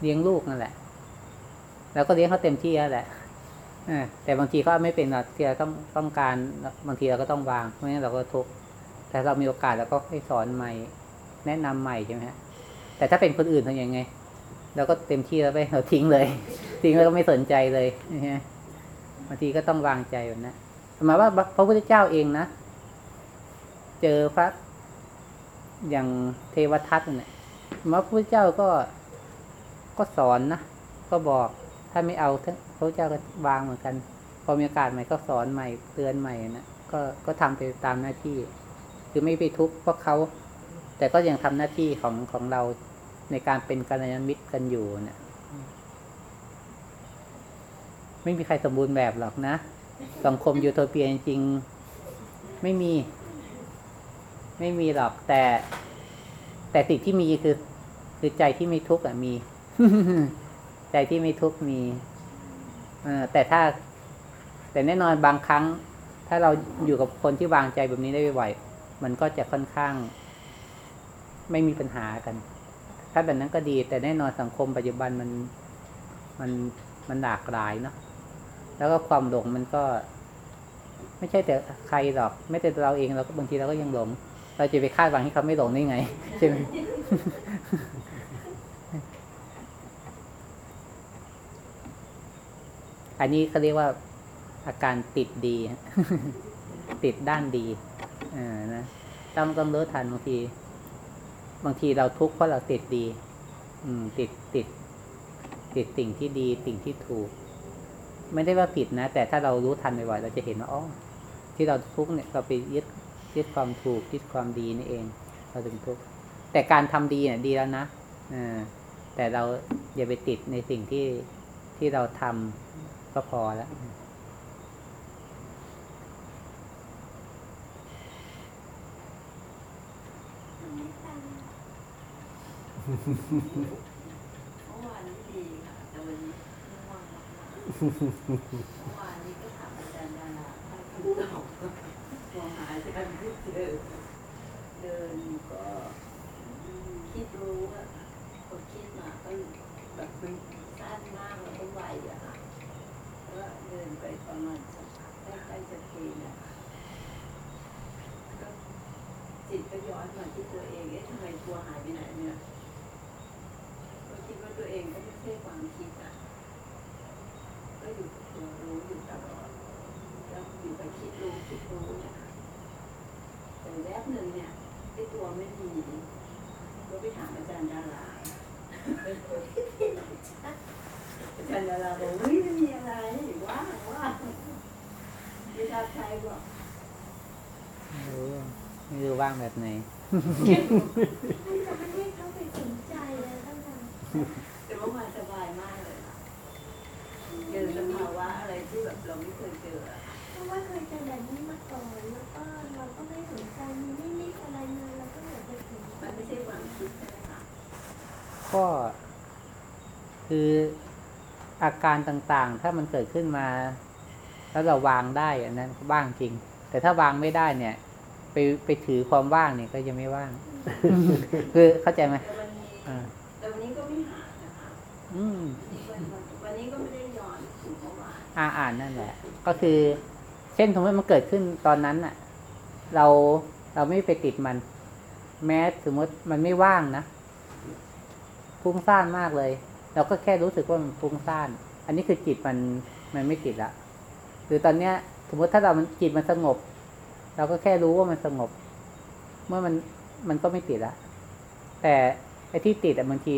เลี้ยงลูกนั่นแหละเราก็เลี้ยงเขาเต็มที่แล้วแหละแต่บางทีก็ไม่เป็นหรอกที่เราต้องต้องการบางทีเราก็ต้องวางไม่งั้นเราก็ทุกข์แต่เรามีโอกาสเราก็ให้สอนใหม่ แนะนำใหม่ใช่ไหมฮะแต่ถ้าเป็นคนอื่นทำยังไงเราก็เต็มที่แล้วไปเราทิ้งเลย ทิ้งแล้วก็ไม่สนใจเลยนะฮะบางทีก็ต้องวางใจแบบนั้น หมายว่าพระพุทธเจ้าเองนะ เจอพระอย่างเทวทัตเนี่ยหมายว่าพระพุทธเจ้าก็ก็สอนนะ ก็บอกถ้าไม่เอาพระพุทธเจ้าก็วางเหมือนกัน พอมีโอกาสใหม่ก็สอนใหม่เตือนใหม่นะก็ก็ทำไปตามหน้าที่ คือไม่ไปทุกข์เพราะเขาแต่ก็ยังทำหน้าที่ของของเราในการเป็นกัลยาณมิตรกันอยู่เนะไม่มีใครสมบูรณ์แบบหรอกนะ สังคมยูโทเปียจริงๆไม่มี ไม่มีหรอกแต่ แต่สิ่งที่มีคือ คือใจที่ไม่ทุกข์อะมี ใจที่ไม่ทุกข์มีออแต่ถ้า แต่แน่นอนบางครั้ง ถ้าเราอยู่กับคนที่วางใจแบบนี้ได้บ่อยๆมันก็จะค่อนข้าง ไม่มีปัญหากัน ถ้าแบบนั้นก็ดี แต่แน่นอนสังคมปัจจุบันมันมันมันหลากหลายเนาะ แล้วก็ความหลงมันก็ ไม่ใช่แต่ใครหรอก ไม่แต่เราเองเราก็บางทีเราก็ยังหลง เราจะไปคาดหวังให้เขาไม่หลงได้ไงใช่ไหมอันนี้เขาเรียกว่าอาการติดดี ติดด้านดีออนะต้องต้องรู้ทันบางที บางทีเราทุกข์เพราะเราติดดี อืม ติดติด ติดสิ่งที่ดีสิ่งที่ถูก ไม่ได้ว่าผิดนะ แต่ถ้าเรารู้ทันบ่อยๆเราจะเห็นว่าอ๋อที่เราทุกข์เนี่ยเราไปยึดยึดความถูกยึดความดีนี่เอง เราถึงทุกข์แต่การทำดีเนี่ยดีแล้วนะอแต่เราอย่าไปติดในสิ่งที่ที่เราทำก็พอแล้วไม่ตาม เมื่อวานนี้ดีค่ะ แต่วันนี้ง่วงมากๆเมื่อ วานนี้ก็ถามอาจารย์ดาราให้คำตอบมองหาอาจารย์ไม่เจอเดินก็คิดรู้อะพอคิดมาก็แบบมันสั้นมากแล้วก็ไวอะค่ะก็เดินไปประมาณสักใกล้ๆจะเทนะก็จิตก็ย้อนมาที่ตัวเองเอ๊ะทำไมตัวหายไปไหนเนี่ยก็คิดว่าตัวเองก็ไม่ใช่ความคิดอะ ก็อยู่กับตัวรู้อยู่ตลอดแล้วอยู่กับคิดรู้คิดรู้เนี่ยแต่แวบหนึ่งเนี่ยไอ้ตัวไม่มีก็ไปถามอาจารย์ดาราอาจารย์ดาราบอกเฮ้ยไม่มีอะไรว่าว่าไม่ราบใครบอกไม่รู้ไม่รู้ว่างแบบไหนให้จะไม่ให้เขาไปสนใจเลยท่านอาจารย์ เราไม่เคยเจออะเพราะว่าเคยเจอแบบนี้มาก่อนแล้วก็เราก็ไม่สนใจมีนิดๆอะไรมาเราก็อย่าไปสนใจมันไม่ใช่ความคิดใช่ไหมคะก็คืออาการต่างๆ ถ้ามันเกิดขึ้นมา แล้วเราวางได้อันนั้นว่างจริง แต่ถ้าวางไม่ได้เนี่ย ไปไปถือความว่างเนี่ยก็ยังไม่ว่าง คือเข้าใจไหมแต่วันนี้อ่าแต่วันนี้ก็ไม่หายนะคะอืม วันวันนี้ก็ไม่ได้ย้อนถึงเมื่ อาอ่านนั่นแหละ ก็คือ เช่นสมมติมันเกิดขึ้นตอนนั้นน่ะเราเราไม่ไปติดมัน แม้สมมติมันไม่ว่างนะฟุ้งซ่านมากเลย เราก็แค่รู้สึกว่ามันฟุ้งซ่าน อันนี้คือจิตมันมันไม่ติดละหรือตอนเนี้ย สมมติถ้าเรามันจิตมันสงบ เราก็แค่รู้ว่ามันสงบ เมื่อมันมันก็ไม่ติดละแต่ไอ้ที่ติดอะบางที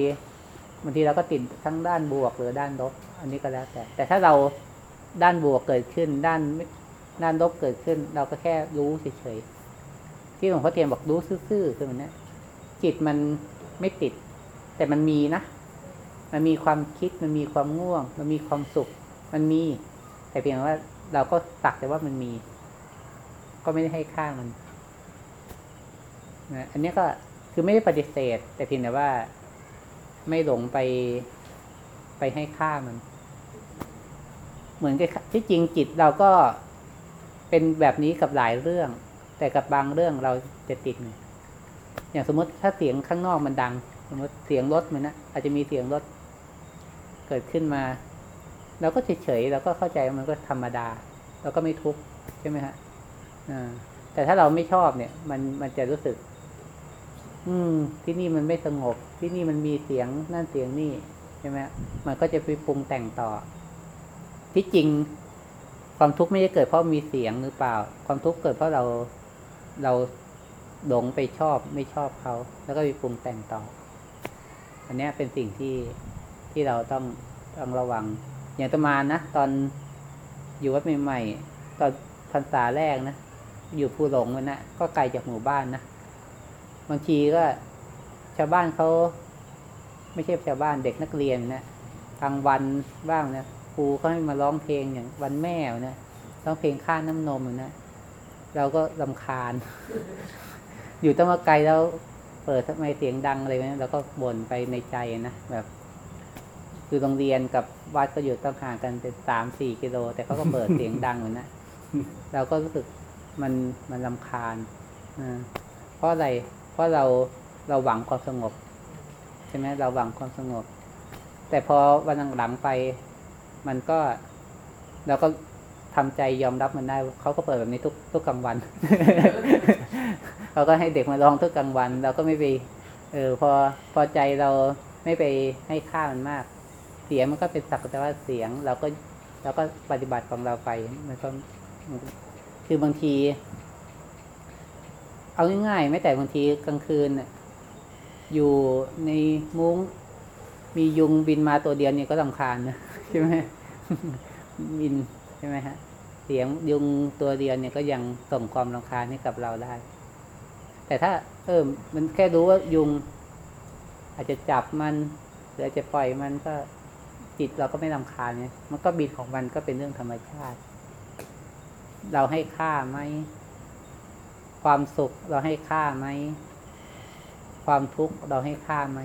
บางทีเราก็ติดทั้งด้านบวกหรือด้านลบอันนี้ก็แล้วแต่ แต่ถ้าเรา ด้านบวกเกิดขึ้น ด้านด้านลบเกิดขึ้น เราก็แค่รู้เฉยๆที่หลวงพ่อเทียนบอกรู้ซื่อๆคือมันเนี้ยจิตมันไม่ติด แต่มันมีนะมันมีความคิดมันมีความง่วง มันมีความสุข มันมี แต่เพียงว่าเราก็ตักแต่ว่ามันมี ก็ไม่ได้ให้ค่ามันนะอันนี้ก็คือไม่ได้ปฏิเสธ แต่เพียงแต่ว่าไม่หลงไปไปให้ค่ามัน เหมือนกับที่จริงจิตเราก็เป็นแบบนี้กับหลายเรื่อง แต่กับบางเรื่องเราจะติดไงอย่างสมมติถ้าเสียงข้างนอกมันดัง สมมติเสียงรถมันนะอาจจะมีเสียงรถเกิดขึ้นมาเราก็เฉยๆเราก็เข้าใจมันก็ธรรมดาเราก็ไม่ทุกข์ใช่ไหมฮะอ่าแต่ถ้าเราไม่ชอบเนี่ย มันมันจะรู้สึก อืม ที่นี่มันไม่สงบ ที่นี่มันมีเสียงนั่นเสียงนี่ใช่ไหมมันก็จะไปปรุงแต่งต่อ ที่จริง ความทุกข์ไม่ได้เกิดเพราะมีเสียงหรือเปล่า ความทุกข์เกิดเพราะเราเราหลงไปชอบไม่ชอบเขาแล้วก็ไปปรุงแต่งต่อ อันนี้เป็นสิ่งที่ที่เราต้องต้องระวัง อย่างตมานะตอนอยู่วัดใหม่ๆตอนพรรษาแรกนะอยู่ภูหลงมันนะก็ไกลจากหมู่บ้านนะบางทีก็ชาวบ้านเขาไม่ใช่ชาวบ้านเด็กนักเรียนนะกลางวันบ้างนะ ครูเขาให้มาร้องเพลงอย่างวันแม่นะร้องเพลงข้าน้ำนมนะเราก็ลำคาญ อยู่ตั้งมาไกลแล้วเปิดทำไมเสียงดังอะไรเนี่ยเราก็บ่นไปในใจนะแบบคือโรงเรียนกับวัดก็อยู่ต้องห่างกันเป็นสามสี่กิโล แต่เขาก็เปิดเสียงดังเหมือนนะเราก็รู้สึกมันมันลำคาญเพราะอะไร เพราะเราเราหวังความสงบ ใช่ไหมเราหวังความสงบ แต่พอวันหลังๆไป มันก็เราก็ทำใจยอมรับมันได้ เขาก็เปิดแบบนี้ทุกทุกกลางวัน เขาก็ให้เด็กมาลองทุกกลางวัน เราก็ไม่ไปเออพอพอใจเราไม่ไปให้ค่ามันมาก เสียงมันก็เป็นสักแต่ว่าเสียง เราก็เราก็ปฏิบัติของเราไปมันก็คือบางที เอาง่ายๆไม่แต่บางทีกลางคืนอยู่ในมุ้งมียุงบินมาตัวเดียวเนี่ยก็ลำคาญนะ ช่ไหมบินใช่ไหมฮะ เสียงยุงตัวเดียวเนี่ยก็ยังส่งความรำคาญให้กับเราได้ แต่ถ้า เออมันแค่รู้ว่ายุง อาจจะจับมันหรืออาจจะปล่อยมันก็จิตเราก็ไม่รำคาญไงมันก็บินของมันก็เป็นเรื่องธรรมชาติ เราให้ค่าไหมความสุขเราให้ค่าไหมความทุกข์เราให้ค่าไหม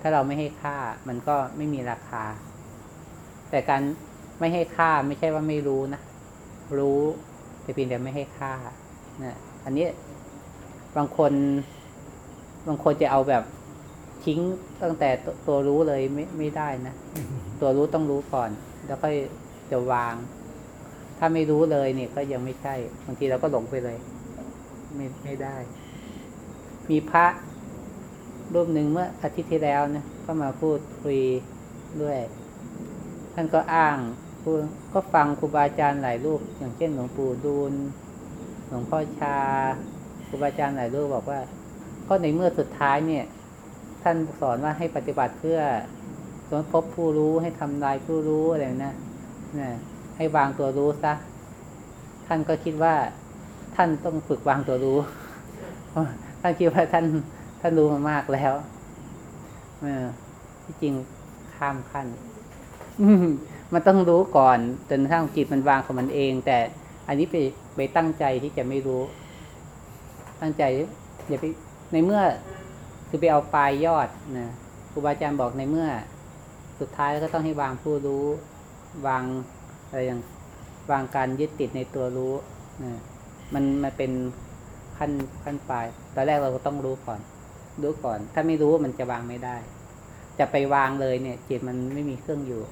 ถ้าเราไม่ให้ค่ามันก็ไม่มีราคา แต่การไม่ให้ค่าไม่ใช่ว่าไม่รู้นะ รู้แต่เพียงแต่ไม่ให้ค่านะอันนี้บางคนบางคนจะเอาแบบทิ้งตั้งแต่ตัวตวรู้เลยไม่ไม่ได้นะ ตัวรู้ต้องรู้ก่อน แล้วก็จะวาง ถ้าไม่รู้เลยเนี่ยก็ยังไม่ใช่ บางทีเราก็หลงไปเลย ไม่ไม่ได้ มีพระรูปหนึ่งเมื่ออาทิตย์ที่แล้วนะก็มาพูดคุยด้วย ท่านก็อ้างก็ฟังครูบาอาจารย์หลายรูป อย่างเช่นหลวงปู่ดูลหลวงพ่อชาครูบาอาจารย์หลายรูปบอกว่า ก็ในเมื่อสุดท้ายเนี่ย ท่านสอนว่าให้ปฏิบัติเพื่อสมพบผู้รู้ให้ทำลายผู้รู้อะไรนะนะให้วางตัวรู้ซะท่านก็คิดว่า ท่านต้องฝึกวางตัวรู้ท่านคิดว่าท่านท่านรู้มามากแล้วเออที่จริงข้ามขั้น มันต้องรู้ก่อนจนกระทั่งจิตมันวางของมันเอง แต่อันนี้ไปไปตั้งใจที่จะไม่รู้ ตั้งใจอย่าไปในเมื่อคือไปเอาปลายยอดนะครูบาอาจารย์บอกในเมื่อ สุดท้ายก็ต้องให้วางผู้รู้ วางอะไรอย่างวางการยึดติดในตัวรู้นะมันมันเป็นขั้นขั้นปลายตอนแรกเราก็ต้องรู้ก่อนรู้ก่อน ถ้าไม่รู้มันจะวางไม่ได้ จะไปวางเลยเนี่ยจิตมันไม่มีเครื่องอยู่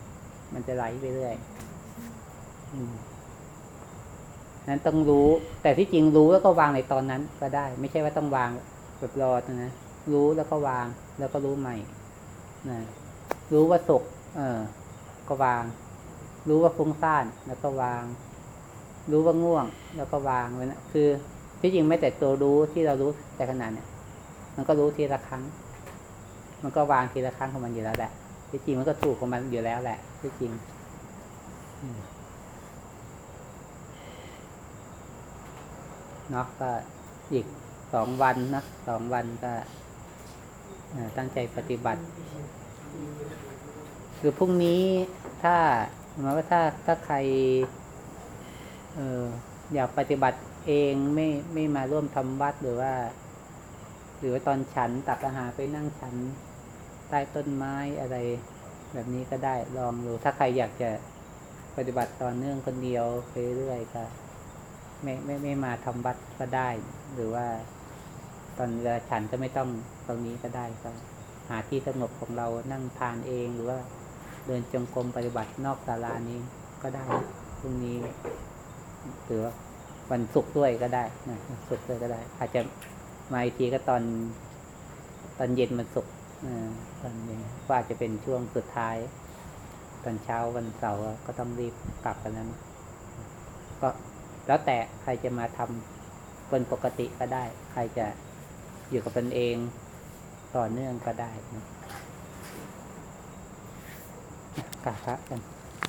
มันจะไหลไปเรื่อยนั้นต้องรู้ แต่ที่จริงรู้แล้วก็วางในตอนนั้นก็ได้ ไม่ใช่ว่าต้องวางแบบรอนะรู้แล้วก็วาง แล้วก็รู้ใหม่นะรู้ว่าสุขเออ ก็วาง รู้ว่าฟุ้งซ่านแล้วก็วาง รู้ว่าง่วง แล้วก็วางไว้นะคือ ที่จริงไม่แต่ตัวรู้ที่เรารู้แต่ขนาดเนี่ยมันก็รู้ทีละครั้ง มันก็วางทีละครั้งของมันอยู่แล้วแหละที่จริงมันก็ถูกของมันอยู่แล้วแหละ ที่จริงเนาะก็อีกสองวันนะสองวันก็ตั้งใจปฏิบัติ คือพรุ่งนี้ถ้าหมายว่าถ้าถ้าใครเอออยากปฏิบัติเองไม่ไม่มาร่วมทำวัดหรือว่า หรือว่าตอนฉันตักอาหารไปนั่งฉันใต้ต้นไม้อะไร แบบนี้ก็ได้ลองดูถ้าใครอยากจะปฏิบัติต่อเนื่องคนเดียวไปเรื่อยก็ไม่ไม่ไม่มาทำวัดก็ได้ หรือว่า ตอนเวลาฉันก็ไม่ต้องตรงนี้ก็ได้ก็หาที่สงบของเรานั่งทานเองหรือว่า เดินจงกรมปฏิบัตินอกศาลานี้ก็ได้พรุ่งนี้หรือว่าวันศุกร์ด้วยก็ได้นะศุกร์ด้วยก็ได้ อาจจะมาอีกทีก็ตอน ตอนเย็นวันศุกร์ เออตอนเย็นก็อาจจะเป็นช่วงสุดท้ายตอนเช้าวันเสาร์ก็ต้องรีบกลับกันแล้วนะก็แล้วแต่ใครจะมาทำเป็นปกติก็ได้ ใครจะอยู่กับตนเองต่อเนื่องก็ได้นะกราบพระกัน